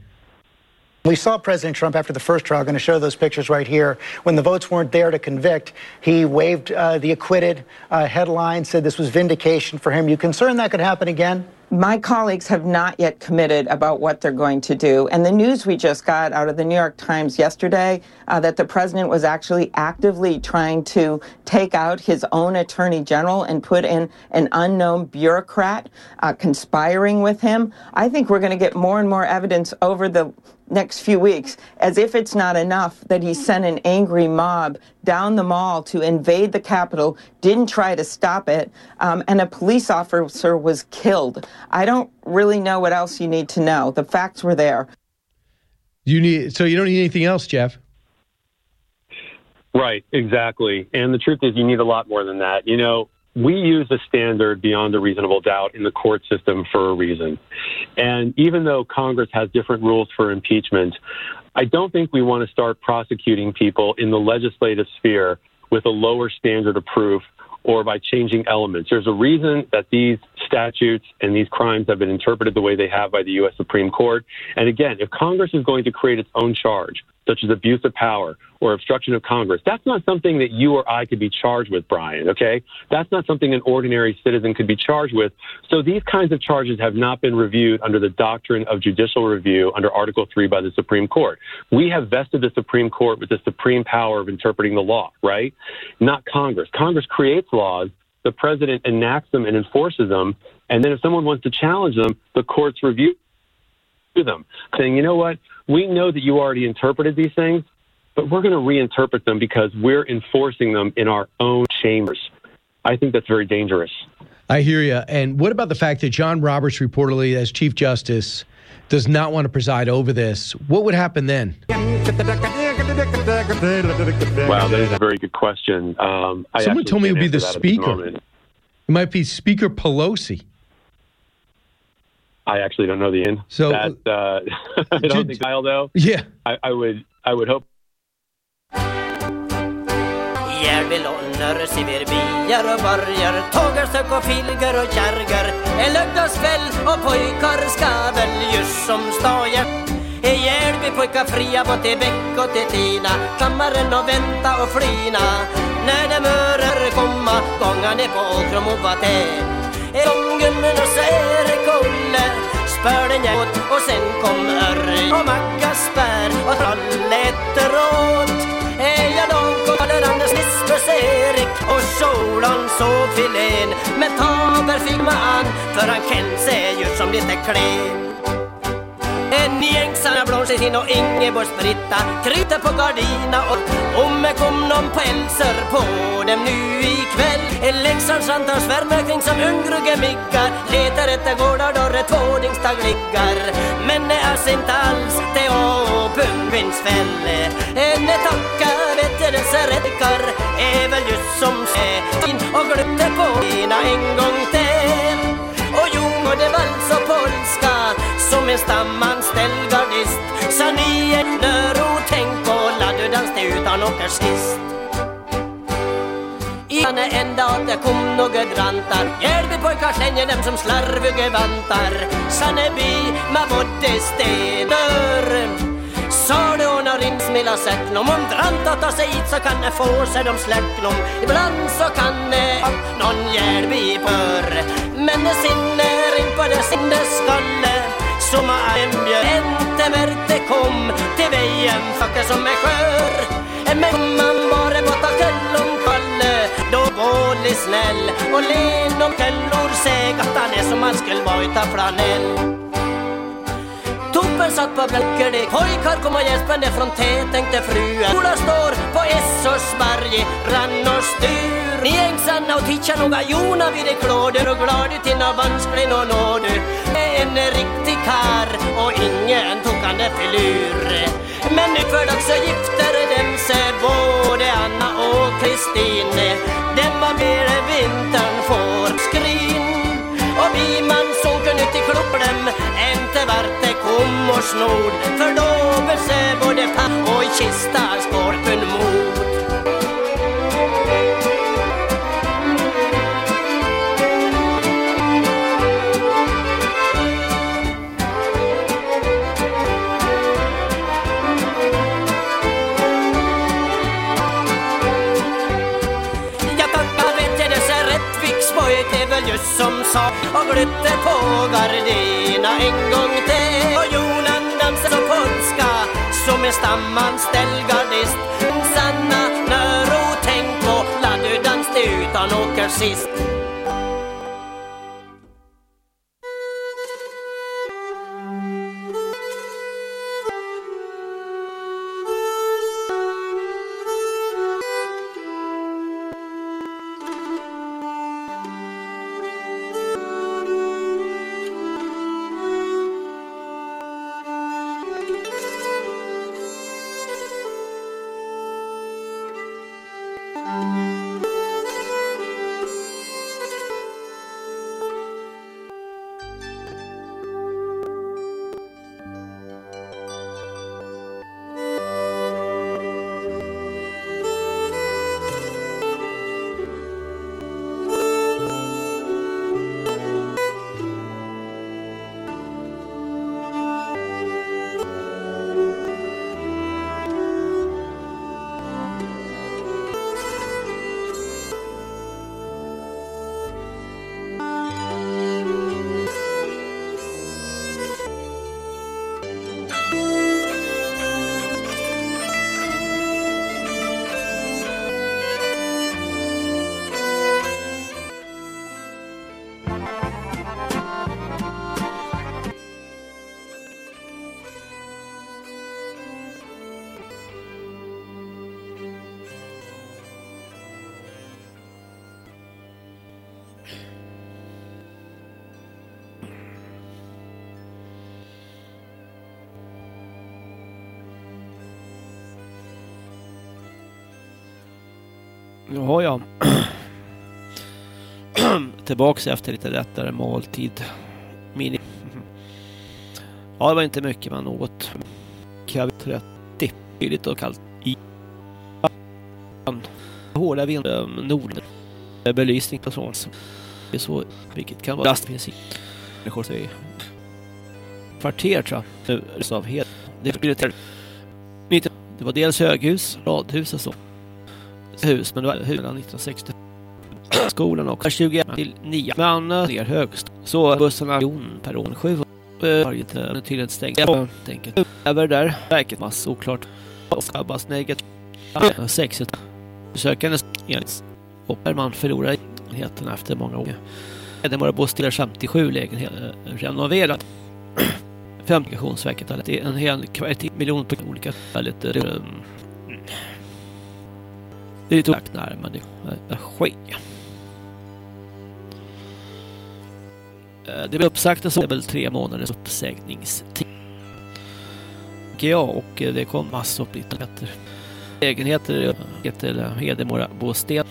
We saw President Trump after the first trial, going to show those pictures right here. When the votes weren't there to convict, he waved uh, the acquitted uh, headline, said this was vindication for him. You concerned that could happen again? My colleagues have not yet committed about what they're going to do. And the news we just got out of the New York Times yesterday uh, that the president was actually actively trying to take out his own attorney general and put in an unknown bureaucrat uh, conspiring with him. I think we're going to get more and more evidence over the next few weeks, as if it's not enough that he sent an angry mob down the mall to invade the Capitol, didn't try to stop it, um, and a police officer was killed. I don't really know what else you need to know. The facts were there. You need so you don't need anything else, Jeff. Right, exactly. And the truth is, you need a lot more than that. You know, we use the standard beyond a reasonable doubt in the court system for a reason. And even though Congress has different rules for impeachment, I don't think we want to start prosecuting people in the legislative sphere with a lower standard of proof or by changing elements. There's a reason that these statutes and these crimes have been interpreted the way they have by the U.S. Supreme Court. And again, if Congress is going to create its own charge, such as abuse of power or obstruction of Congress. That's not something that you or I could be charged with, Brian, okay? That's not something an ordinary citizen could be charged with. So these kinds of charges have not been reviewed under the doctrine of judicial review under Article 3 by the Supreme Court. We have vested the Supreme Court with the supreme power of interpreting the law, right? Not Congress. Congress creates laws the president enacts them and enforces them. And then if someone wants to challenge them, the courts review them, saying, you know what, we know that you already interpreted these things, but we're going to reinterpret them because we're enforcing them in our own chambers. I think that's very dangerous. I hear you. And what about the fact that John Roberts reportedly, as Chief Justice, does not want to preside over this? What would happen then? Wow, that is a very good question. Um, Someone told me it would be the answer that at speaker. It might be Speaker Pelosi. I actually don't know the end. So- that, uh, I don't think I'll though. Yeah. I, I would. I would hope. Järvilånner, Siverbier och borgar Tågar, stök och filgar och kärgar En lördagskväll och pojkar ska väl just som staja I Järby pojkar fria både till Bäck och till Tina Kammaren och vänta och flina När det mörer komma gånga ner på Åkrom och Vaté gummen och så är Kolle Spör den jämt och sen kom Örj och Mackaspär och Trolletteråt Är jag långt och Anders Lisbeth, Erik och Solan så filén. Men Taber fick man an för han kände sig ju som lite klen en gäng Sanna Blomstedt och Ingeborgs-Britta Kryter på gardina och om det kom någon pälser på dem nu ikväll En Leksandsrantar svärmar kring som ungrugge miggar. Letar efter gårdar där ett tvådingsdag liggar Men det är inte alls det och pungvinsfälle En tacka vet jag dessa räddkar är väl just som sin och glömde på ena en gång till. Och jo, och det vals som en stamanställd gardist. Sa ni ett nöro tänk på laddudans det utan åker sist Ane en dag det kom några drantar. Pojkar slänger dem som slarviga vantar Sanneby med både stenar Sa det och när rinsmilla säcknom Om drantar tar sig hit så kan det få sig de släcknom Ibland så kan det någon Järby pör. Men det sinner in på det sinneskalle. Som en björn inte märkte kom Till vägen fackar som är skör. Men om man bara borta köllom kalle Då vårdlig snäll Och len om källor säg att han är som han skulle vara utan flanell. Toppen satt på bläcker Pojkar kom och gäspade från T tänkte fruen Sola står på Essorsberg, rann och styr. Ni ängsarna och tittar noga Jona vid det klåder Och glad ut till nå vansklig nå nåder En riktig kar och ingen tokande filur. Men nu för dags så gifter dem sig både Anna och Kristine. Dem var mer vintern får skrin. Och vi man såg Glöm Inte vart det kom och snod. För då bese både papp och kista skorpen sa och glytte på gardina en gång till. Och jonan dansa så polska som en stamanställd gardist. Sanna Nöro tänk på la du utan åker sist. Tillbaks efter lite lättare måltid. Mini. Ja, det var inte mycket man åt. Kav 30. Kyligt och kallt. I. Hårda vind. Ehm, nord. Belysning på sånt. Det är så, vilket kan vara lastprincip. Människor säger. Kvarter tror jag. Nu av helt. Det blir det var dels höghus, radhus och så hus, men det var hus mellan 1960 skolan också. 21 till 9. med Men ner högst. Så bussarna jon per år 7 eh, varje till ett stängt. Enkelt. Över där. Verket mass oklart. och Skabbas negativt. Sexet. Besökande enligt. Och man förlorar enheten efter många år. Hedemora bostäder 57 lägenheter renoverat. Femtikationsverket har lett en hel kvart miljon på olika väldigt det är lite olagt närmare energi. Det Eh, det blev uppsagt så det är väl tre månaders uppsägningstid. Ja, och eh, det kom massor av lägenheter. Lägenheter heter Hedemora Båsten.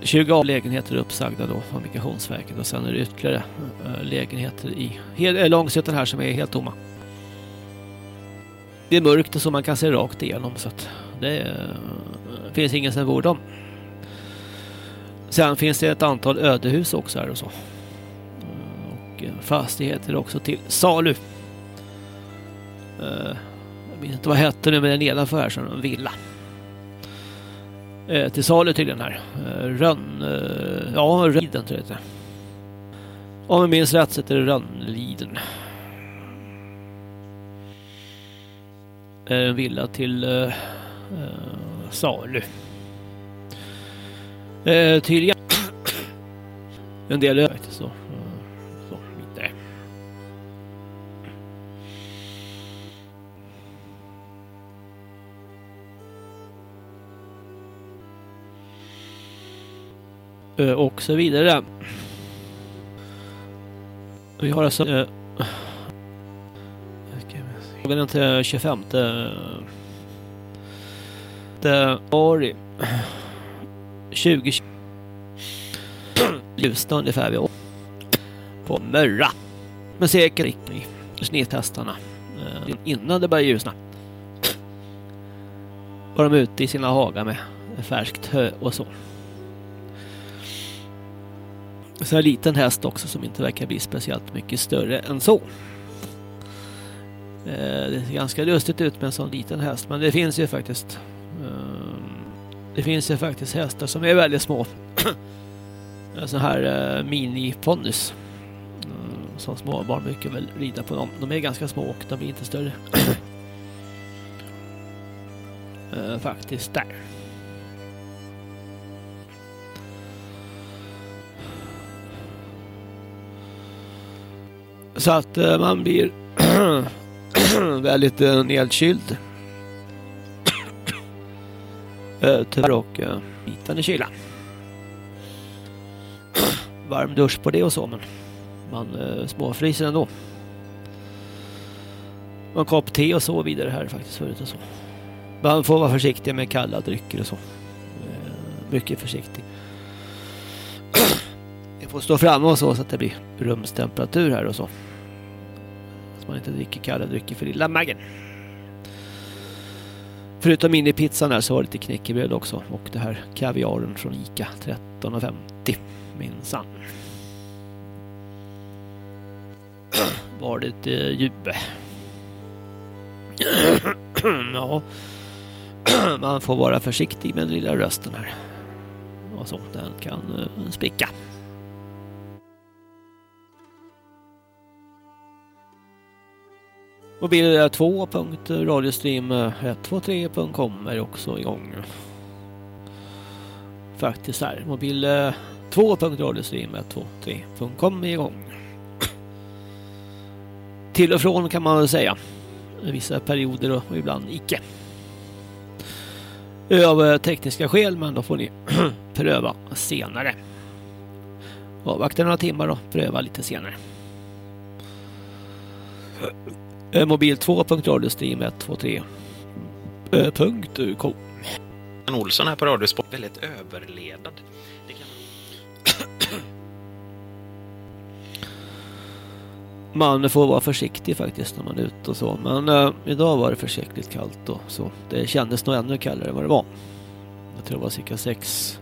20 av lägenheter är uppsagda då av Migrationsverket och sen är det ytterligare eh, lägenheter i Långsötan här som är helt tomma. Det är mörkt och så man kan se rakt igenom så att det finns ingen som bor dem. Sen finns det ett antal ödehus också här och så. Och fastigheter också till salu. Eh, jag vet inte vad hette nu men den nedanför här som en villa. Eh, till salu tydligen här. Eh, rönn... Ja, Rönnliden tror jag det Om jag minns rätt så heter det Rönnliden. En villa till salu. Tydligen en del övrigt faktiskt så Eh, och så vidare. Vi har alltså uh, den 25 februari 2020 ljusna ungefär vid på Mörra. Men säker riktning snedtestarna eh, innan det började ljusna. Var de ute i sina hagar med färskt hö och så. Så här liten häst också som inte verkar bli speciellt mycket större än så. Eh, det ser ganska lustigt ut med en sån liten häst men det finns ju faktiskt ehm, det finns ju faktiskt hästar som är väldigt små. Så här eh, miniponnys. mini-ponnys. Som små barn brukar väl rida på dem. De är ganska små och de blir inte större. Eh, faktiskt där. Så att eh, man blir väldigt eh, nedkyld. Eh, tyvärr och bitande kyla. Varm dusch på det och så men man småfryser ändå. Man kopp te och så vidare här faktiskt förut och så. Man får vara försiktig med kalla drycker och så. mycket försiktig. Det får stå framme och så så att det blir rumstemperatur här och så man inte dricker kalla drycker för illa magen. Förutom minipizzan här så var det lite knäckebröd också. Och det här kaviaren från Ica 13,50 minsann. Var det lite djup? ja. Man får vara försiktig med den lilla rösten här. Och så, den kan eh, spricka. Mobil 2.radiostream123.com är också igång. Faktiskt här. Mobil 2.radiostream123.com är igång. Till och från kan man väl säga. Vissa perioder och ibland icke. Av eh, tekniska skäl men då får ni pröva senare. Avvakta några timmar och pröva lite senare. Eh, mobil 2.radiostream123.com Olsson här på Radiosport väldigt överledad. Man får vara försiktig faktiskt när man är ute och så. Men uh, idag var det försiktigt kallt och så. Det kändes nog ännu kallare än vad det var. Jag tror det var cirka 6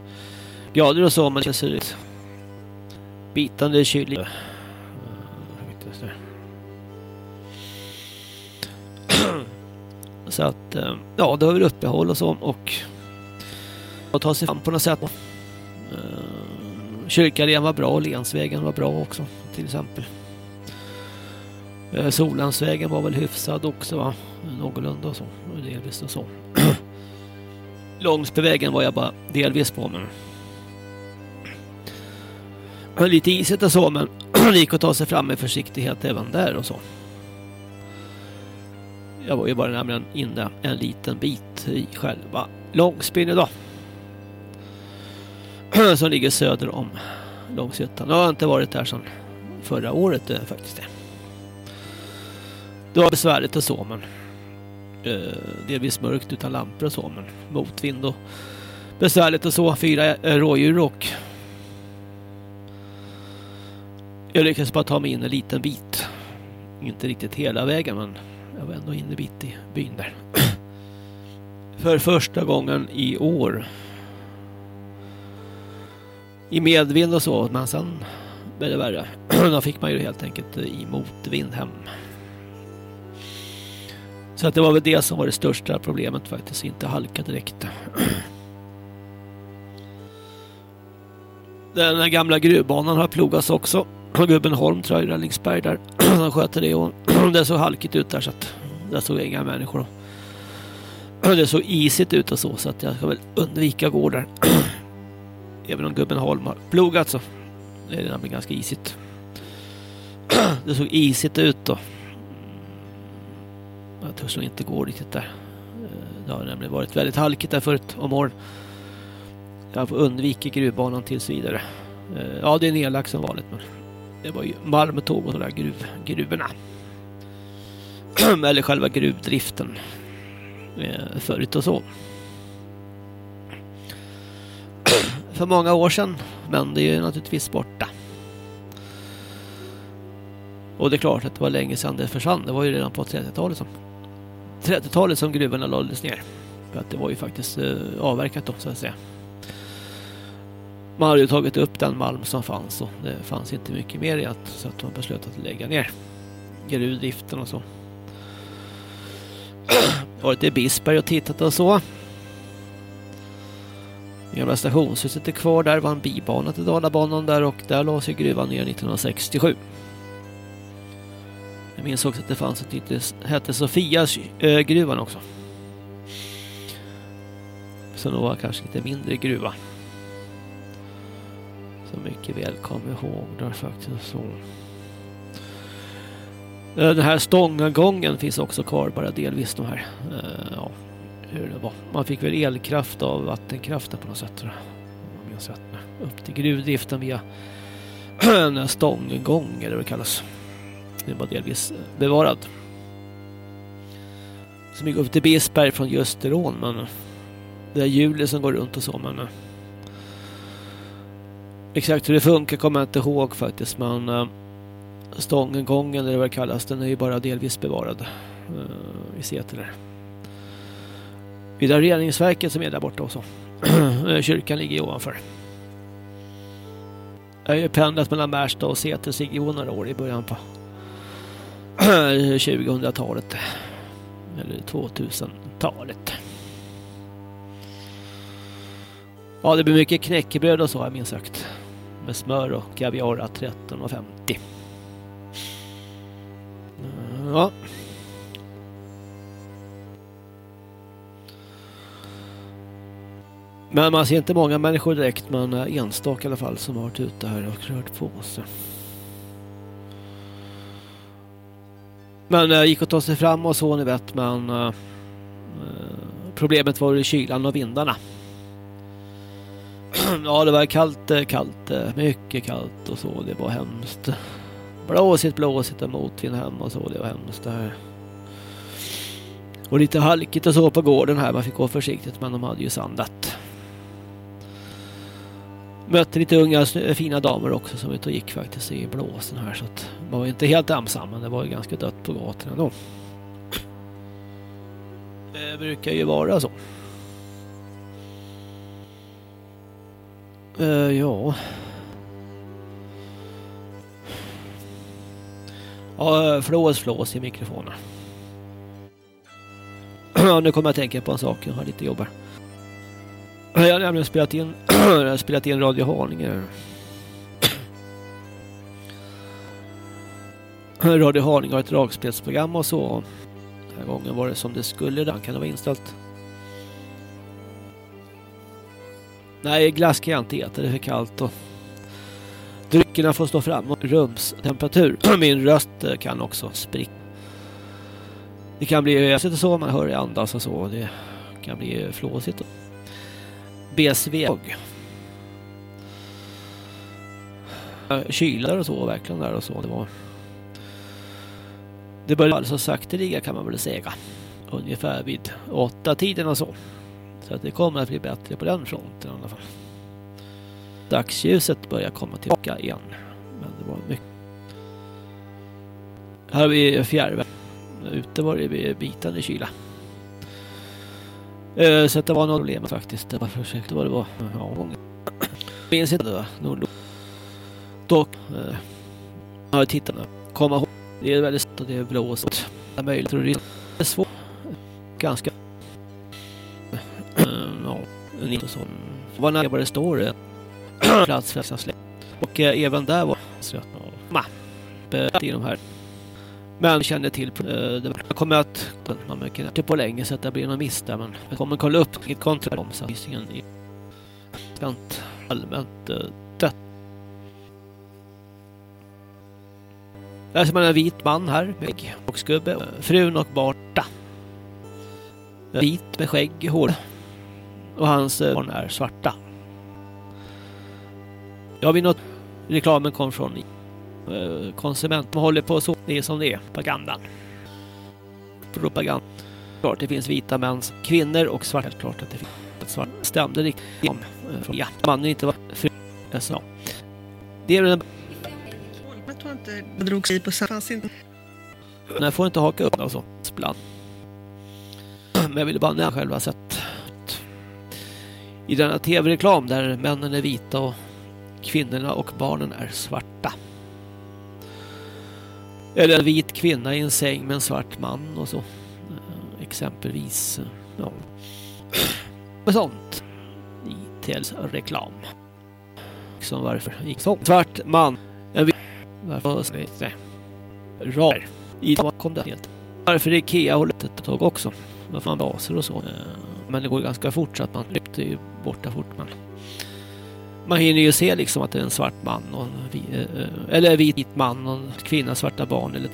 grader och så, men det ser ut bitande kyligt. Så att, eh, ja, det var väl uppehåll och så och att ta sig fram på något sätt. Eh, Kyrkaren var bra och Lensvägen var bra också till exempel. Uh, Solensvägen var väl hyfsad också va? Någorlunda och så. Delvis och så. Långsbyvägen var jag bara delvis på men lite isigt och så men det gick att ta sig fram med försiktighet även där och så. Jag var ju bara nämligen inne en liten bit i själva Långsbyn idag. Som ligger söder om Långshyttan. Jag har inte varit där sedan förra året eh, faktiskt. Det var besvärligt och så men eh, delvis mörkt utan lampor och så men motvind och besvärligt och så. Fyra eh, rådjur och jag lyckades bara ta mig in en liten bit. Inte riktigt hela vägen men jag var ändå inne bit i byn där. För första gången i år. I medvind och så, men sen blev det värre. Då fick man ju helt enkelt eh, i motvind hem. Så att det var väl det som var det största problemet faktiskt, inte halka direkt. Den här gamla gruvbanan har plogats också. Gubben Holm tror jag, Rällingsberg där. Han sköter det och det såg halkigt ut där så att där såg inga människor. Det såg isigt ut och så så att jag ska väl undvika att gå där. Även om gubben Holm har plogat så är det nämligen ganska isigt. Det såg isigt ut då. Jag törs nog inte gå riktigt där. Eh, det har nämligen varit väldigt halkigt där förut om åren. Jag får undvika gruvbanan tills vidare. Eh, ja, det är nedlagt som vanligt men det var ju malmtåg och de där gruv, gruvorna. Eller själva gruvdriften eh, förut och så. För många år sedan, men det är ju naturligtvis borta. Och det är klart att det var länge sedan det försvann. Det var ju redan på 30-talet som 30-talet som gruvorna lades ner. För att det var ju faktiskt eh, avverkat då så att säga man hade ju tagit upp den malm som fanns och det fanns inte mycket mer i att så att man beslöt att lägga ner gruvdriften och så. Varit i Bisberg och tittat och så. Gamla stationshuset är kvar där, var en bibana till Dalabanan där och där lades ju gruvan ner 1967. Jag minns också att det fanns ett litet, hette Sofias äh, gruvan också. Så nog var kanske lite mindre gruva. Så mycket väl kommer ihåg där faktiskt så. Eh, den här stångagången finns också kvar bara delvis de här. Eh, ja, hur det var. Man fick väl elkraft av vattenkraften på något sätt. Om jag. Upp till gruvdriften via en stånggång eller vad det kallas. Det var delvis bevarad. Som gick upp till Bisberg från Gösterån men det är hjulet som går runt och så men eh, exakt hur det funkar kommer jag inte ihåg faktiskt men eh, stångengången eller vad det kallas den är ju bara delvis bevarad eh, i Säter. Vid reningsverket som är där borta också. Eh, kyrkan ligger ovanför. Jag har ju pendlat mellan Märsta och Sätersregionen några år i början på 2000-talet. Eller 2000-talet. Ja, det blir mycket knäckebröd och så, jag minns sagt. Med smör och kaviar 13,50. Eh, ja. Men man ser inte många människor direkt, men eh, enstaka i alla fall som har varit ute här och rört på sig. Men det gick att ta sig fram och så, ni vet, men problemet var ju kylan och vindarna. ja, det var kallt, eh, kallt, eh, mycket kallt och så, det var hemskt. Blåsigt, blåsigt och motvind hem och så, det var hemskt det här. Och lite halkigt och så på gården här, man fick gå försiktigt, men de hade ju sandat. Mötte lite unga fina damer också som ute och gick faktiskt i blåsen här så att man var inte helt ensam men det var ju ganska dött på gatorna då. Det brukar ju vara så. Uh, ja. Ja, eh, flås, flås i mikrofonen. Ja, nu kommer jag att tänka på en sak. Jag har lite jobb här. Jag har nämligen spelat in, spelat in Radio Haninge. Radio Haninge har ett dragspelsprogram och så. Den här gången var det som det skulle. Den kan det vara inställt. Nej, glass kan jag inte äta. Det är för kallt. Och dryckerna får stå fram. Och rumstemperatur. Min röst eh, kan också spricka. Det kan bli ösigt och så. Man hör det andas och så. Det kan bli eh, flåsigt. BSV. Eh, kylar och så verkligen där och så. Det var det började alltså sakteliga kan man väl säga. Ungefär vid åtta tiden och så. Så att det kommer att bli bättre på den fronten i alla fall. Dagsljuset börjar komma tillbaka igen. Men det var mycket. Här har vi fjärrvärme. Ute var det bitande kyla. Eh, så det var något problem faktiskt. Jag bara försökte vad det var. Ja. Minns inte det. Nord Dock. Uh, jag tittat nu. Komma ihåg. Det är väldigt stort. och det är blåst. Det är möjligt att det är svårt. Ganska. Eh, ja, inte så. Var när vad det står. Plats för att släkt. Och eh, även där var det. Ma. I de här men kände till uh, det. Jag kommer att man märker inte typ på länge så att det blir någon miss där men jag kommer kolla upp vilket kontra om så visningen i allmänt, allmänt eh, dött. Där ser man en vit man här med och skubbe, eh, frun och barta. Vit med skägg, hår och hans barn är svarta. Jag vill något reklamen kom från konsument. Man håller på så. Det är som det är. Propagandan. Propaganda. Klart det finns vita män, kvinnor och svarta. Klart att det finns svart. Stämde riktigt om. Ja, mannen inte var fri. Ja. Det är den... Jag tror inte det drogs i på fanns inte. Nej, får inte haka upp och så. Splann. Men jag ville bara nämna själva sätt. I denna tv-reklam där männen är vita och kvinnorna och barnen är svarta. Eller en vit kvinna i en säng med en svart man och så. Exempelvis. Ja. Med sånt. reklam. Som varför gick så? Svart man. En varför nej. Rar. I kom det helt. Varför Ikea hållit ett tag också. Varför man baser och så. Men det går ganska fort så att man lyfter ju borta fort. Men man hinner ju se liksom att det är en svart man och en, eh, eller vit man och en kvinna, svarta barn eller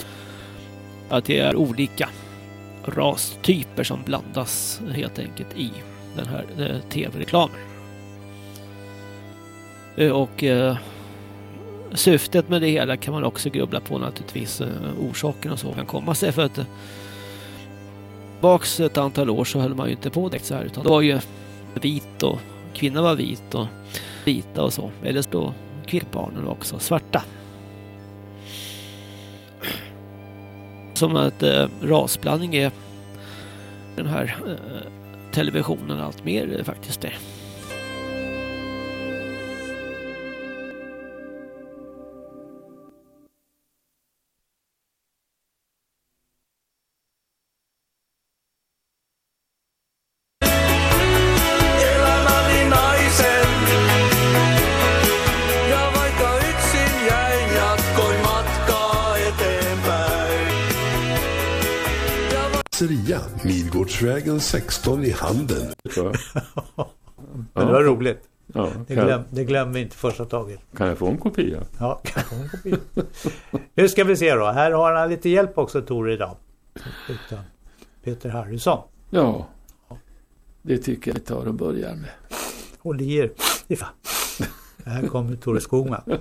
att det är olika rastyper som blandas helt enkelt i den här eh, tv-reklamen. Eh, och eh, syftet med det hela kan man också grubbla på naturligtvis orsaken och så kan komma sig för att Tillbaks ett antal år så höll man ju inte på det så här utan det var ju vit och kvinnan var vit och vita och så. Eller då kvinnbarnen också svarta. Som att eh, rasblandning är den här eh, televisionen allt mer eh, faktiskt det. Midgårdsvägen 16 i Handen. Men det var roligt. Ja, det, glöm, det glömmer vi inte första taget. Kan jag få en kopia? Ja, kan jag få en kopia? Nu ska vi se då. Här har han lite hjälp också Tor idag. Utan Peter Harrison. Ja, det tycker jag vi tar och börjar med. Håll i er. Här kommer Tore Skogman.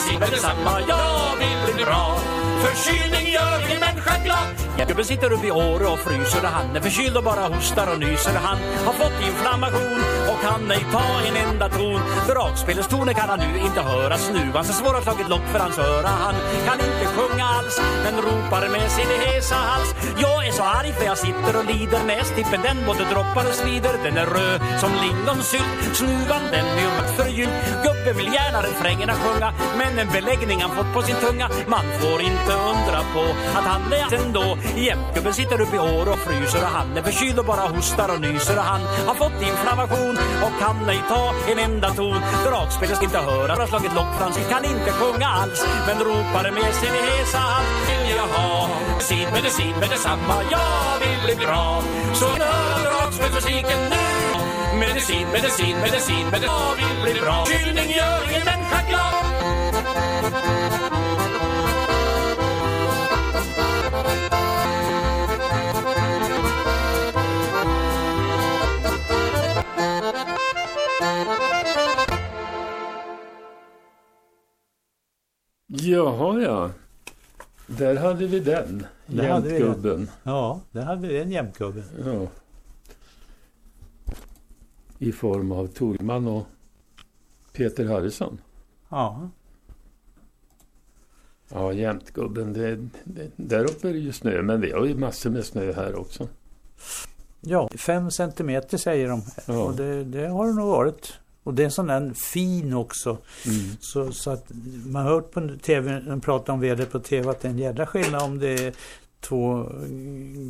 sitter medicin detsamma. Jag vill bli bra. Förkylning gör en människa glad. Gubben sitter uppe i Åre och fryser och han är förkyld och bara hostar och nyser. Han har fått inflammation och kan ej ta en enda ton. Dragspelets toner kan han nu inte höra. Snuvan så svår har slagit lock för hans öra. Han kan inte sjunga alls men ropar med sin hesa hals. Jag är så arg för jag sitter och lider. Nästippen den både droppar och svider. Den är röd som lingonsylt. Snuvan den är rött förgylld. Gubben vill gärna refrängerna sjunga men en beläggning han fått på sin tunga. Man får inte undra på att han är ändå. Jämtgubben sitter upp i år och fryser och han är förkyld och bara hostar och nyser och han har fått inflammation och kan ej ta en enda ton. Dragspelet ska inte höra, har slagit lock kan inte sjunga alls men ropar med sin hesa hals. Vill jag ha medicin, medicin med detsamma, jag vill bli bra. Så hör dragspelsmusiken nu. Medicin, medicin, medicin, medicin, jag vill bli bra. Kylning gör ingen människa glad. Jaha, ja. Där hade vi den. Där hade vi den. Jämtgubben. Ja, där hade vi den jämtgubben. Ja. I form av Torman och Peter Harrison. Ja. Ja, Jämtgubben. Det, det, där uppe är det ju snö, men vi har ju massor med snö här också. Ja, fem centimeter säger de. Ja. Och det, det har det nog varit. Och det är en sån där fin också. Mm. Så, så att man har hört på tv, de pratar om vädret på tv, att det är en jädra skillnad om det är två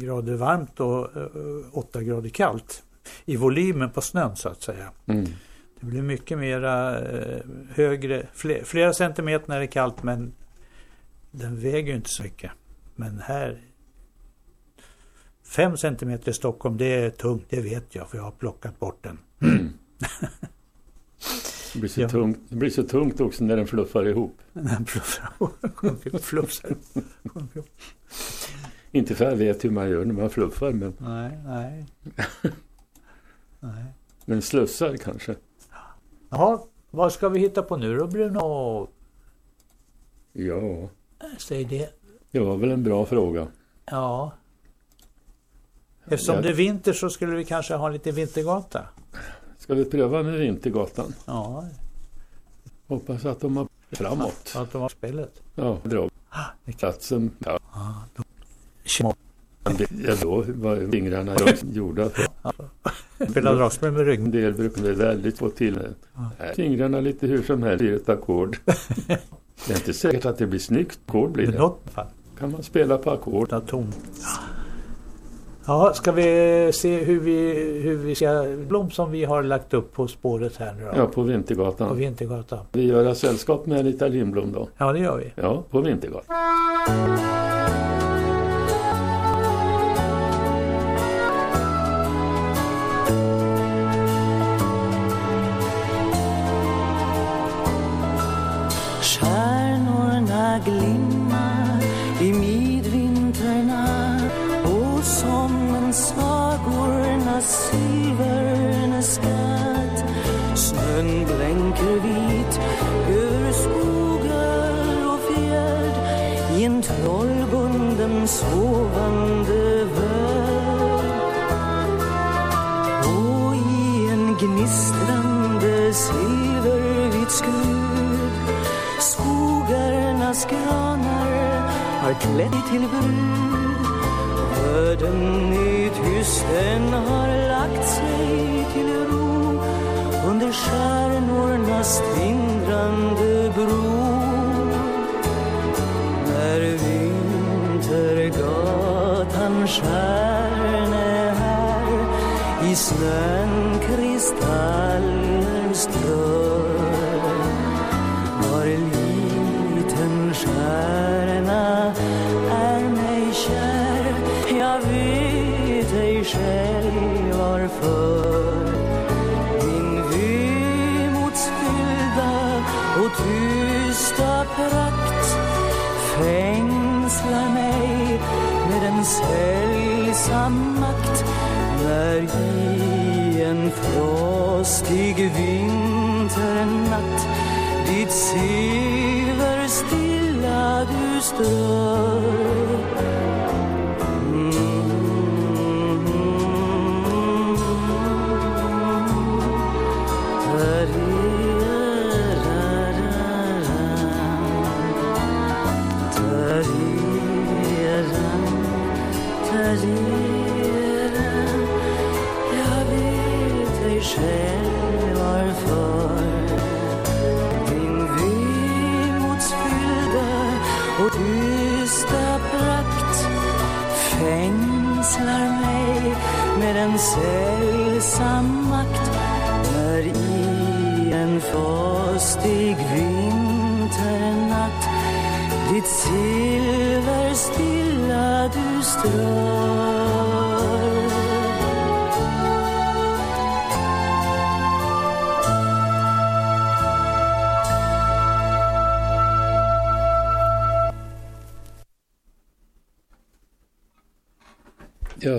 grader varmt och eh, åtta grader kallt. I volymen på snön så att säga. Mm. Det blir mycket mera eh, högre, fler, flera centimeter när det är kallt men den väger ju inte så mycket. Men här Fem centimeter i Stockholm, det är tungt, det vet jag för jag har plockat bort den. Det blir, så Ja. tungt, det blir så tungt också när den fluffar ihop. Den fluffar ihop. Fluffar. Inte för jag vet hur man gör när man fluffar, men, Nej, nej. nej. men slussar kanske. Jaha, vad ska vi hitta på nu då Bruno? Ja, Säg det. det var väl en bra fråga. Ja. Eftersom Ja. det är vinter så skulle vi kanske ha lite vintergata. Ska vi pröva med Vintergatan? Ja. Hoppas att de har framåt. Att de har spelet. Ja, dra platsen. Ja. Det, ja, då var fingrarna gjorda. Spela dragspel med ryggen. En del brukar bli väldigt få till. Nej, Fingrarna lite hur som helst i ett ackord. Det är inte säkert att det blir snyggt. Ackord blir det. Kan man spela på ackord. Ton. Ja, ska vi se hur vi, hur vi ska... Blom som vi har lagt upp på spåret här nu då. Ja, på Vintergatan. På Vintergatan. Vi gör sällskap med Anita Lindblom då. Ja, det gör vi. Ja, på Vintergatan. Stjärnorna glimmar sagornas silverne skatt. Snön blänker vit över skogar och fjärd i en trollbunden sovande värld. Och i en gnistrande silvervit skrud skogarnas granar har klätt till brud. Världen i tysten har lagt sig till ro under stjärnornas tindrande bro. När vintergatan stjärne här i snön kristaller strör var liten stjärna sällsam när i en frostig vinternatt ditt silver stilla du strör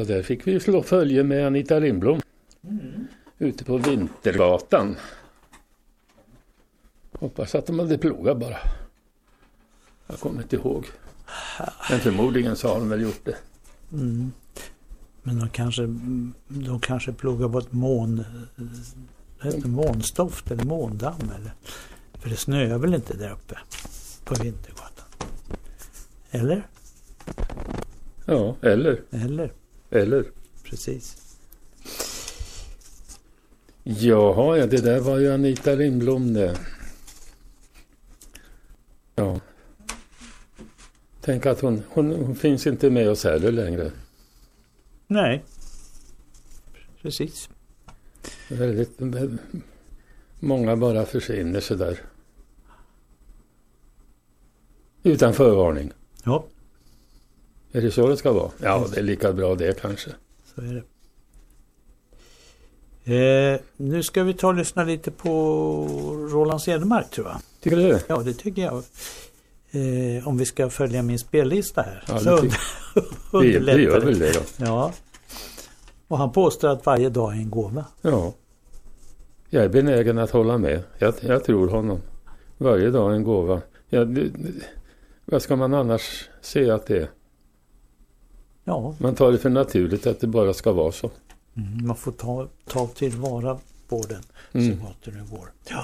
Där fick vi slå följe med Anita Lindblom. Ute på Vintergatan. Hoppas att de hade plogat bara. Jag kommer inte ihåg. Men förmodligen så har de väl gjort det. Mm. Men de kanske, de kanske plogar bort mån, heter månstoft eller måndamm. Eller? För det snöar väl inte där uppe på Vintergatan? Eller? Ja, eller. Eller? Eller. Precis. Jaha, ja, det där var ju Anita Lindblom det. Ja. Tänk att hon, hon, hon finns inte med oss heller längre. Nej. Precis. Väldigt, många bara försvinner sådär. Utan förvarning. Ja. Är det så det ska vara? Ja, det är lika bra det kanske. Så är det. Eh, nu ska vi ta och lyssna lite på Roland Cedermark tror jag. Tycker du det? Ja, det tycker jag. Eh, om vi ska följa min spellista här. Ja, Så det Vi- vi gör väl det då. Ja. Och han påstår att varje dag är en gåva. Ja. Jag är benägen att hålla med. Jag, jag tror honom. Varje dag en gåva. Ja, det, det, vad ska man annars se att det är? Ja. Man tar det för naturligt att det bara ska vara så. Mm, man får ta, ta tillvara på den Mm. så gott det nu går. Ja.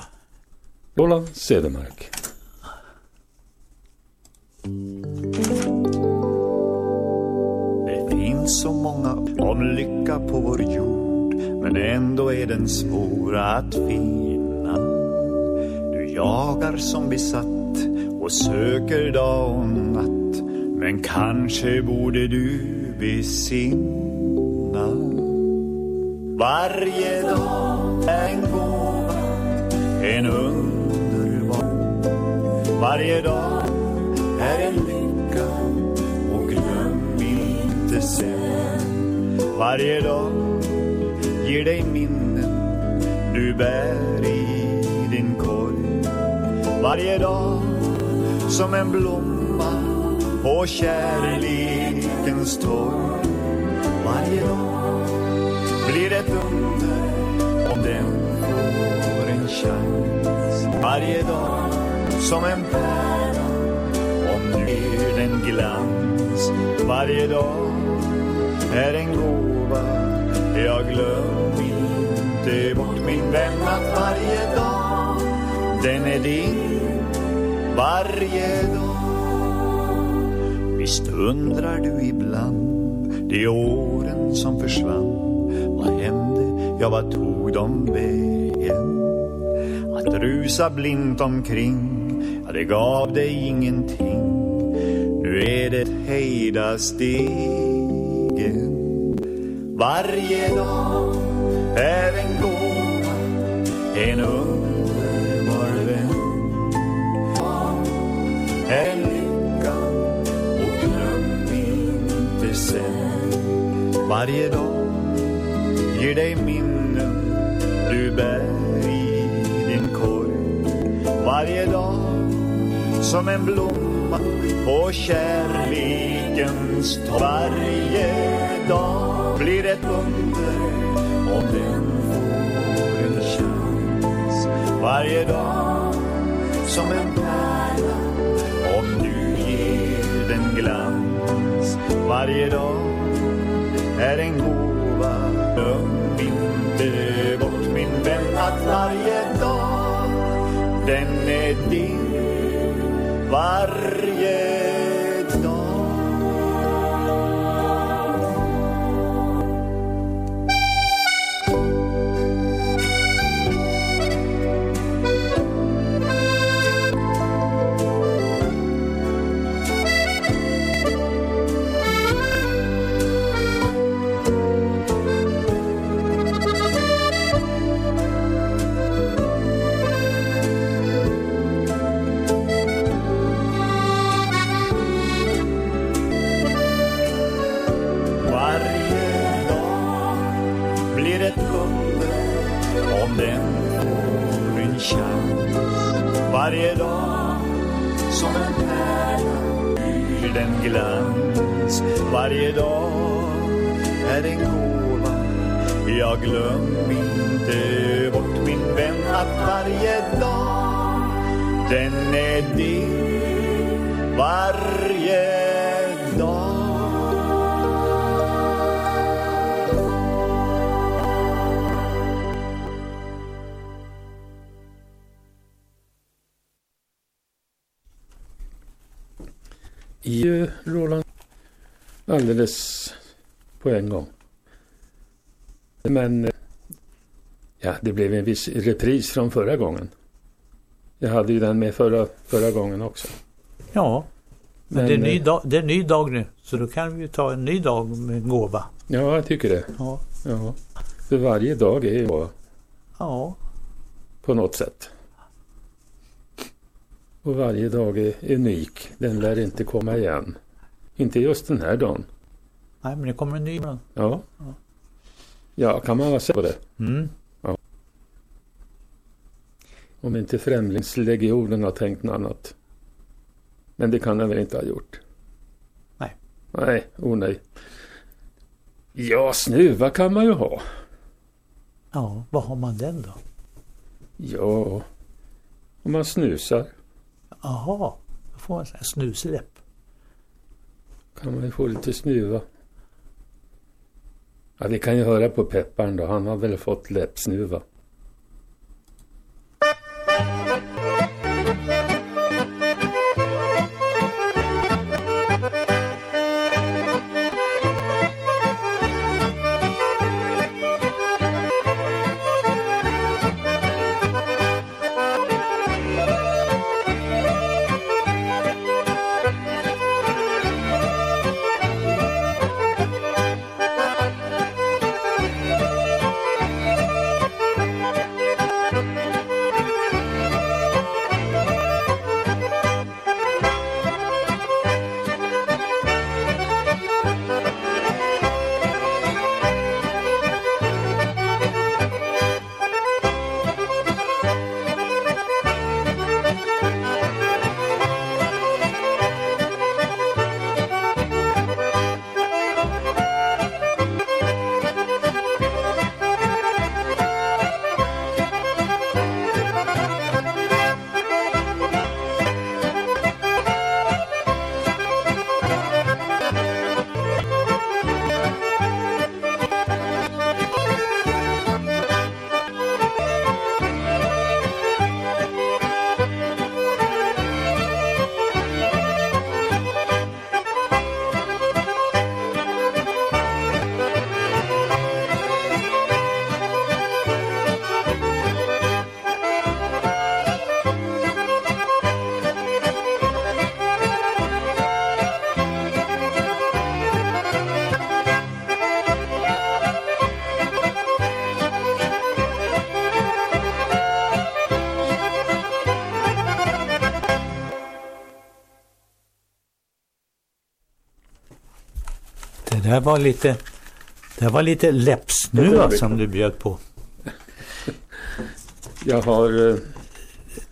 Roland Cedermark. Det finns så många om lycka på vår jord men ändå är den svår att finna. Du jagar som besatt och söker dag och natt men kanske borde du besinna. Varje dag är en gåva, en underbar. Varje dag är en lycka och glöm inte sen. Varje dag ger dig minnen du bär i din korg. Varje dag som en blomma på kärlekens torg. Varje dag blir ett under om den får en chans. Varje dag som en pärla om du ger den glans. Varje dag är en gåva, jag glöm inte bort min vän att varje dag den är din. Varje dag Visst undrar du ibland de åren som försvann? Vad hände, ja vad tog de vägen? Att rusa blint omkring, ja det gav dig ingenting. Nu är det hejda stegen. Varje dag är en gåva, en underbar vän. Är en Varje dag ger dig minnen du bär i din korg. Varje dag som en blomma på kärlekens torg Varje dag blir ett under om den får en chans Varje dag som en pärla om du ger den glans. Varje dag är en gåva Glöm inte bort min vän att varje dag den är din. Var Varje dag som en pärla blir den glans. Varje dag är en gåva. Jag glöm inte bort min vän att varje dag den är din. Varje Eh, Roland alldeles på en gång. Men ja, det blev en viss repris från förra gången. Jag hade ju den med förra, förra gången också. Ja, men, Men, det, är ny eh, dag, det är ny dag nu. Så då kan vi ju ta en ny dag med en gåva. Ja, jag tycker det. Ja. Ja. För varje dag är ju bra Ja, på något sätt. Och varje dag är unik. Den lär inte komma igen. Inte just den här dagen. nej men det kommer en ny imorgon. Ja. Ja, kan man vara säker på det? Mm. Ja. Om inte Främlingslegionen har tänkt något annat. Men det kan den väl inte ha gjort? Nej. Nej, oh nej. Ja, snuva kan man ju ha. Ja, vad har man den då? Ja, om man snusar Jaha, då får man en snusig läpp. kan man ju få lite snuva. Ja, vi kan ju höra på Pepparn då. Han har väl fått läppsnuva. Här var lite, det här var lite läppsnuva som du bjöd på. Jag har... eh,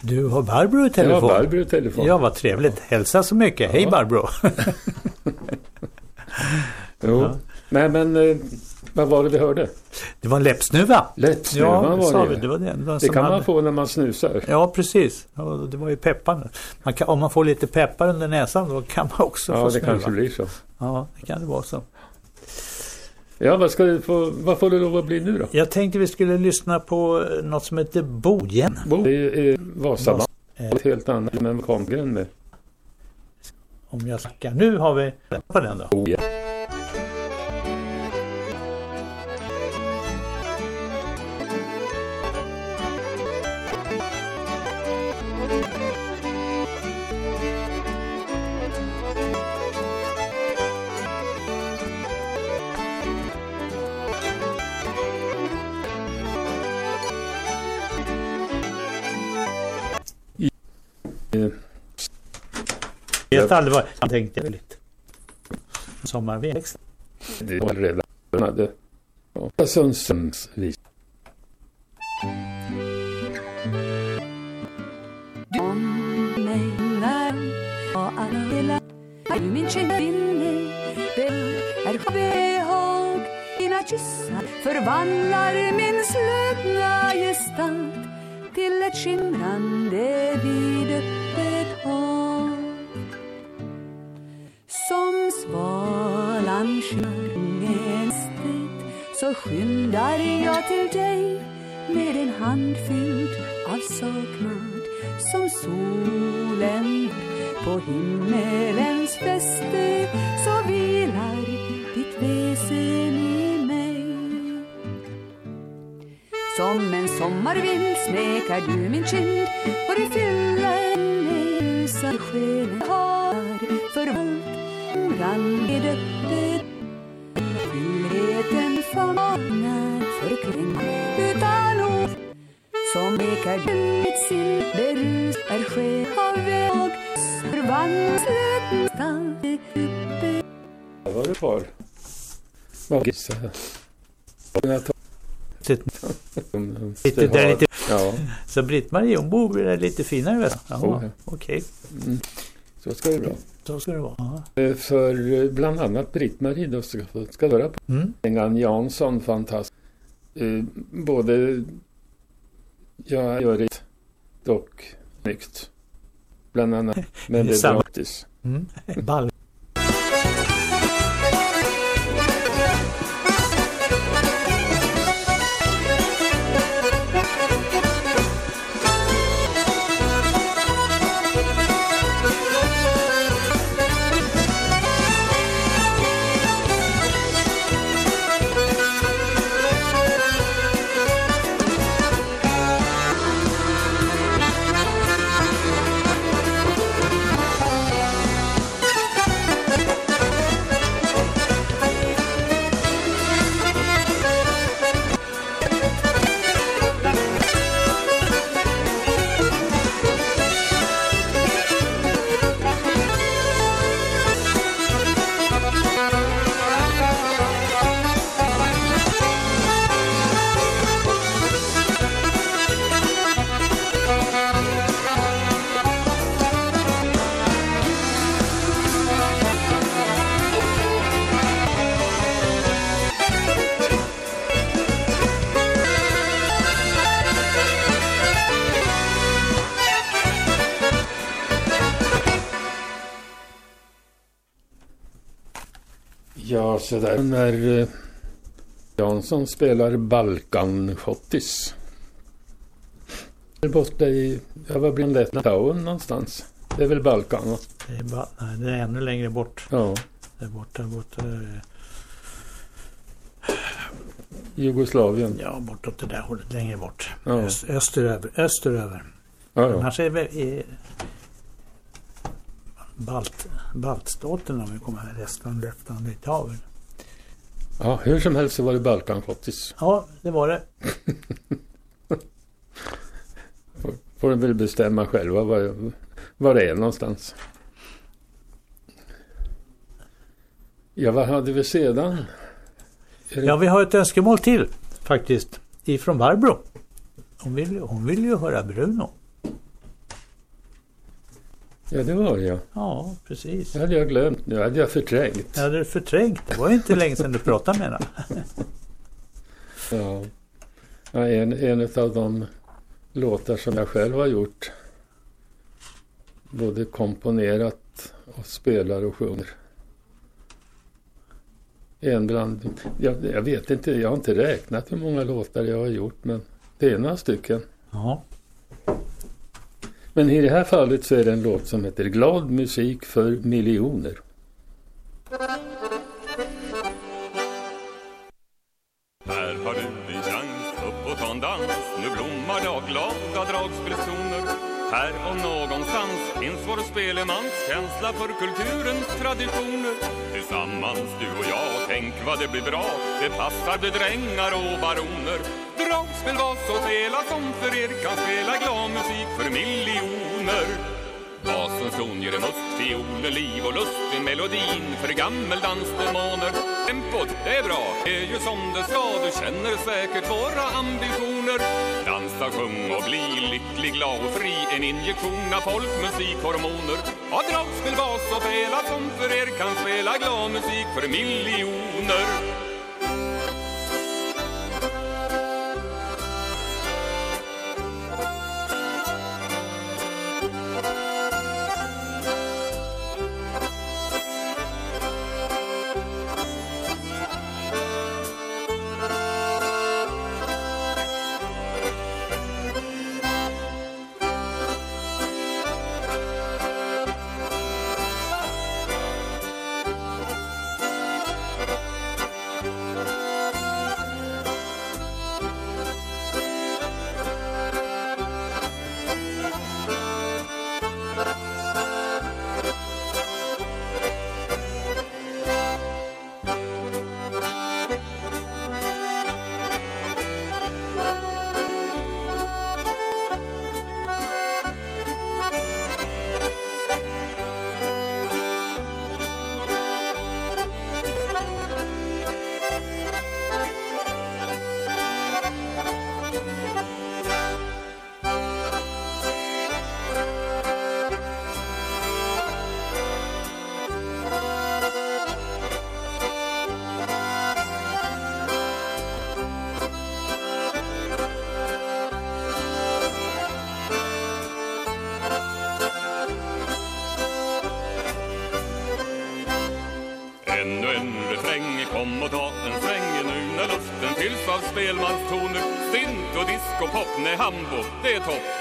Du har Barbro i telefon. Jag har Barbro i telefon. Ja, vad trevligt. Hälsa så mycket. Hej Ja. Barbro. Jo. Ja. Nej men eh, vad var det vi hörde? Det var en läppsnuva. Läppsnuva Ja, var sa det vi. ju. Det var Det kan man hade- få när man snusar. Ja, precis. Ja, det var ju peppar. Man kan, om man får lite peppar under näsan då kan man också Ja, få det snuva. kanske blir så. Ja, det kan det vara så. Ja, vad, ska få, vad får det lov att bli nu då? Jag tänkte vi skulle lyssna på eh, något som heter Bojen. Bo, det är Vasaban. Vas- Ett helt annat, men vad kom den med? Om jag snackar. Nu har vi på den då. Oh, Aldrig vad jag tänkte lite. Sommarväxt. Det var redan hade. Ja, Sundsvalls Om mig när jag alla delar Du min kvinna Det är behag Dina kyssar förvandlar min slutna gestalt Till ett skimrande vidöppet hav som svalan sjunger nästet Så skyndar jag till dig med en hand fylld av saknad som solen på himmelens fäste så vilar ditt väsen i mig. Som en sommarvind smekar du min kind och det fyller mig ljusa sken har förvalt rann med öppet Stillheten fångar förklängd utan ord som ekar sill berus är sken av väg förvandlat stall uppe Där var det kvar. Vad gissa. Jag tar- Lite, där lite. Ja. Så Britt-Marie hon bor där lite finare väst. Jaha, ja. okej. Mm. Så ska det bra. Så ska det vara. Eh, För eh, bland annat Britt-Marie då ska, ska höra på. Mm. Engan Jansson, fantastisk. Eh, Både jag gör det dock snyggt. Bland annat. Men det är gratis. Mm. Ball. Så där. När eh, Jansson spelar Balkan-schottis. Det är borta i, ja vad blir det, Litauen någonstans. Det är väl Balkan va? Det är, bara, nej, det är ännu längre bort. Ja. Där borta, borta. där- Jugoslavien. Ja, bortåt det där hållet. Längre bort. Ja. Öst, österöver. österöver. Ja, ja. Annars är det i Balt, baltstaterna om vi kommer här. Estland, Lettland, Litauen. Ja, hur som helst så var det Balkan-schottis. Ja, det var det. Får, får de väl bestämma själva var, var det är någonstans. Ja, vad hade vi sedan? Ja, vi har ett önskemål till faktiskt ifrån Barbro. Hon vill, hon vill ju höra Bruno. Ja, det var jag. Ja, precis. Det hade jag glömt nu. hade jag förträngt. Jag hade förträngt. Det var ju inte länge sedan du pratade med henne. Ja. ja en, en av de låtar som jag själv har gjort. Både komponerat och spelar och sjunger. En bland, jag, jag vet inte, jag har inte räknat hur många låtar jag har gjort men det är några stycken. Ja. Men i det här fallet så är det en låt som heter Glad musik för miljoner. Här har du en chans, upp och ta en dans Nu blommar det av glada dragspelstoner Här och norr vår spelemanskänsla för kulturens traditioner Tillsammans du och jag, tänk vad det blir bra. Det passar bedrängar och baroner. Dragspel var så hela som för er. Kan spela glad musik för miljoner. Basen ton ger must, fiolen liv och lust i melodin för gammeldansdemoner. Tempot, det är bra, det är ju som det ska, du känner säkert våra ambitioner. Dansa, sjung och bli lycklig, glad och fri, en injektion av folkmusikhormoner. Ja, dragspel, bas och fela som för er kan spela glad musik för miljoner.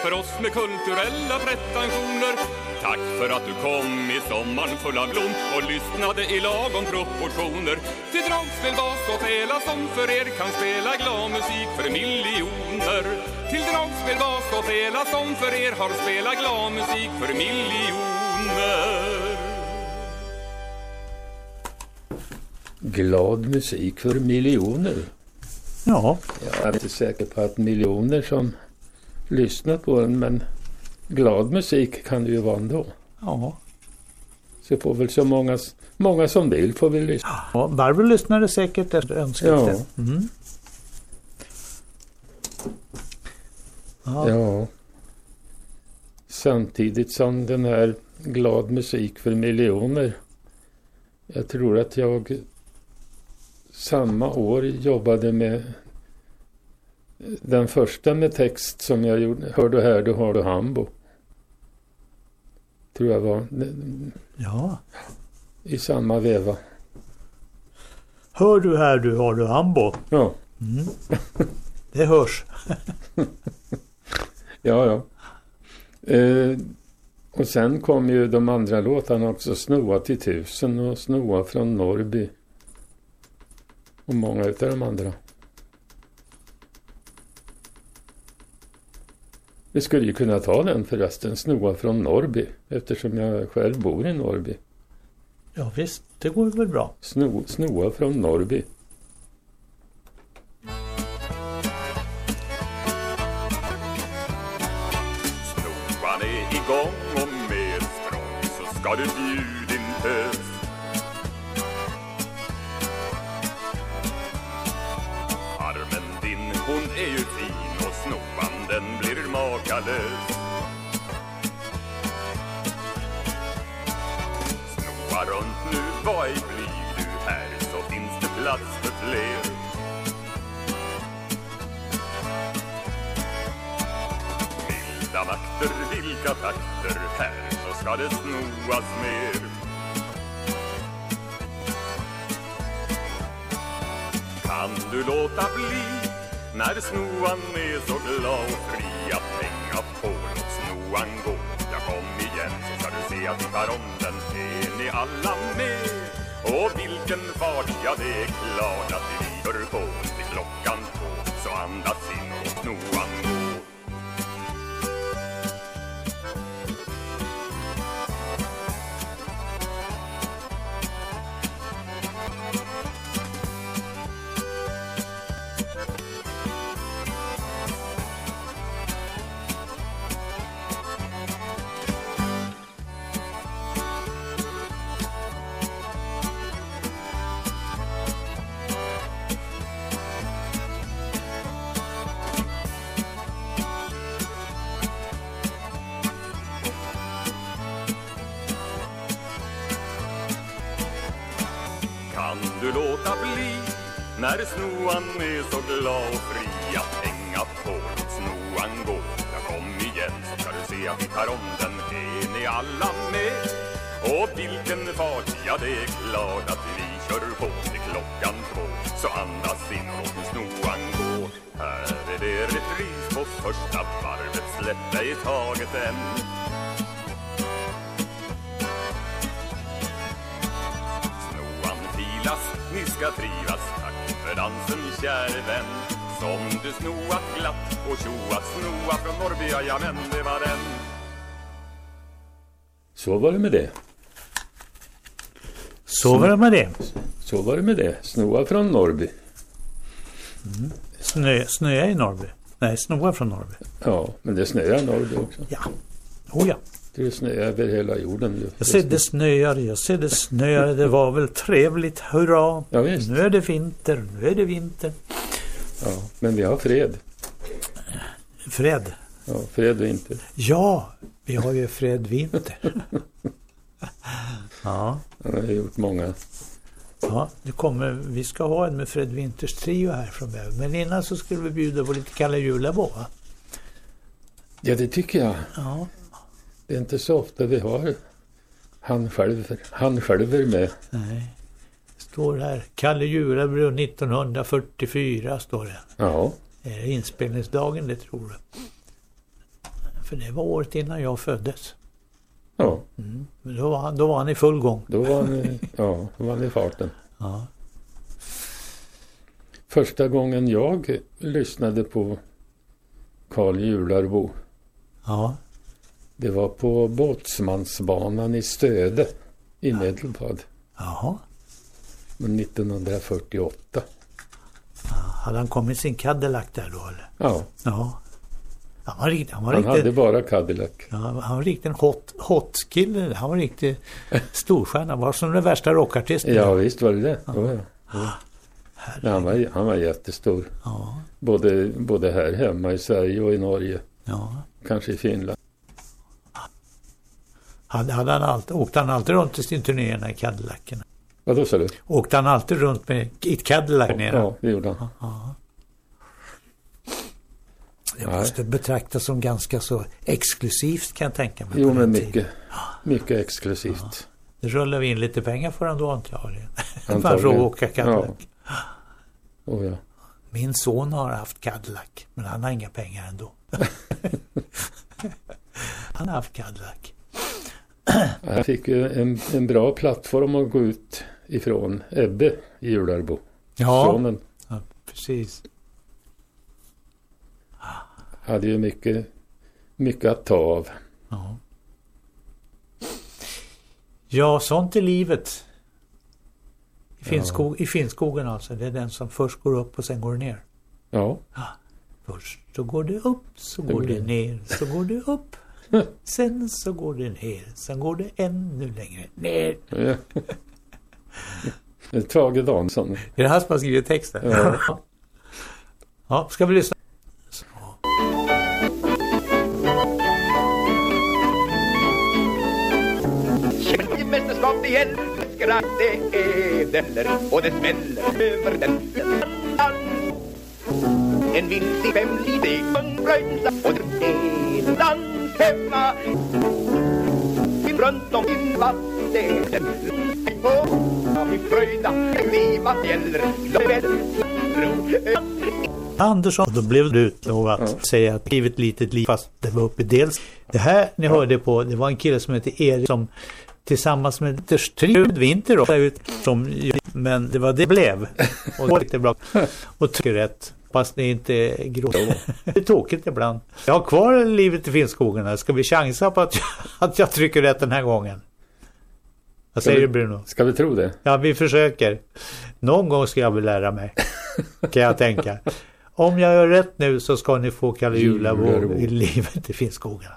För oss med kulturella pretensioner. Tack för att du kom i sommaren full av blom och lyssnade i lagom proportioner. Till dragspel, bas och fela som för er kan spela glad musik för miljoner. Till dragspel, bas och fela som för er har spelat glad musik för miljoner. Glad musik för miljoner. Ja. Jag är inte säker på att miljoner som lyssnat på den men glad musik kan det ju vara ändå. Ja. Så får väl så många, många som vill får väl lyssna. ja Barbro lyssnade säkert efter önskat Ja. Mm. Ja. Ja. Samtidigt som den här glad musik för miljoner. Jag tror att jag samma år jobbade med den första med text som jag gjorde. Hör du här, du har du Hambo. Tror jag var Ja. i samma veva. Hör du här, du har du Hambo. Ja. Mm. Det hörs. Ja, ja. Eh, och sen kom ju de andra låtarna också. Snoa till tusen och Snoa från Norrby. Och många utav de andra. Vi skulle ju kunna ta den förresten, Snoa från Norrby. Eftersom jag själv bor i Norrby. Ja visst, det går väl bra. Sno, Snoa från Norrby. Med det. Så var det med det. Snoa från Norrby. Snö, snöa i Norrby. Nej, snoa från Norrby. Ja, men det snöar i Norrby också. Ja. Oh ja. Det snöar över hela jorden. Jag ser det snöar, jag ser det snöar. Det var väl trevligt, hurra. Ja, visst. Nu är det vinter, nu är det vinter. Ja, men vi har fred. Fred. Ja, fred inte. Ja, vi har ju fred vinter. ja. Han har gjort många. Ja, det kommer, vi ska ha en med Fred Winters trio här framöver. Men innan så skulle vi bjuda på lite Kalle Julabo va? Ja, det tycker jag. Ja. Det är inte så ofta vi har han själv, han själv är med. Nej. Står här. Kalle Julabo 1944 står det. Ja. Är det inspelningsdagen det tror du? För det var året innan jag föddes. Ja. Mm. Då var, han, då var han i full gång. Då var han, ja, då var han i farten. Ja. Första gången jag lyssnade på Karl Jularbo. Ja. Det var på Båtsmansbanan i Stöde i Medelpad. Jaha. 1948. Hade han kommit sin Cadillac där då eller? Ja, Ja. Han var riktigt, han var han riktigt, hade bara Cadillac. ja, han var riktigt en hot, hot kille. Han var riktigt storstjärna. Var som den värsta rockartisten. Ja, visst var det det. Ja. Ja, ja. Men han, var, han var jättestor. Ja. Både, både här hemma i Sverige och i Norge. Ja. Kanske i Finland. Hade, hade han alltid, åkte han alltid runt i sin turnéerna i Cadillacen? Vad då sa du? Åkte han alltid runt med i Cadillac? Ja, det gjorde han. Ja. Det måste betraktas som ganska så exklusivt kan jag tänka mig. Jo, men tiden. mycket, mycket exklusivt. Det rullar vi in lite pengar för honom då antagligen. För att Antagligen. åka Cadillac. Oh, ja. Min son har haft Cadillac, men han har inga pengar ändå. han har haft Cadillac. Jag fick ju en, en bra plattform att gå ut ifrån Ebbe i Jularbo. Ja. Sonen Ja, precis. Hade ju mycket, mycket att ta av. Ja. ja, sånt är livet. I, Finnskog, I Finnskogen alltså. Det är den som först går upp och sen går ner. Ja. Först så går det upp, så går det ner, så går det upp. Sen så går det ner, sen går det ännu längre ner. Ja. Tage Danielsson. Är det han som har skrivit texten? Ja. ja, ska vi lyssna? Gäller skratt det är väller och det smäller över den En vilsig fem lite bröjsa och det är dans hemma Runt om i vatten i fröjda Andersson, då blev det utlovat. Att säga att livet litet liv. Fast det var uppe dels. Det här ni hörde på, det var en kille som hette Erik som tillsammans med Strid Vinter då, ut som, men det var det blev. Och det bra. Och tycker rätt. Fast det inte är grått. Det är tråkigt ibland. Jag har kvar livet i Finnskogarna. Ska vi chansa på att, att jag trycker rätt den här gången? Vad säger du Bruno? Ska vi tro det? Ja, vi försöker. Någon gång ska jag väl lära mig. Kan jag tänka. Om jag gör rätt nu så ska ni få Kalle Julabo. i livet i Finnskogarna.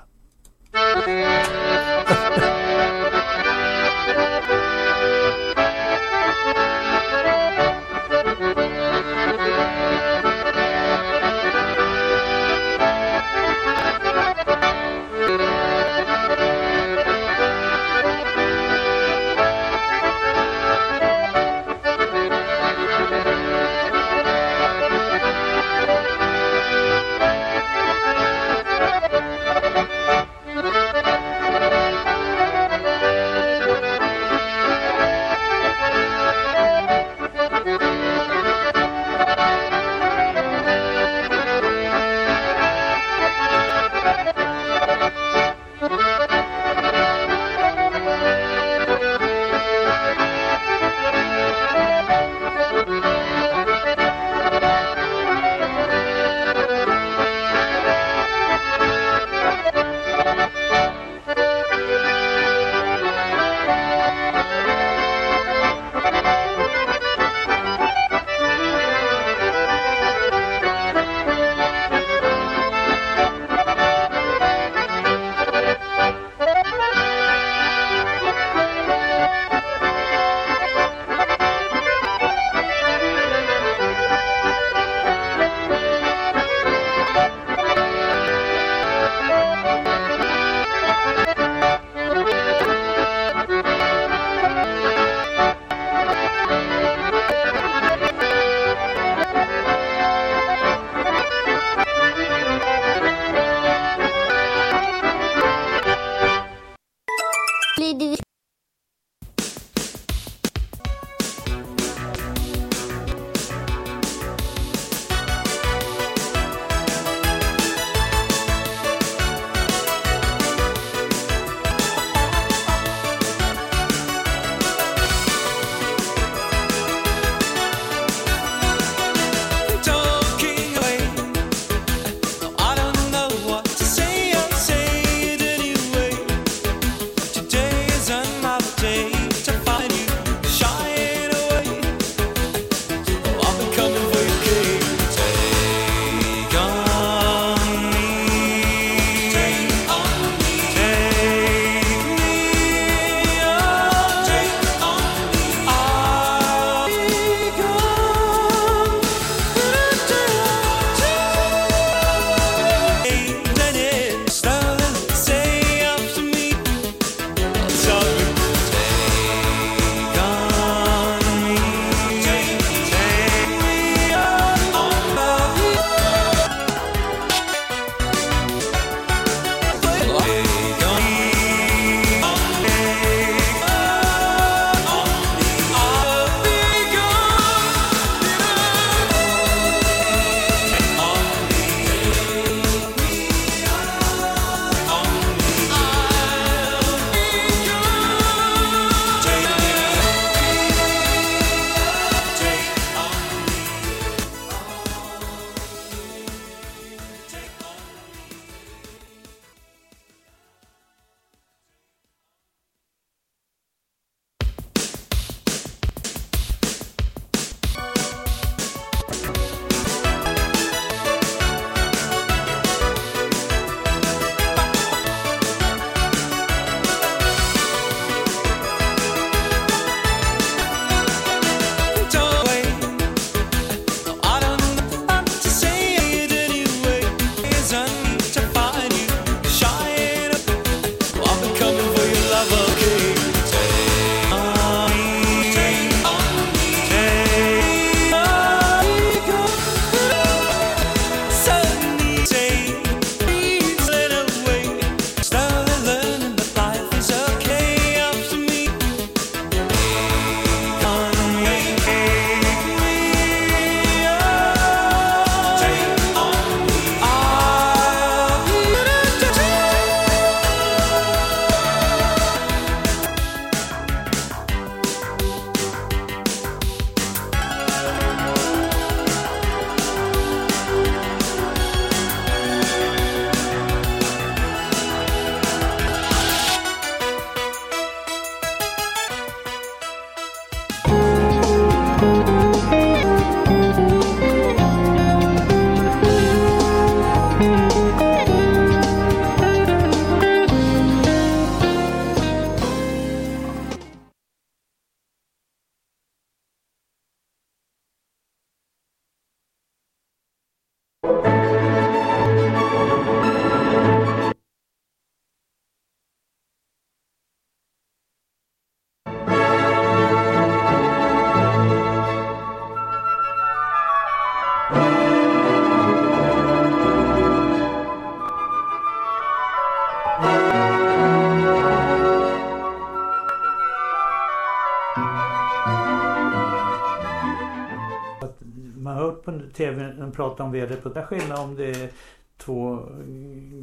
Tv pratar om vädret på det skillnad om det är två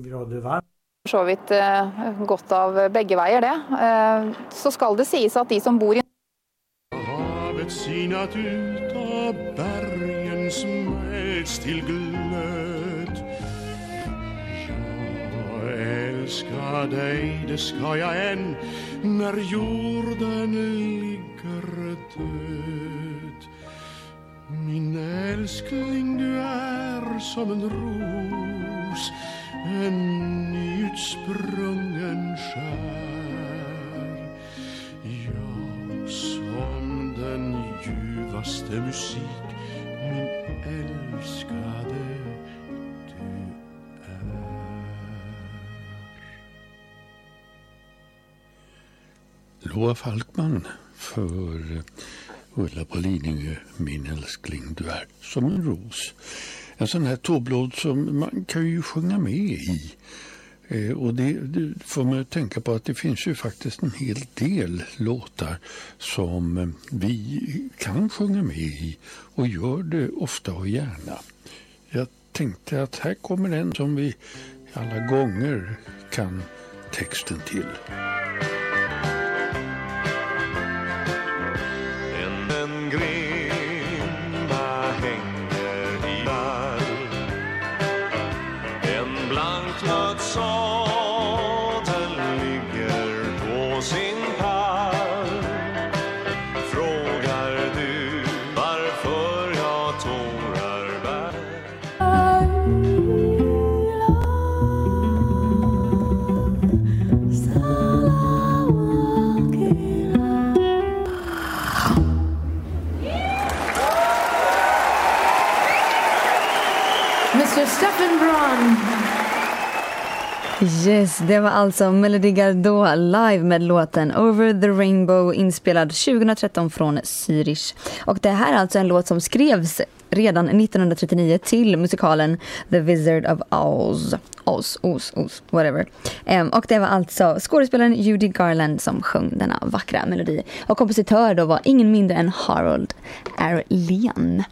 grader varmt. For så vidt eh, godt av begge veier, det. Eh, Så skal det sies at de som bor i Havet sinat ut av bergen smälts till glöd Jag älskar dig, det ska jag än när jorden ligger död Min älskling, du är som en ros en nyutsprungen skär. Ja, som den ljuvaste musik min älskade du är. Loa Falkman för Ulla på Lidingö, min älskling, du är som en ros. En sån här tåblåd som man kan ju sjunga med i. Eh, och det, det får man tänka på att det finns ju faktiskt en hel del låtar som eh, vi kan sjunga med i och gör det ofta och gärna. Jag tänkte att här kommer en som vi alla gånger kan texten till. Yes, det var alltså Melody Gardot live med låten Over the Rainbow inspelad 2013 från Zürich. Och det här är alltså en låt som skrevs redan 1939 till musikalen The Wizard of Oz. Oz, Oz, Oz, whatever. Um, och det var alltså skådespelaren Judy Garland som sjöng denna vackra melodi. Och kompositör då var ingen mindre än Harold Arlen.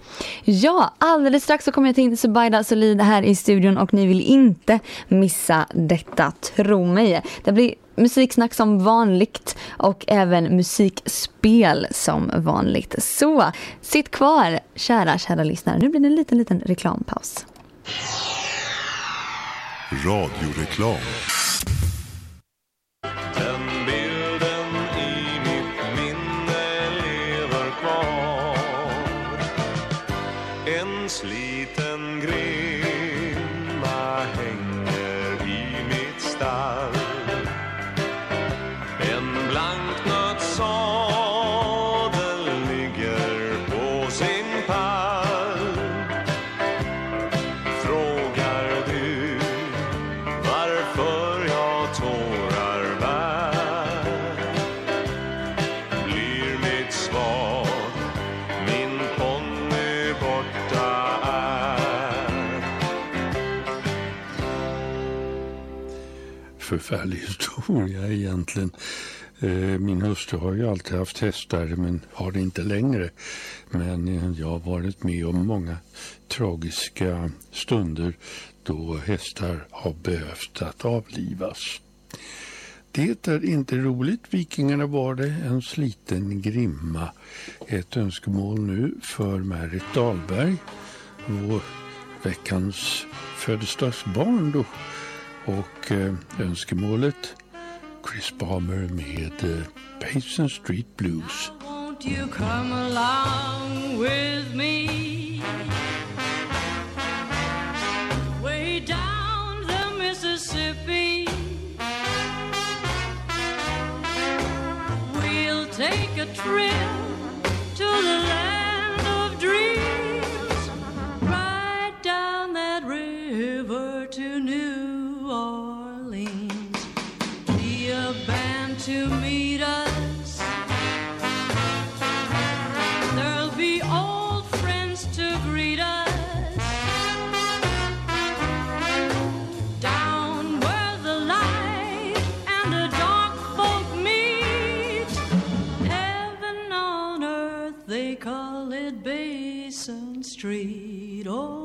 Ja, alldeles strax så kommer jag till Subaida Solid här i studion och ni vill inte missa detta, tro mig. Det blir musiksnack som vanligt och även musikspel som vanligt. Så sitt kvar, kära, kära lyssnare. Nu blir det en liten, liten reklampaus. Radioreklam. Förfärlig historia egentligen. Eh, min hustru har ju alltid haft hästar men har det inte längre. Men eh, jag har varit med om många tragiska stunder då hästar har behövt att avlivas. Det är inte roligt. Vikingarna var det en sliten grimma. Ett önskemål nu för Märit Dahlberg, vår veckans födelsedagsbarn då. Och eh, önskemålet Chris Palmer med eh, Payson Street Blues. Won't you come along with me? The Mississippi. We'll take a trip street. Oh.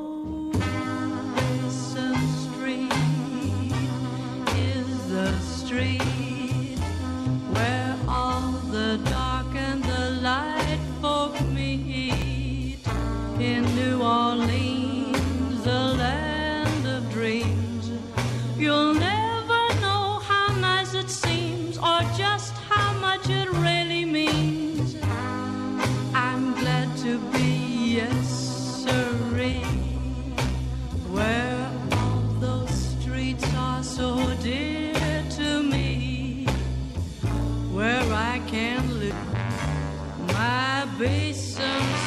Basin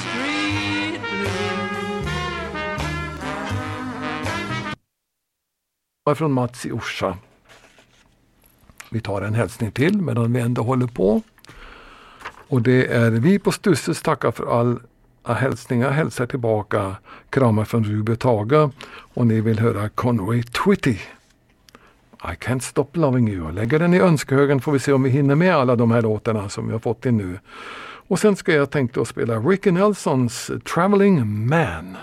Street var från Mats i Orsa. Vi tar en hälsning till medan vi ändå håller på. Och det är vi på Stusses tackar för all hälsningar, hälsar tillbaka, kramar från Ruby Taga Tage och ni vill höra Conway Twitty. I can't stop loving you. Lägger den i önskehögen får vi se om vi hinner med alla de här låtarna som vi har fått in nu. Och sen ska jag tänkte att spela Ricky Nelsons Traveling Man.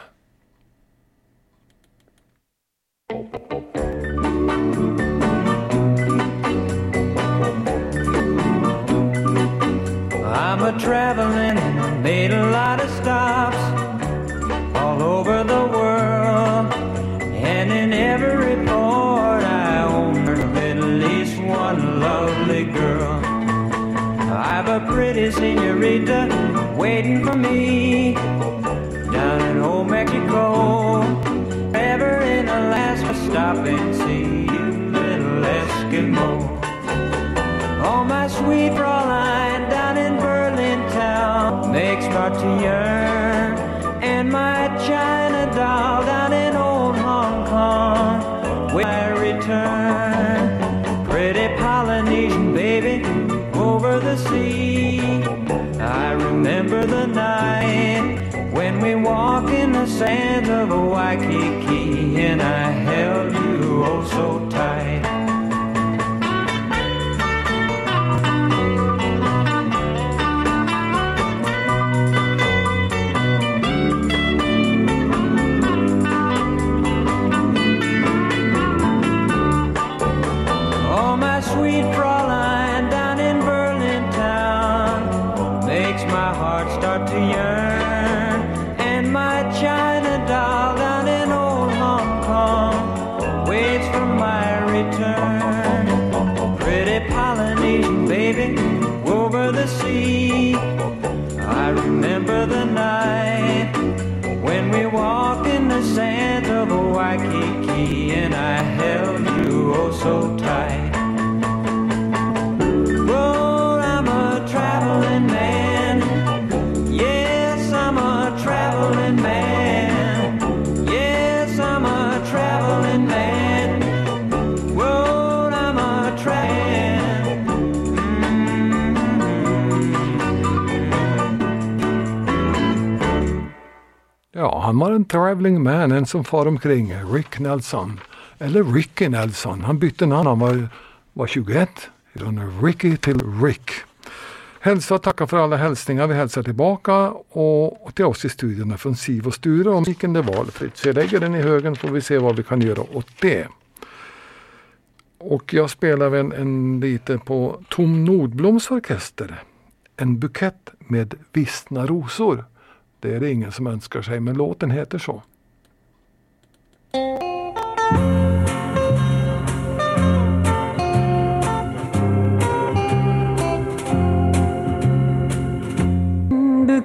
I'm a traveling, pretty senorita waiting for me down in old Mexico. Ever in Alaska, stop and see sands of Waikiki and I han var en traveling man, en som far omkring. Rick Nelson. Eller Ricky Nelson. Han bytte namn han var, var 21. Från Ricky till Rick. Hälsa och tacka för alla hälsningar. Vi hälsar tillbaka och, till oss i studion från Siv och Sture. Och miken är valfritt. Så jag lägger den i högen får vi se vad vi kan göra åt det. Och jag spelar en, en lite på Tom Nordbloms orkester. En bukett med vissna rosor. Det är det ingen som önskar sig, men låten heter så.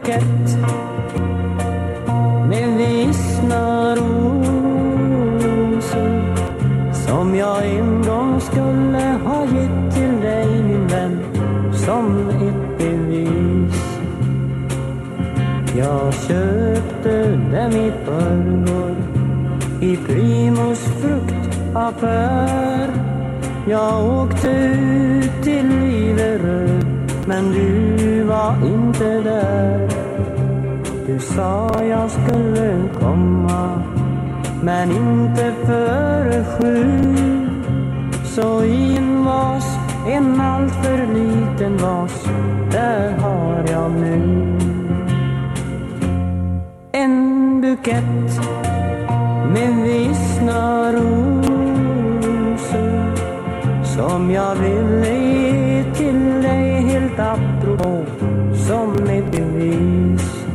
bukett med vissna rosor som jag är Jag köpte dem i förrgår i Primus fruktaffär. Jag åkte ut till Liveröd men du var inte där. Du sa jag skulle komma men inte före sju. Så i en vas, en alltför liten vas, där har jag nu bukett med vissna rosor som jag ville ge till dig helt apropå som ett bevis.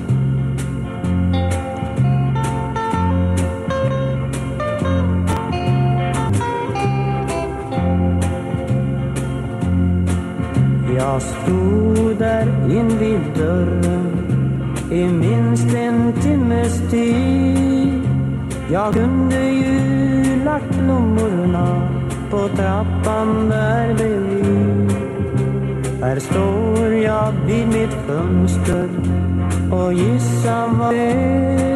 Jag stod där invid dörren i minst en timmes tid. Jag kunde ju lagt blommorna på trappan där bredvid. Här står jag vid mitt fönster och gissa vad det är.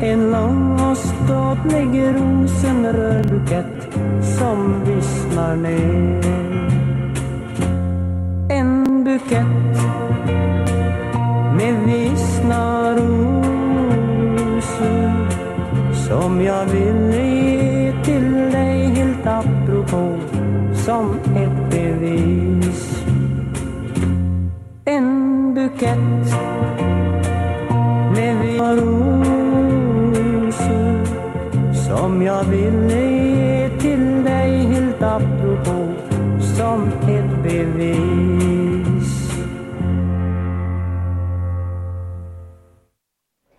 En lång och ståtlig rosenröd bukett som vissnar ner. En bukett med vissna rosor som jag ville ge till dig helt apropå som ett bevis. En bukett med vissna rosor som jag ville ge till dig helt apropå som ett bevis.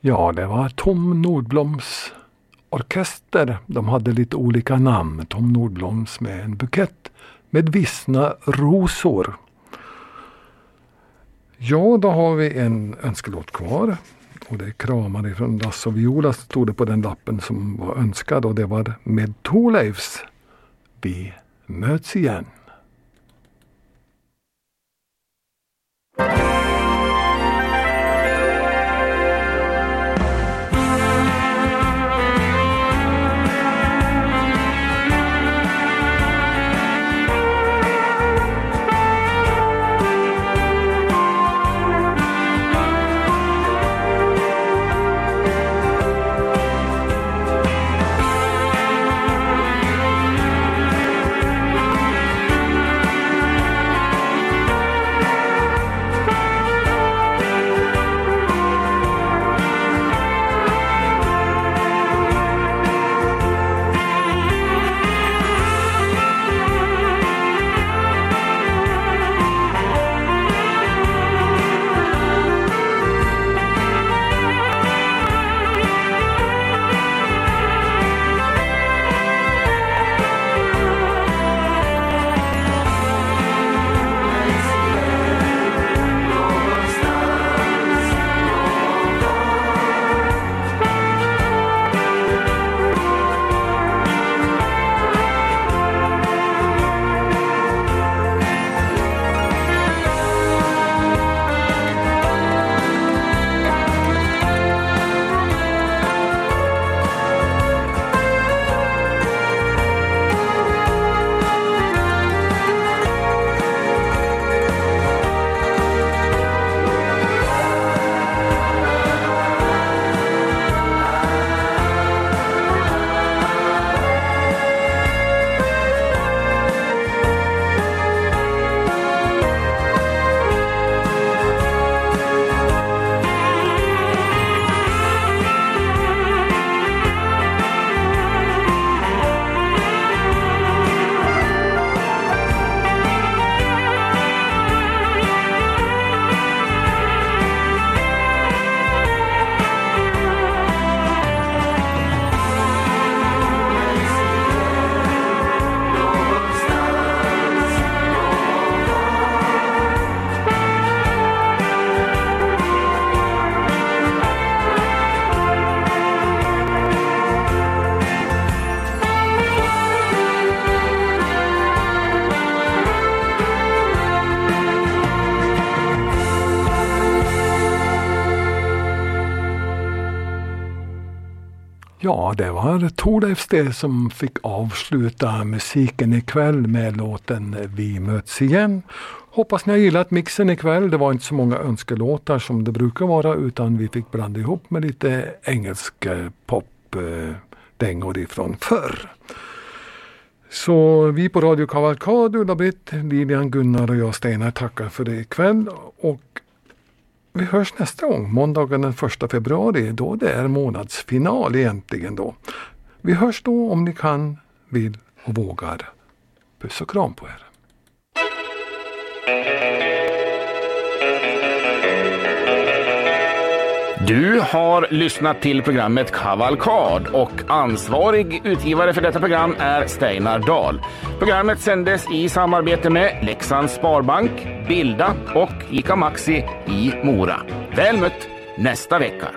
Ja, det var Tom Nordbloms orkester. De hade lite olika namn. Tom Nordbloms med en bukett med vissna rosor. Ja, då har vi en önskelåt kvar. Och det är Kramar ifrån Lasse och Viola stod det på den lappen som var önskad och det var med Thorleifs Vi möts igen. Var Thorleifs det som fick avsluta musiken ikväll med låten Vi möts igen. Hoppas ni har gillat mixen ikväll. Det var inte så många önskelåtar som det brukar vara utan vi fick blanda ihop med lite engelsk eh, popdängor eh, ifrån förr. Så vi på Radio Kavalkad, Ulla-Britt, Lilian, Gunnar och jag Steinar tackar för det ikväll. Och vi hörs nästa gång, måndagen den 1 februari, då det är månadsfinal egentligen då. Vi hörs då om ni kan, vill och vågar. Puss och kram på er. Du har lyssnat till programmet Kavalkad och ansvarig utgivare för detta program är Steinar Dahl. Programmet sändes i samarbete med Leksands Sparbank, Bilda och Ica Maxi i Mora. Väl mött nästa vecka.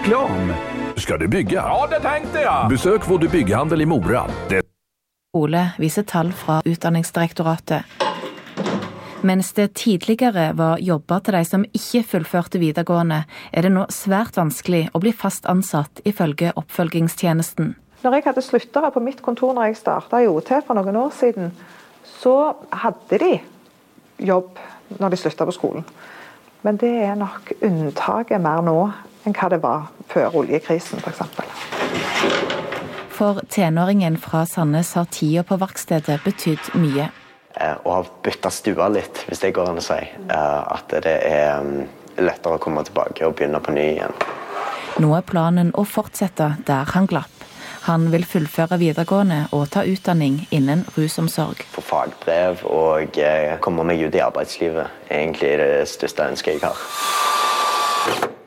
Reklam. Ska du bygga? Ja, det tänkte jag. Besök vår bygghandel i Mora. Det Ole viser tall fra Utdanningsdirektoratet. Mens det tidligere var jobber til de som ikke fullførte videregående, er det nå svært vanskelig å bli fast ansatt, ifølge oppfølgingstjenesten. Når jeg hadde sluttere på mitt kontor når jeg starta i OT for noen år siden, så hadde de jobb når de slutta på skolen. Men det er nok unntaket mer nå enn hva det var før oljekrisen f.eks. For tenåringen fra Sandnes har tida på verkstedet betydd mye. eh, og har bytta stua litt, hvis det går an å si. Eh, At det er mm, lettere å komme tilbake og begynne på ny igjen. Nå er planen å fortsette der han glapp. Han vil fullføre videregående og ta utdanning innen rusomsorg. Få fagbrev og eh, komme meg ut i arbeidslivet. Egentlig er det største ønsket jeg har.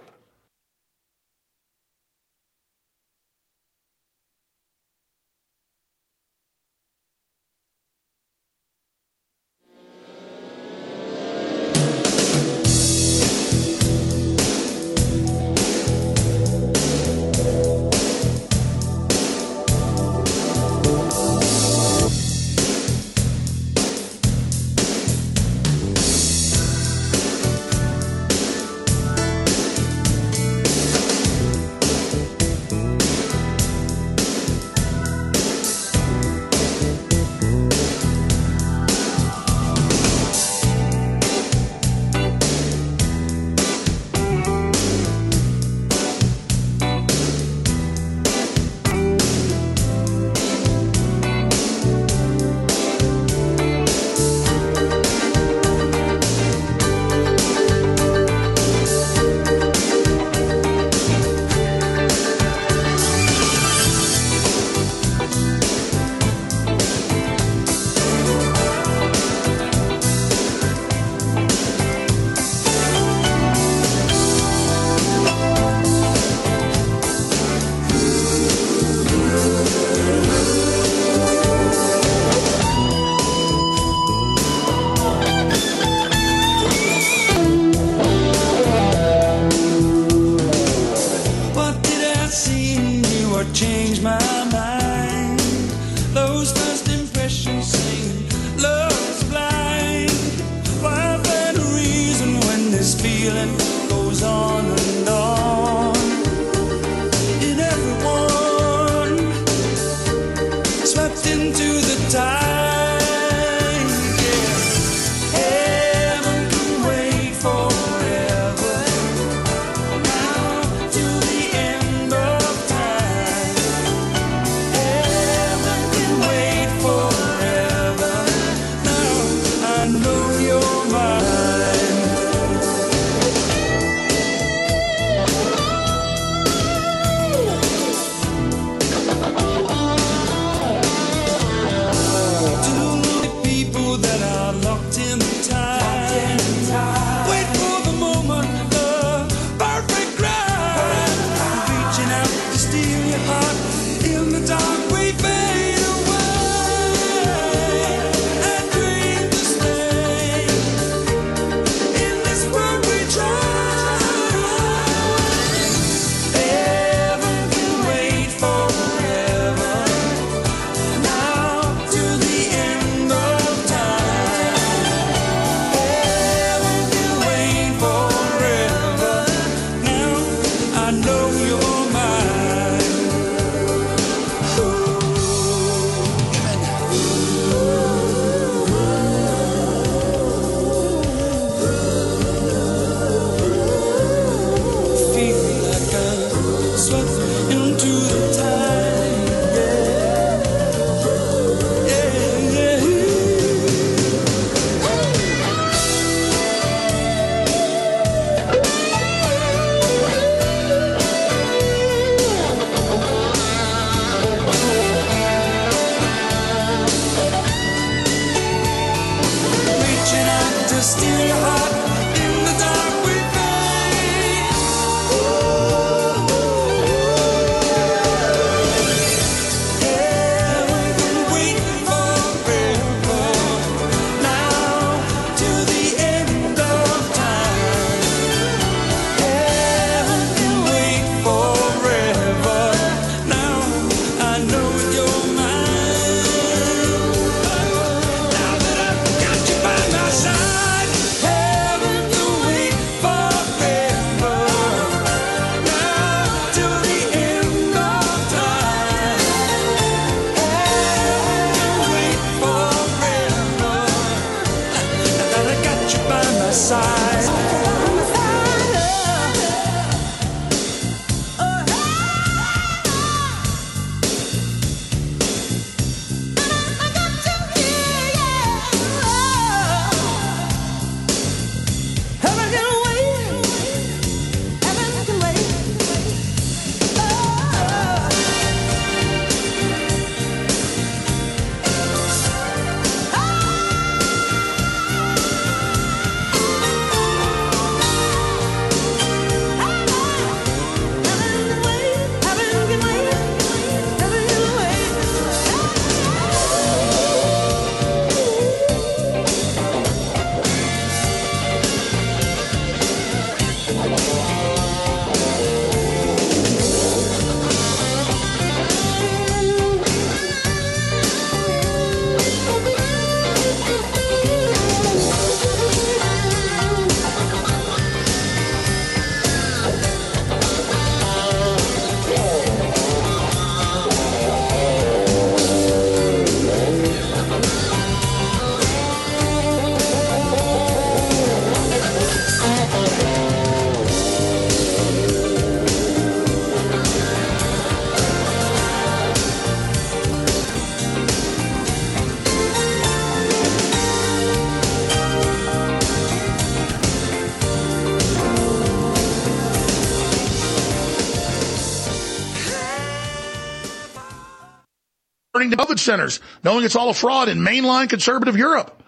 Centers, knowing it's all a fraud in mainline conservative Europe.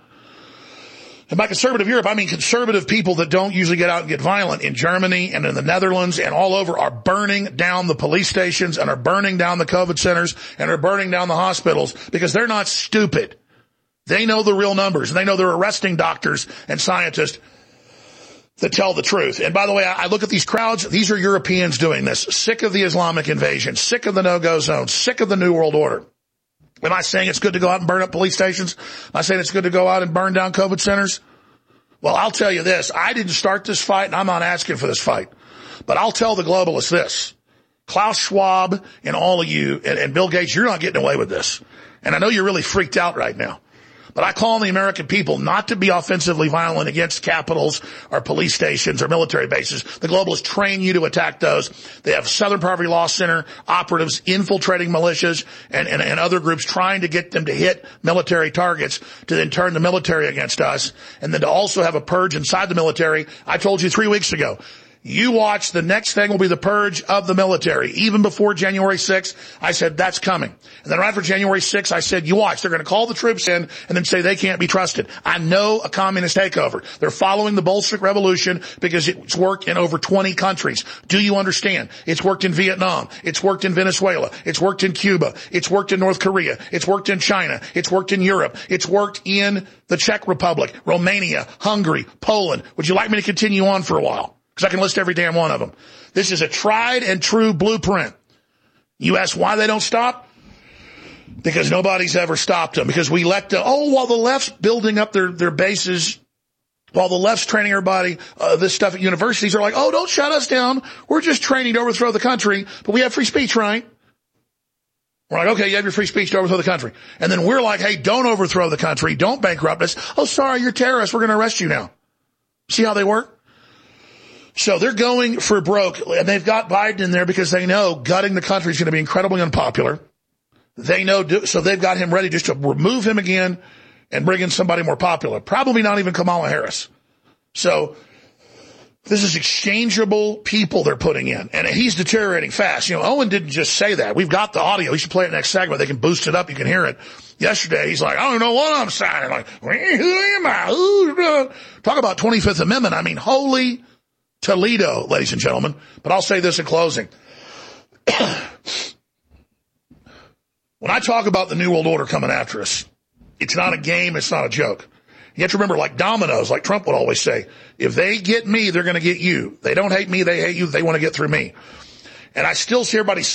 And by conservative Europe, I mean conservative people that don't usually get out and get violent in Germany and in the Netherlands and all over are burning down the police stations and are burning down the COVID centers and are burning down the hospitals because they're not stupid. They know the real numbers and they know they're arresting doctors and scientists that tell the truth. And by the way, I I look at these crowds. These are Europeans doing this. Sick of the Islamic invasion, sick of the no-go zone, sick of the New World Order. Am I saying it's good to go out and burn up police stations? Am I saying it's good to go out and burn down COVID centers? Well, I'll tell you this. I didn't start this fight and I'm not asking for this fight. But I'll tell the globalists this. Klaus Schwab and all of you and, and Bill Gates, you're not getting away with this. And I know you're really freaked out right now. But I call on the American people not to be offensively violent against capitals or police stations or military bases. The globalists train you to attack those. They have Southern Poverty Law Center operatives infiltrating militias and, and, and other groups trying to get them to hit military targets to then turn the military against us and then to also have a purge inside the military. I told you three weeks ago. You watch, the next thing will be the purge of the military. Even before January 6th, I said, that's coming. And then right after January 6th, I said, you watch, they're going to call the troops in and then say they can't be trusted. I know a communist takeover. They're following the Bolshevik Revolution because it's worked in over 20 countries. Do you understand? It's worked in Vietnam. It's worked in Venezuela. It's worked in Cuba. It's worked in North Korea. It's worked in China. It's worked in Europe. It's worked in the Czech Republic, Romania, Hungary, Poland. Would you like me to continue on for a while? Because I can list every damn one of them. This is a tried and true blueprint. You ask why they don't stop? Because nobody's ever stopped them. Because we let the, oh, while the left's building up their, their bases, while the left's training everybody, uh, this stuff at universities are like, oh, don't shut us down. We're just training to overthrow the country, but we have free speech, right? We're like, okay, you have your free speech to overthrow the country. And then we're like, hey, don't overthrow the country. Don't bankrupt us. Oh, sorry, you're terrorists. We're going to arrest you now. See how they work? So they're going for broke, and they've got Biden in there because they know gutting the country is going to be incredibly unpopular. They know, so they've got him ready just to remove him again and bring in somebody more popular. Probably not even Kamala Harris. So this is exchangeable people they're putting in, and he's deteriorating fast. You know, Owen didn't just say that. We've got the audio. You should play it next segment. They can boost it up. You can hear it. Yesterday, he's like, I don't know what I'm signing. Like, who am I? Talk about 25th Amendment. I mean, holy Toledo, ladies and gentlemen. But I'll say this in closing. when I talk about the New World Order coming after us, it's not a game, it's not a joke. You have to remember, like dominoes, like Trump would always say, if they get me, they're going to get you. They don't hate me, they hate you, they want to get through me. And I still see everybody